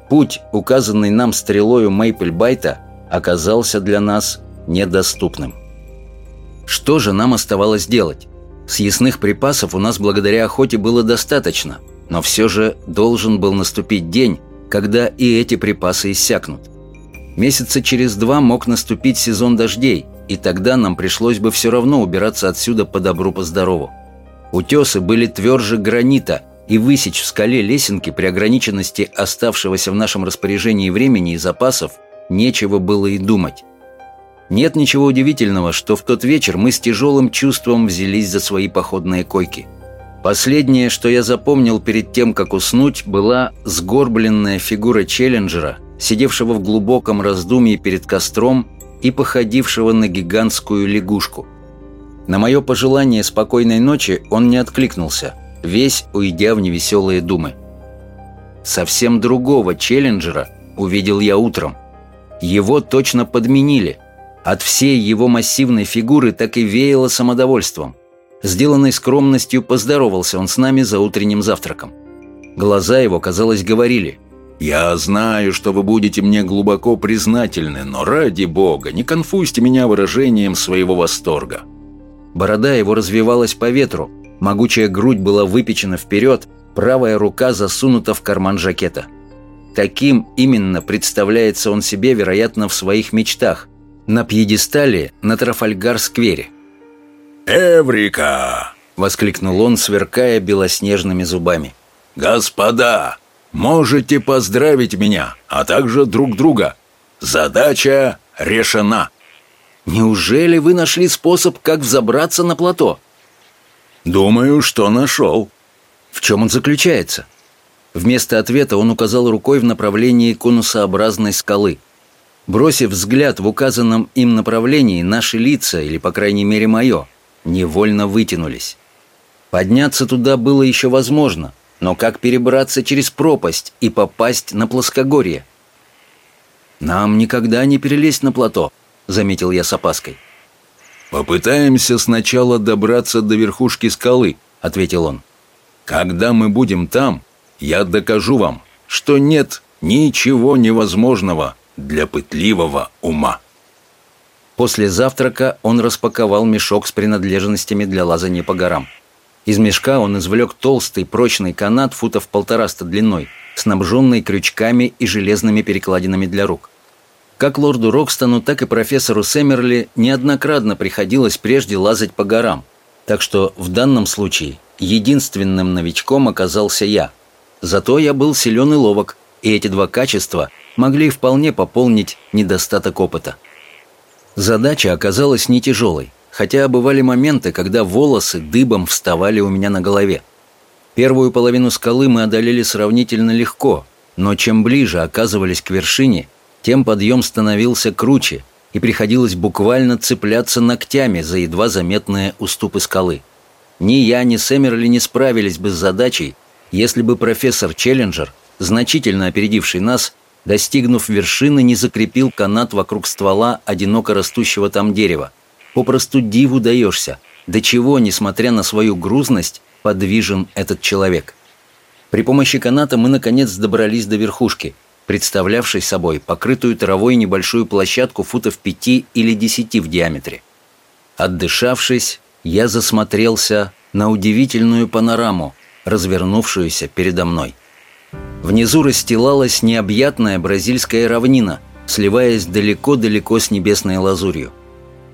Путь, указанный нам стрелою Мейпельбайта, оказался для нас недоступным. Что же нам оставалось делать? Съестных припасов у нас благодаря охоте было достаточно, но все же должен был наступить день, когда и эти припасы иссякнут. Месяца через два мог наступить сезон дождей, и тогда нам пришлось бы все равно убираться отсюда по добру, по здорову. Утесы были тверже гранита, и высечь в скале лесенки при ограниченности оставшегося в нашем распоряжении времени и запасов нечего было и думать. Нет ничего удивительного, что в тот вечер мы с тяжелым чувством взялись за свои походные койки. Последнее, что я запомнил перед тем, как уснуть, была сгорбленная фигура Челленджера – сидевшего в глубоком раздумье перед костром и походившего на гигантскую лягушку. На мое пожелание спокойной ночи он не откликнулся, весь уйдя в невеселые думы. Совсем другого челленджера увидел я утром. Его точно подменили. От всей его массивной фигуры так и веяло самодовольством. Сделанной скромностью поздоровался он с нами за утренним завтраком. Глаза его, казалось, говорили – я знаю, что вы будете мне глубоко признательны, но ради бога, не конфузьте меня выражением своего восторга». Борода его развивалась по ветру, могучая грудь была выпечена вперед, правая рука засунута в карман жакета. Таким именно представляется он себе, вероятно, в своих мечтах, на пьедестале на Трафальгар-сквере. «Эврика!» — воскликнул он, сверкая белоснежными зубами. «Господа, Можете поздравить меня, а также друг друга. Задача решена. Неужели вы нашли способ, как взобраться на плато? Думаю, что нашел. В чем он заключается? Вместо ответа он указал рукой в направлении конусообразной скалы. Бросив взгляд в указанном им направлении, наши лица, или по крайней мере мое, невольно вытянулись. Подняться туда было еще возможно – но как перебраться через пропасть и попасть на плоскогорье? «Нам никогда не перелезть на плато», — заметил я с опаской. «Попытаемся сначала добраться до верхушки скалы», — ответил он. «Когда мы будем там, я докажу вам, что нет ничего невозможного для пытливого ума». После завтрака он распаковал мешок с принадлежностями для лазания по горам. Из мешка он извлек толстый прочный канат футов полтораста длиной, снабженный крючками и железными перекладинами для рук. Как лорду Рокстону, так и профессору Сэмерли неоднократно приходилось прежде лазать по горам, так что в данном случае единственным новичком оказался я. Зато я был силен и ловок, и эти два качества могли вполне пополнить недостаток опыта. Задача оказалась не тяжелой, хотя бывали моменты, когда волосы дыбом вставали у меня на голове. Первую половину скалы мы одолели сравнительно легко, но чем ближе оказывались к вершине – тем подъем становился круче, и приходилось буквально цепляться ногтями за едва заметные уступы скалы. Ни я, ни Сэмерли не справились бы с задачей, если бы профессор Челленджер, значительно опередивший нас, достигнув вершины, не закрепил канат вокруг ствола одиноко растущего там дерева. Попросту диву даешься, до чего, несмотря на свою грузность, подвижен этот человек. При помощи каната мы, наконец, добрались до верхушки – представлявшей собой покрытую травой небольшую площадку футов пяти или десяти в диаметре. Отдышавшись, я засмотрелся на удивительную панораму, развернувшуюся передо мной. Внизу расстилалась необъятная бразильская равнина, сливаясь далеко-далеко с небесной лазурью.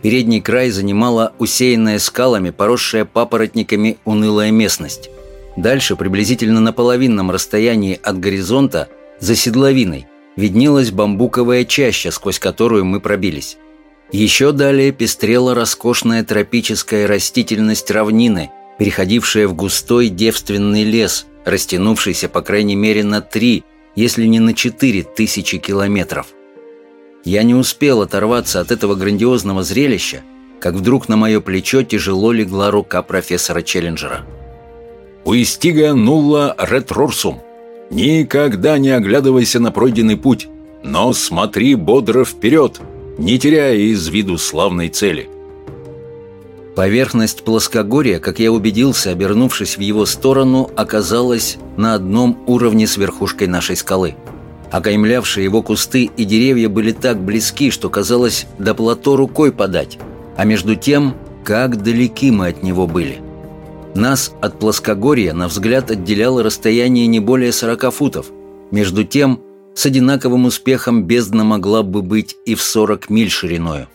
Передний край занимала усеянная скалами, поросшая папоротниками унылая местность. Дальше, приблизительно на половинном расстоянии от горизонта, за седловиной виднелась бамбуковая чаща, сквозь которую мы пробились. Еще далее пестрела роскошная тропическая растительность равнины, переходившая в густой девственный лес, растянувшийся по крайней мере на три, если не на четыре тысячи километров. Я не успел оторваться от этого грандиозного зрелища, как вдруг на мое плечо тяжело легла рука профессора Челленджера. «Уистига нулла ретрорсум», Никогда не оглядывайся на пройденный путь, но смотри бодро вперед, не теряя из виду славной цели. Поверхность плоскогорья, как я убедился, обернувшись в его сторону, оказалась на одном уровне с верхушкой нашей скалы. Окаймлявшие его кусты и деревья были так близки, что казалось до плато рукой подать, а между тем, как далеки мы от него были. Нас от плоскогорья, на взгляд, отделяло расстояние не более 40 футов. Между тем, с одинаковым успехом бездна могла бы быть и в 40 миль шириною.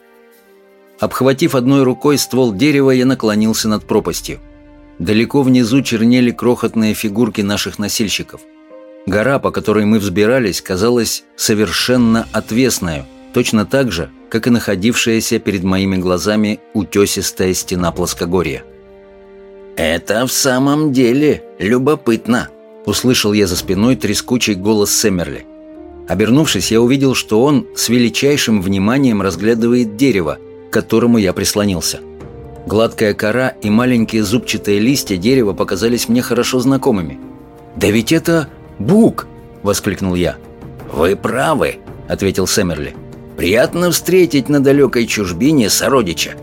Обхватив одной рукой ствол дерева, я наклонился над пропастью. Далеко внизу чернели крохотные фигурки наших носильщиков. Гора, по которой мы взбирались, казалась совершенно отвесной, точно так же, как и находившаяся перед моими глазами утесистая стена плоскогорья. «Это в самом деле любопытно», — услышал я за спиной трескучий голос Сэмерли. Обернувшись, я увидел, что он с величайшим вниманием разглядывает дерево, к которому я прислонился. Гладкая кора и маленькие зубчатые листья дерева показались мне хорошо знакомыми. «Да ведь это бук!» — воскликнул я. «Вы правы», — ответил Сэмерли. «Приятно встретить на далекой чужбине сородича.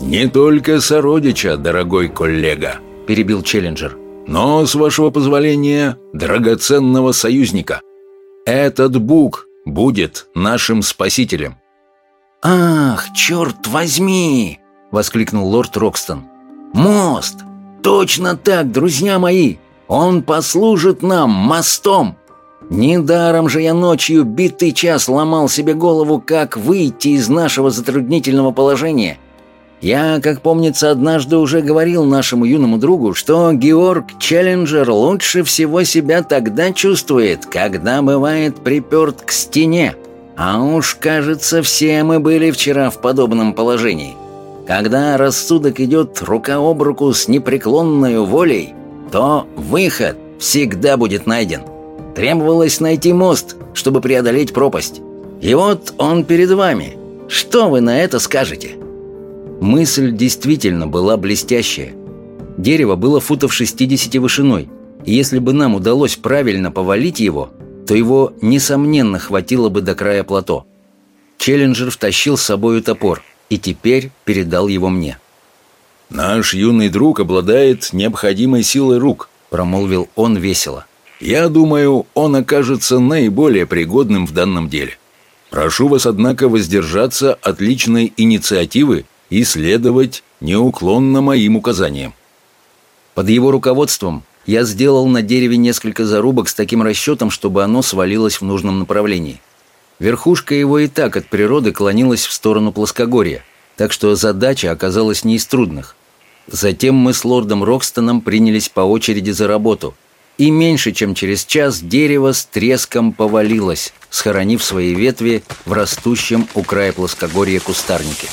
«Не только сородича, дорогой коллега», – перебил Челленджер, «но, с вашего позволения, драгоценного союзника. Этот бук будет нашим спасителем». «Ах, черт возьми!» – воскликнул лорд Рокстон. «Мост! Точно так, друзья мои! Он послужит нам мостом!» Недаром же я ночью битый час ломал себе голову, как выйти из нашего затруднительного положения – я, как помнится, однажды уже говорил нашему юному другу, что Георг Челленджер лучше всего себя тогда чувствует, когда бывает приперт к стене. А уж, кажется, все мы были вчера в подобном положении. Когда рассудок идет рука об руку с непреклонной волей, то выход всегда будет найден. Требовалось найти мост, чтобы преодолеть пропасть. И вот он перед вами. Что вы на это скажете?» Мысль действительно была блестящая. Дерево было футов 60 вышиной, и если бы нам удалось правильно повалить его, то его, несомненно, хватило бы до края плато. Челленджер втащил с собою топор и теперь передал его мне. «Наш юный друг обладает необходимой силой рук», — промолвил он весело. «Я думаю, он окажется наиболее пригодным в данном деле. Прошу вас, однако, воздержаться от личной инициативы и следовать неуклонно моим указаниям». Под его руководством я сделал на дереве несколько зарубок с таким расчетом, чтобы оно свалилось в нужном направлении. Верхушка его и так от природы клонилась в сторону плоскогорья, так что задача оказалась не из трудных. Затем мы с лордом Рокстоном принялись по очереди за работу, и меньше чем через час дерево с треском повалилось, схоронив свои ветви в растущем у края плоскогорья кустарнике.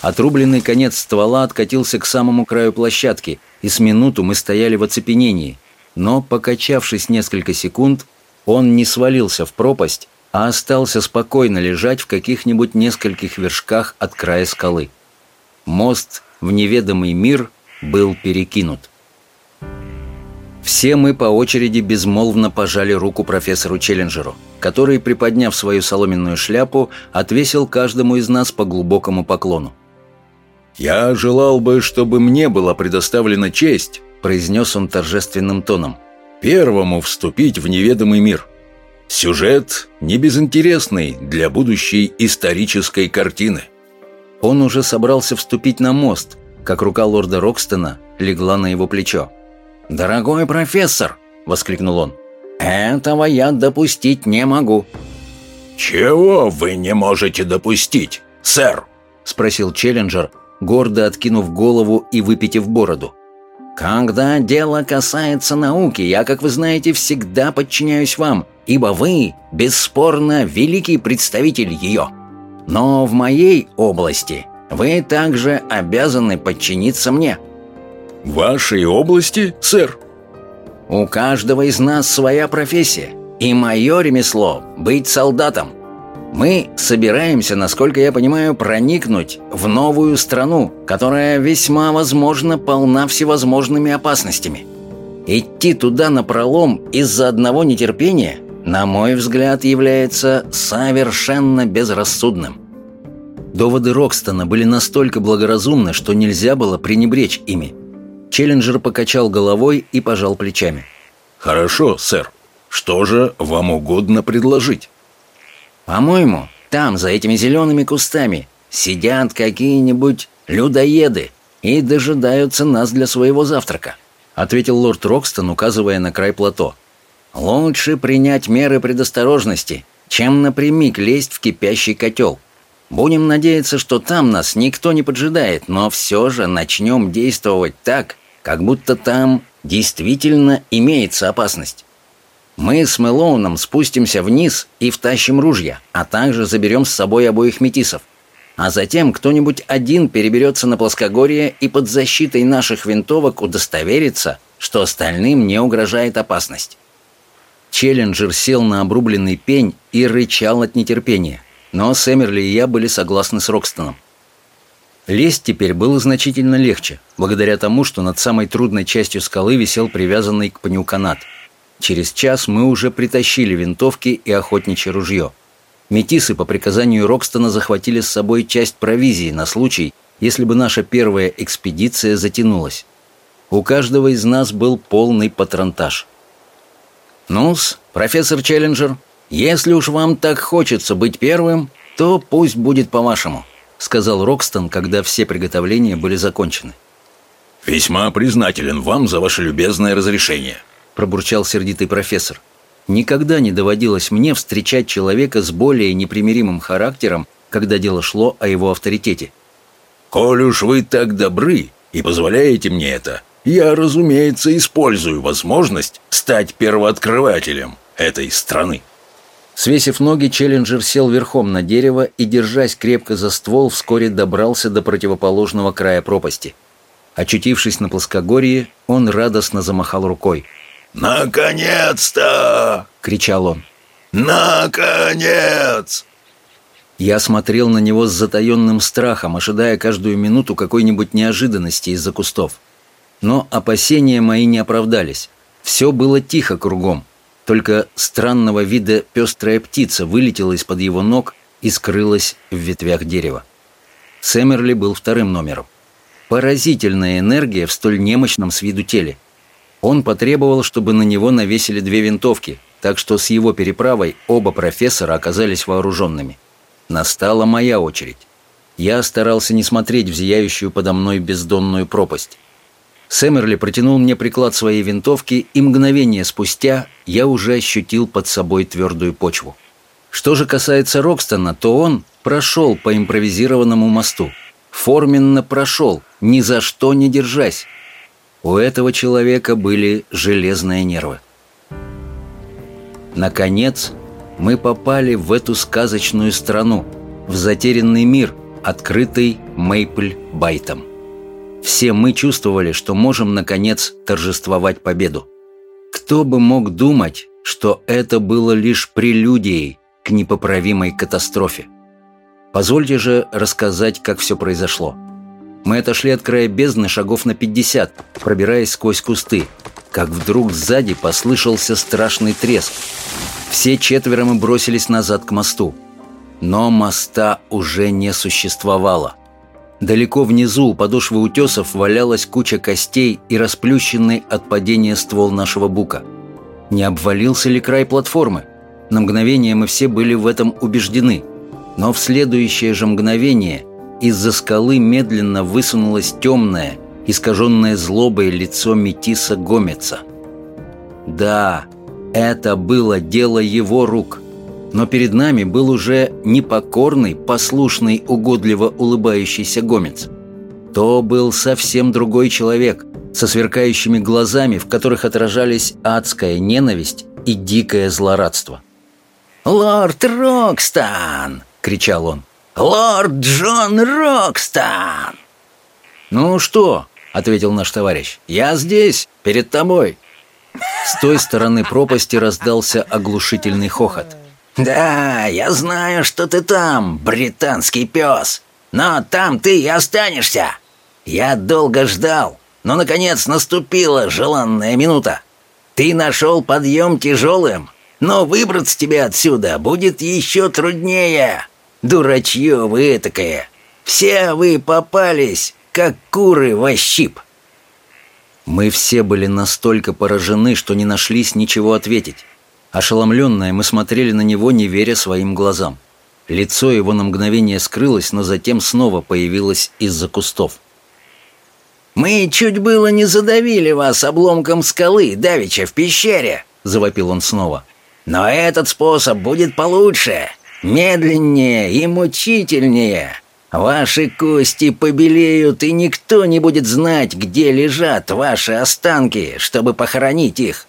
Отрубленный конец ствола откатился к самому краю площадки, и с минуту мы стояли в оцепенении. Но, покачавшись несколько секунд, он не свалился в пропасть, а остался спокойно лежать в каких-нибудь нескольких вершках от края скалы. Мост в неведомый мир был перекинут. Все мы по очереди безмолвно пожали руку профессору Челленджеру, который, приподняв свою соломенную шляпу, отвесил каждому из нас по глубокому поклону. «Я желал бы, чтобы мне была предоставлена честь», — произнес он торжественным тоном, «первому вступить в неведомый мир. Сюжет не безинтересный для будущей исторической картины». Он уже собрался вступить на мост, как рука лорда Рокстона легла на его плечо. «Дорогой профессор!» — воскликнул он. «Этого я допустить не могу». «Чего вы не можете допустить, сэр?» — спросил Челленджер, гордо откинув голову и выпитив бороду. «Когда дело касается науки, я, как вы знаете, всегда подчиняюсь вам, ибо вы, бесспорно, великий представитель ее. Но в моей области вы также обязаны подчиниться мне». «В вашей области, сэр?» «У каждого из нас своя профессия, и мое ремесло — быть солдатом. Мы собираемся, насколько я понимаю, проникнуть в новую страну, которая весьма возможно полна всевозможными опасностями. Идти туда на пролом из-за одного нетерпения, на мой взгляд, является совершенно безрассудным. Доводы Рокстона были настолько благоразумны, что нельзя было пренебречь ими. Челленджер покачал головой и пожал плечами. «Хорошо, сэр. Что же вам угодно предложить?» По-моему, там, за этими зелеными кустами, сидят какие-нибудь людоеды и дожидаются нас для своего завтрака», — ответил лорд Рокстон, указывая на край плато. «Лучше принять меры предосторожности, чем напрямик лезть в кипящий котел. Будем надеяться, что там нас никто не поджидает, но все же начнем действовать так, как будто там действительно имеется опасность». Мы с Мэлоуном спустимся вниз и втащим ружья, а также заберем с собой обоих метисов. А затем кто-нибудь один переберется на плоскогорье и под защитой наших винтовок удостоверится, что остальным не угрожает опасность. Челленджер сел на обрубленный пень и рычал от нетерпения, но Сэмерли и я были согласны с Рокстоном. Лезть теперь было значительно легче, благодаря тому, что над самой трудной частью скалы висел привязанный к пню канат – Через час мы уже притащили винтовки и охотничье ружье. Метисы по приказанию Рокстона захватили с собой часть провизии на случай, если бы наша первая экспедиция затянулась. У каждого из нас был полный патронтаж. «Ну-с, профессор Челленджер, если уж вам так хочется быть первым, то пусть будет по-вашему», сказал Рокстон, когда все приготовления были закончены. «Весьма признателен вам за ваше любезное разрешение», пробурчал сердитый профессор. Никогда не доводилось мне встречать человека с более непримиримым характером, когда дело шло о его авторитете. «Коль уж вы так добры и позволяете мне это, я, разумеется, использую возможность стать первооткрывателем этой страны». Свесив ноги, Челленджер сел верхом на дерево и, держась крепко за ствол, вскоре добрался до противоположного края пропасти. Очутившись на плоскогорье, он радостно замахал рукой – «Наконец-то!» — кричал он. «Наконец!» Я смотрел на него с затаенным страхом, ожидая каждую минуту какой-нибудь неожиданности из-за кустов. Но опасения мои не оправдались. Все было тихо кругом. Только странного вида пестрая птица вылетела из-под его ног и скрылась в ветвях дерева. Сэмерли был вторым номером. Поразительная энергия в столь немощном с виду теле. Он потребовал, чтобы на него навесили две винтовки, так что с его переправой оба профессора оказались вооруженными. Настала моя очередь. Я старался не смотреть в зияющую подо мной бездонную пропасть. Сэмерли протянул мне приклад своей винтовки, и мгновение спустя я уже ощутил под собой твердую почву. Что же касается Рокстона, то он прошел по импровизированному мосту. Форменно прошел, ни за что не держась. У этого человека были железные нервы. Наконец, мы попали в эту сказочную страну, в затерянный мир, открытый Мейпль-Байтом. Все мы чувствовали, что можем, наконец, торжествовать победу. Кто бы мог думать, что это было лишь прелюдией к непоправимой катастрофе. Позвольте же рассказать, как все произошло. Мы отошли от края бездны шагов на 50, пробираясь сквозь кусты, как вдруг сзади послышался страшный треск. Все четверо мы бросились назад к мосту. Но моста уже не существовало. Далеко внизу у подошвы утесов валялась куча костей и расплющенный от падения ствол нашего бука. Не обвалился ли край платформы? На мгновение мы все были в этом убеждены. Но в следующее же мгновение из-за скалы медленно высунулось темное, искаженное злобой лицо Метиса Гомеца. Да, это было дело его рук. Но перед нами был уже непокорный, послушный, угодливо улыбающийся Гомец. То был совсем другой человек, со сверкающими глазами, в которых отражались адская ненависть и дикое злорадство. «Лорд Рокстан!» — кричал он. «Лорд Джон Рокстан!» «Ну что?» — ответил наш товарищ. «Я здесь, перед тобой». С той стороны пропасти раздался оглушительный хохот. «Да, я знаю, что ты там, британский пес. Но там ты и останешься. Я долго ждал, но, наконец, наступила желанная минута. Ты нашел подъем тяжелым, но выбраться тебе отсюда будет еще труднее. Дурачье вы этакое. Все вы попались, как куры во щип». Мы все были настолько поражены, что не нашлись ничего ответить. Ошеломленные, мы смотрели на него, не веря своим глазам. Лицо его на мгновение скрылось, но затем снова появилось из-за кустов. «Мы чуть было не задавили вас обломком скалы, давеча в пещере», — завопил он снова. Но этот способ будет получше, медленнее и мучительнее. Ваши кости побелеют, и никто не будет знать, где лежат ваши останки, чтобы похоронить их.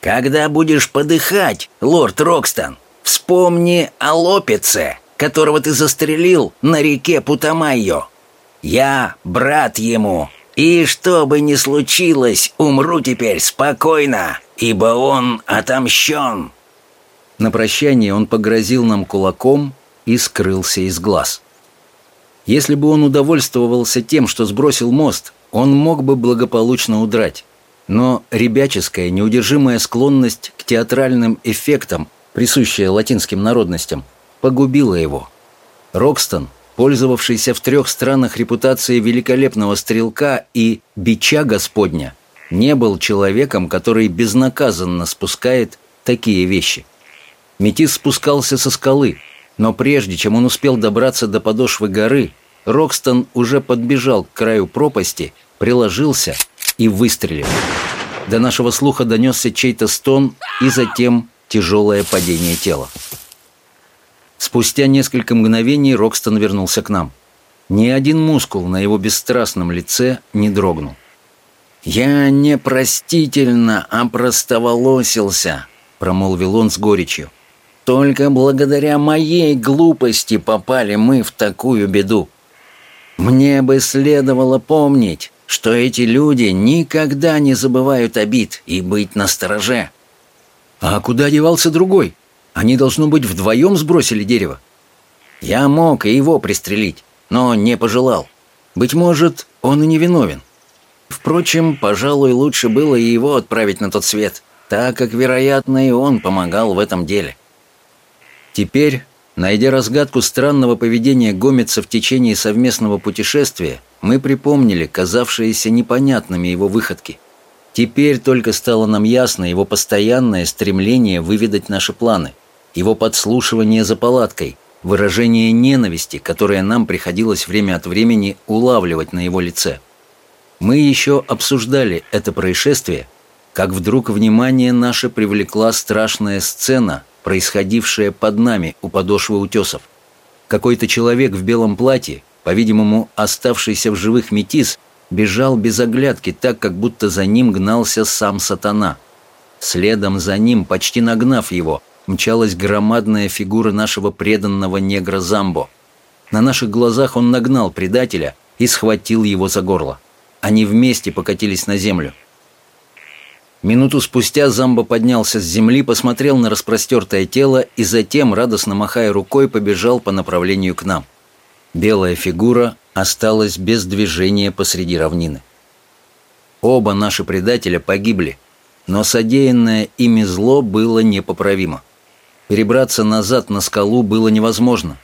Когда будешь подыхать, лорд Рокстон, вспомни о Лопице, которого ты застрелил на реке Путамайо. Я брат ему, и что бы ни случилось, умру теперь спокойно, ибо он отомщен». На прощание он погрозил нам кулаком и скрылся из глаз. Если бы он удовольствовался тем, что сбросил мост, он мог бы благополучно удрать. Но ребяческая, неудержимая склонность к театральным эффектам, присущая латинским народностям, погубила его. Рокстон, пользовавшийся в трех странах репутацией великолепного стрелка и бича Господня, не был человеком, который безнаказанно спускает такие вещи – Метис спускался со скалы, но прежде чем он успел добраться до подошвы горы, Рокстон уже подбежал к краю пропасти, приложился и выстрелил. До нашего слуха донесся чей-то стон и затем тяжелое падение тела. Спустя несколько мгновений Рокстон вернулся к нам. Ни один мускул на его бесстрастном лице не дрогнул. «Я непростительно опростоволосился», — промолвил он с горечью. Только благодаря моей глупости попали мы в такую беду. Мне бы следовало помнить, что эти люди никогда не забывают обид и быть настороже. А куда девался другой? Они, должно быть, вдвоем сбросили дерево. Я мог и его пристрелить, но не пожелал. Быть может, он и не. Впрочем, пожалуй, лучше было и его отправить на тот свет. так как, вероятно, и он помогал в этом деле. Теперь, найдя разгадку странного поведения Гомеца в течение совместного путешествия, мы припомнили казавшиеся непонятными его выходки. Теперь только стало нам ясно его постоянное стремление выведать наши планы, его подслушивание за палаткой, выражение ненависти, которое нам приходилось время от времени улавливать на его лице. Мы еще обсуждали это происшествие, как вдруг внимание наше привлекла страшная сцена, происходившая под нами у подошвы утесов. Какой-то человек в белом платье, по-видимому, оставшийся в живых метис, бежал без оглядки, так, как будто за ним гнался сам сатана. Следом за ним, почти нагнав его, мчалась громадная фигура нашего преданного негра Замбо. На наших глазах он нагнал предателя и схватил его за горло. Они вместе покатились на землю. Минуту спустя Замбо поднялся с земли, посмотрел на распростертое тело и затем, радостно махая рукой, побежал по направлению к нам. Белая фигура осталась без движения посреди равнины. Оба наши предателя погибли, но содеянное ими зло было непоправимо. Перебраться назад на скалу было невозможно.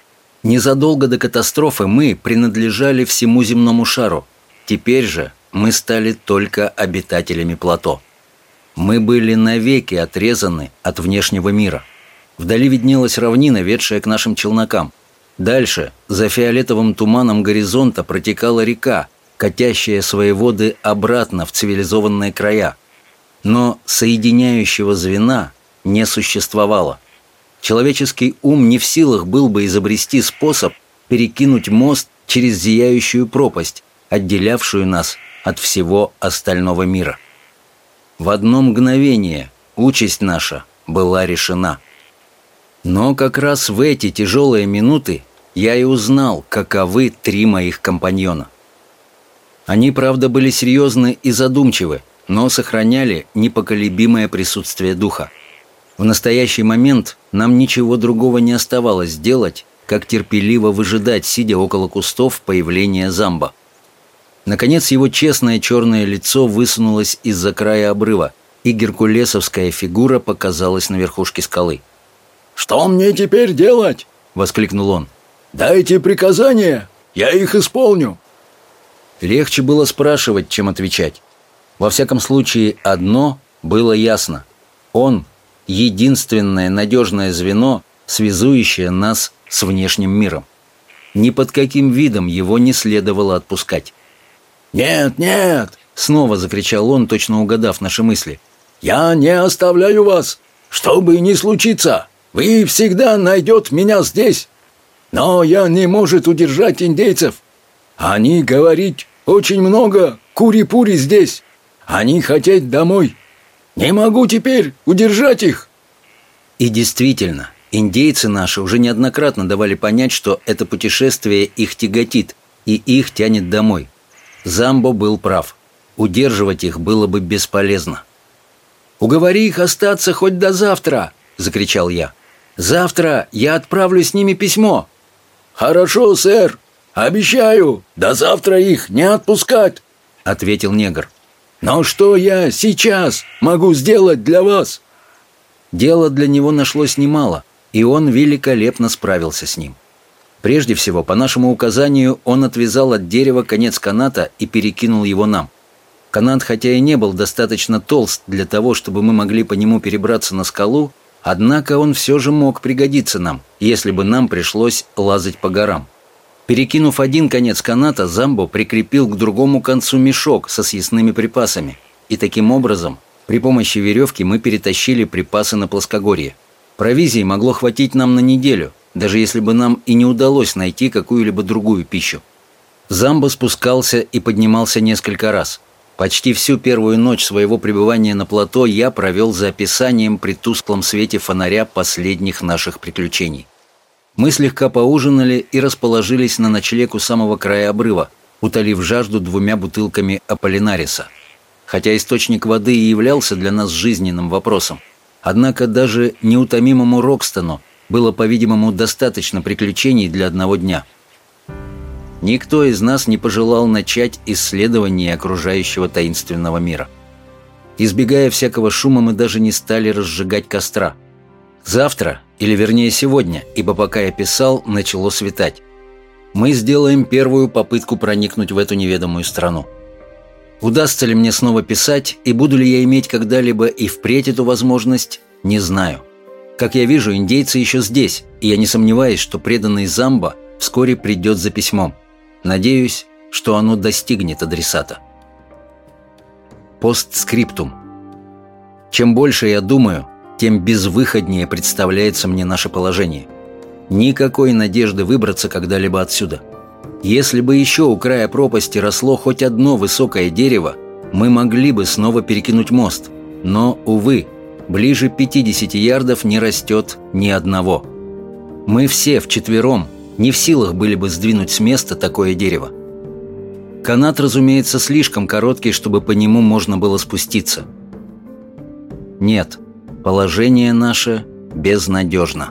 Незадолго до катастрофы мы принадлежали всему земному шару. Теперь же мы стали только обитателями плато. Мы были навеки отрезаны от внешнего мира. Вдали виднелась равнина, ведшая к нашим челнокам. Дальше, за фиолетовым туманом горизонта, протекала река, катящая свои воды обратно в цивилизованные края. Но соединяющего звена не существовало. Человеческий ум не в силах был бы изобрести способ перекинуть мост через зияющую пропасть, отделявшую нас от всего остального мира. В одно мгновение участь наша была решена. Но как раз в эти тяжелые минуты я и узнал, каковы три моих компаньона. Они, правда, были серьезны и задумчивы, но сохраняли непоколебимое присутствие духа. В настоящий момент нам ничего другого не оставалось делать, как терпеливо выжидать, сидя около кустов появления Замба. Наконец его честное черное лицо высунулось из-за края обрыва, и геркулесовская фигура показалась на верхушке скалы. «Что мне теперь делать?» — воскликнул он. «Дайте приказания, я их исполню». Легче было спрашивать, чем отвечать. Во всяком случае, одно было ясно. Он единственное надежное звено, связующее нас с внешним миром. Ни под каким видом его не следовало отпускать. «Нет, нет!» — снова закричал он, точно угадав наши мысли. «Я не оставляю вас! Что бы ни случится, вы всегда найдете меня здесь! Но я не может удержать индейцев! Они говорить очень много кури-пури здесь! Они хотят домой!» Не могу теперь удержать их!» И действительно, индейцы наши уже неоднократно давали понять, что это путешествие их тяготит, и их тянет домой. Замбо был прав. Удерживать их было бы бесполезно. «Уговори их остаться хоть до завтра!» — закричал я. «Завтра я отправлю с ними письмо!» «Хорошо, сэр! Обещаю, до завтра их не отпускать!» — ответил негр. Но что я сейчас могу сделать для вас?» Дело для него нашлось немало, и он великолепно справился с ним. Прежде всего, по нашему указанию, он отвязал от дерева конец каната и перекинул его нам. Канат, хотя и не был достаточно толст для того, чтобы мы могли по нему перебраться на скалу, однако он все же мог пригодиться нам, если бы нам пришлось лазать по горам. Перекинув один конец каната, Замбо прикрепил к другому концу мешок со съестными припасами. И таким образом, при помощи веревки мы перетащили припасы на плоскогорье. Провизии могло хватить нам на неделю, даже если бы нам и не удалось найти какую-либо другую пищу. Замбо спускался и поднимался несколько раз. Почти всю первую ночь своего пребывания на плато я провел за описанием при тусклом свете фонаря последних наших приключений. Мы слегка поужинали и расположились на ночлег у самого края обрыва, утолив жажду двумя бутылками Аполлинариса. Хотя источник воды и являлся для нас жизненным вопросом, однако даже неутомимому Рокстону было, по-видимому, достаточно приключений для одного дня. Никто из нас не пожелал начать исследование окружающего таинственного мира. Избегая всякого шума, мы даже не стали разжигать костра. Завтра, или вернее сегодня, ибо пока я писал, начало светать. Мы сделаем первую попытку проникнуть в эту неведомую страну. Удастся ли мне снова писать, и буду ли я иметь когда-либо и впредь эту возможность, не знаю. Как я вижу, индейцы еще здесь, и я не сомневаюсь, что преданный Замба вскоре придет за письмом. Надеюсь, что оно достигнет адресата. Постскриптум. Чем больше я думаю, тем безвыходнее представляется мне наше положение. Никакой надежды выбраться когда-либо отсюда. Если бы еще у края пропасти росло хоть одно высокое дерево, мы могли бы снова перекинуть мост. Но, увы, ближе 50 ярдов не растет ни одного. Мы все вчетвером не в силах были бы сдвинуть с места такое дерево. Канат, разумеется, слишком короткий, чтобы по нему можно было спуститься. Нет, положение наше безнадежно.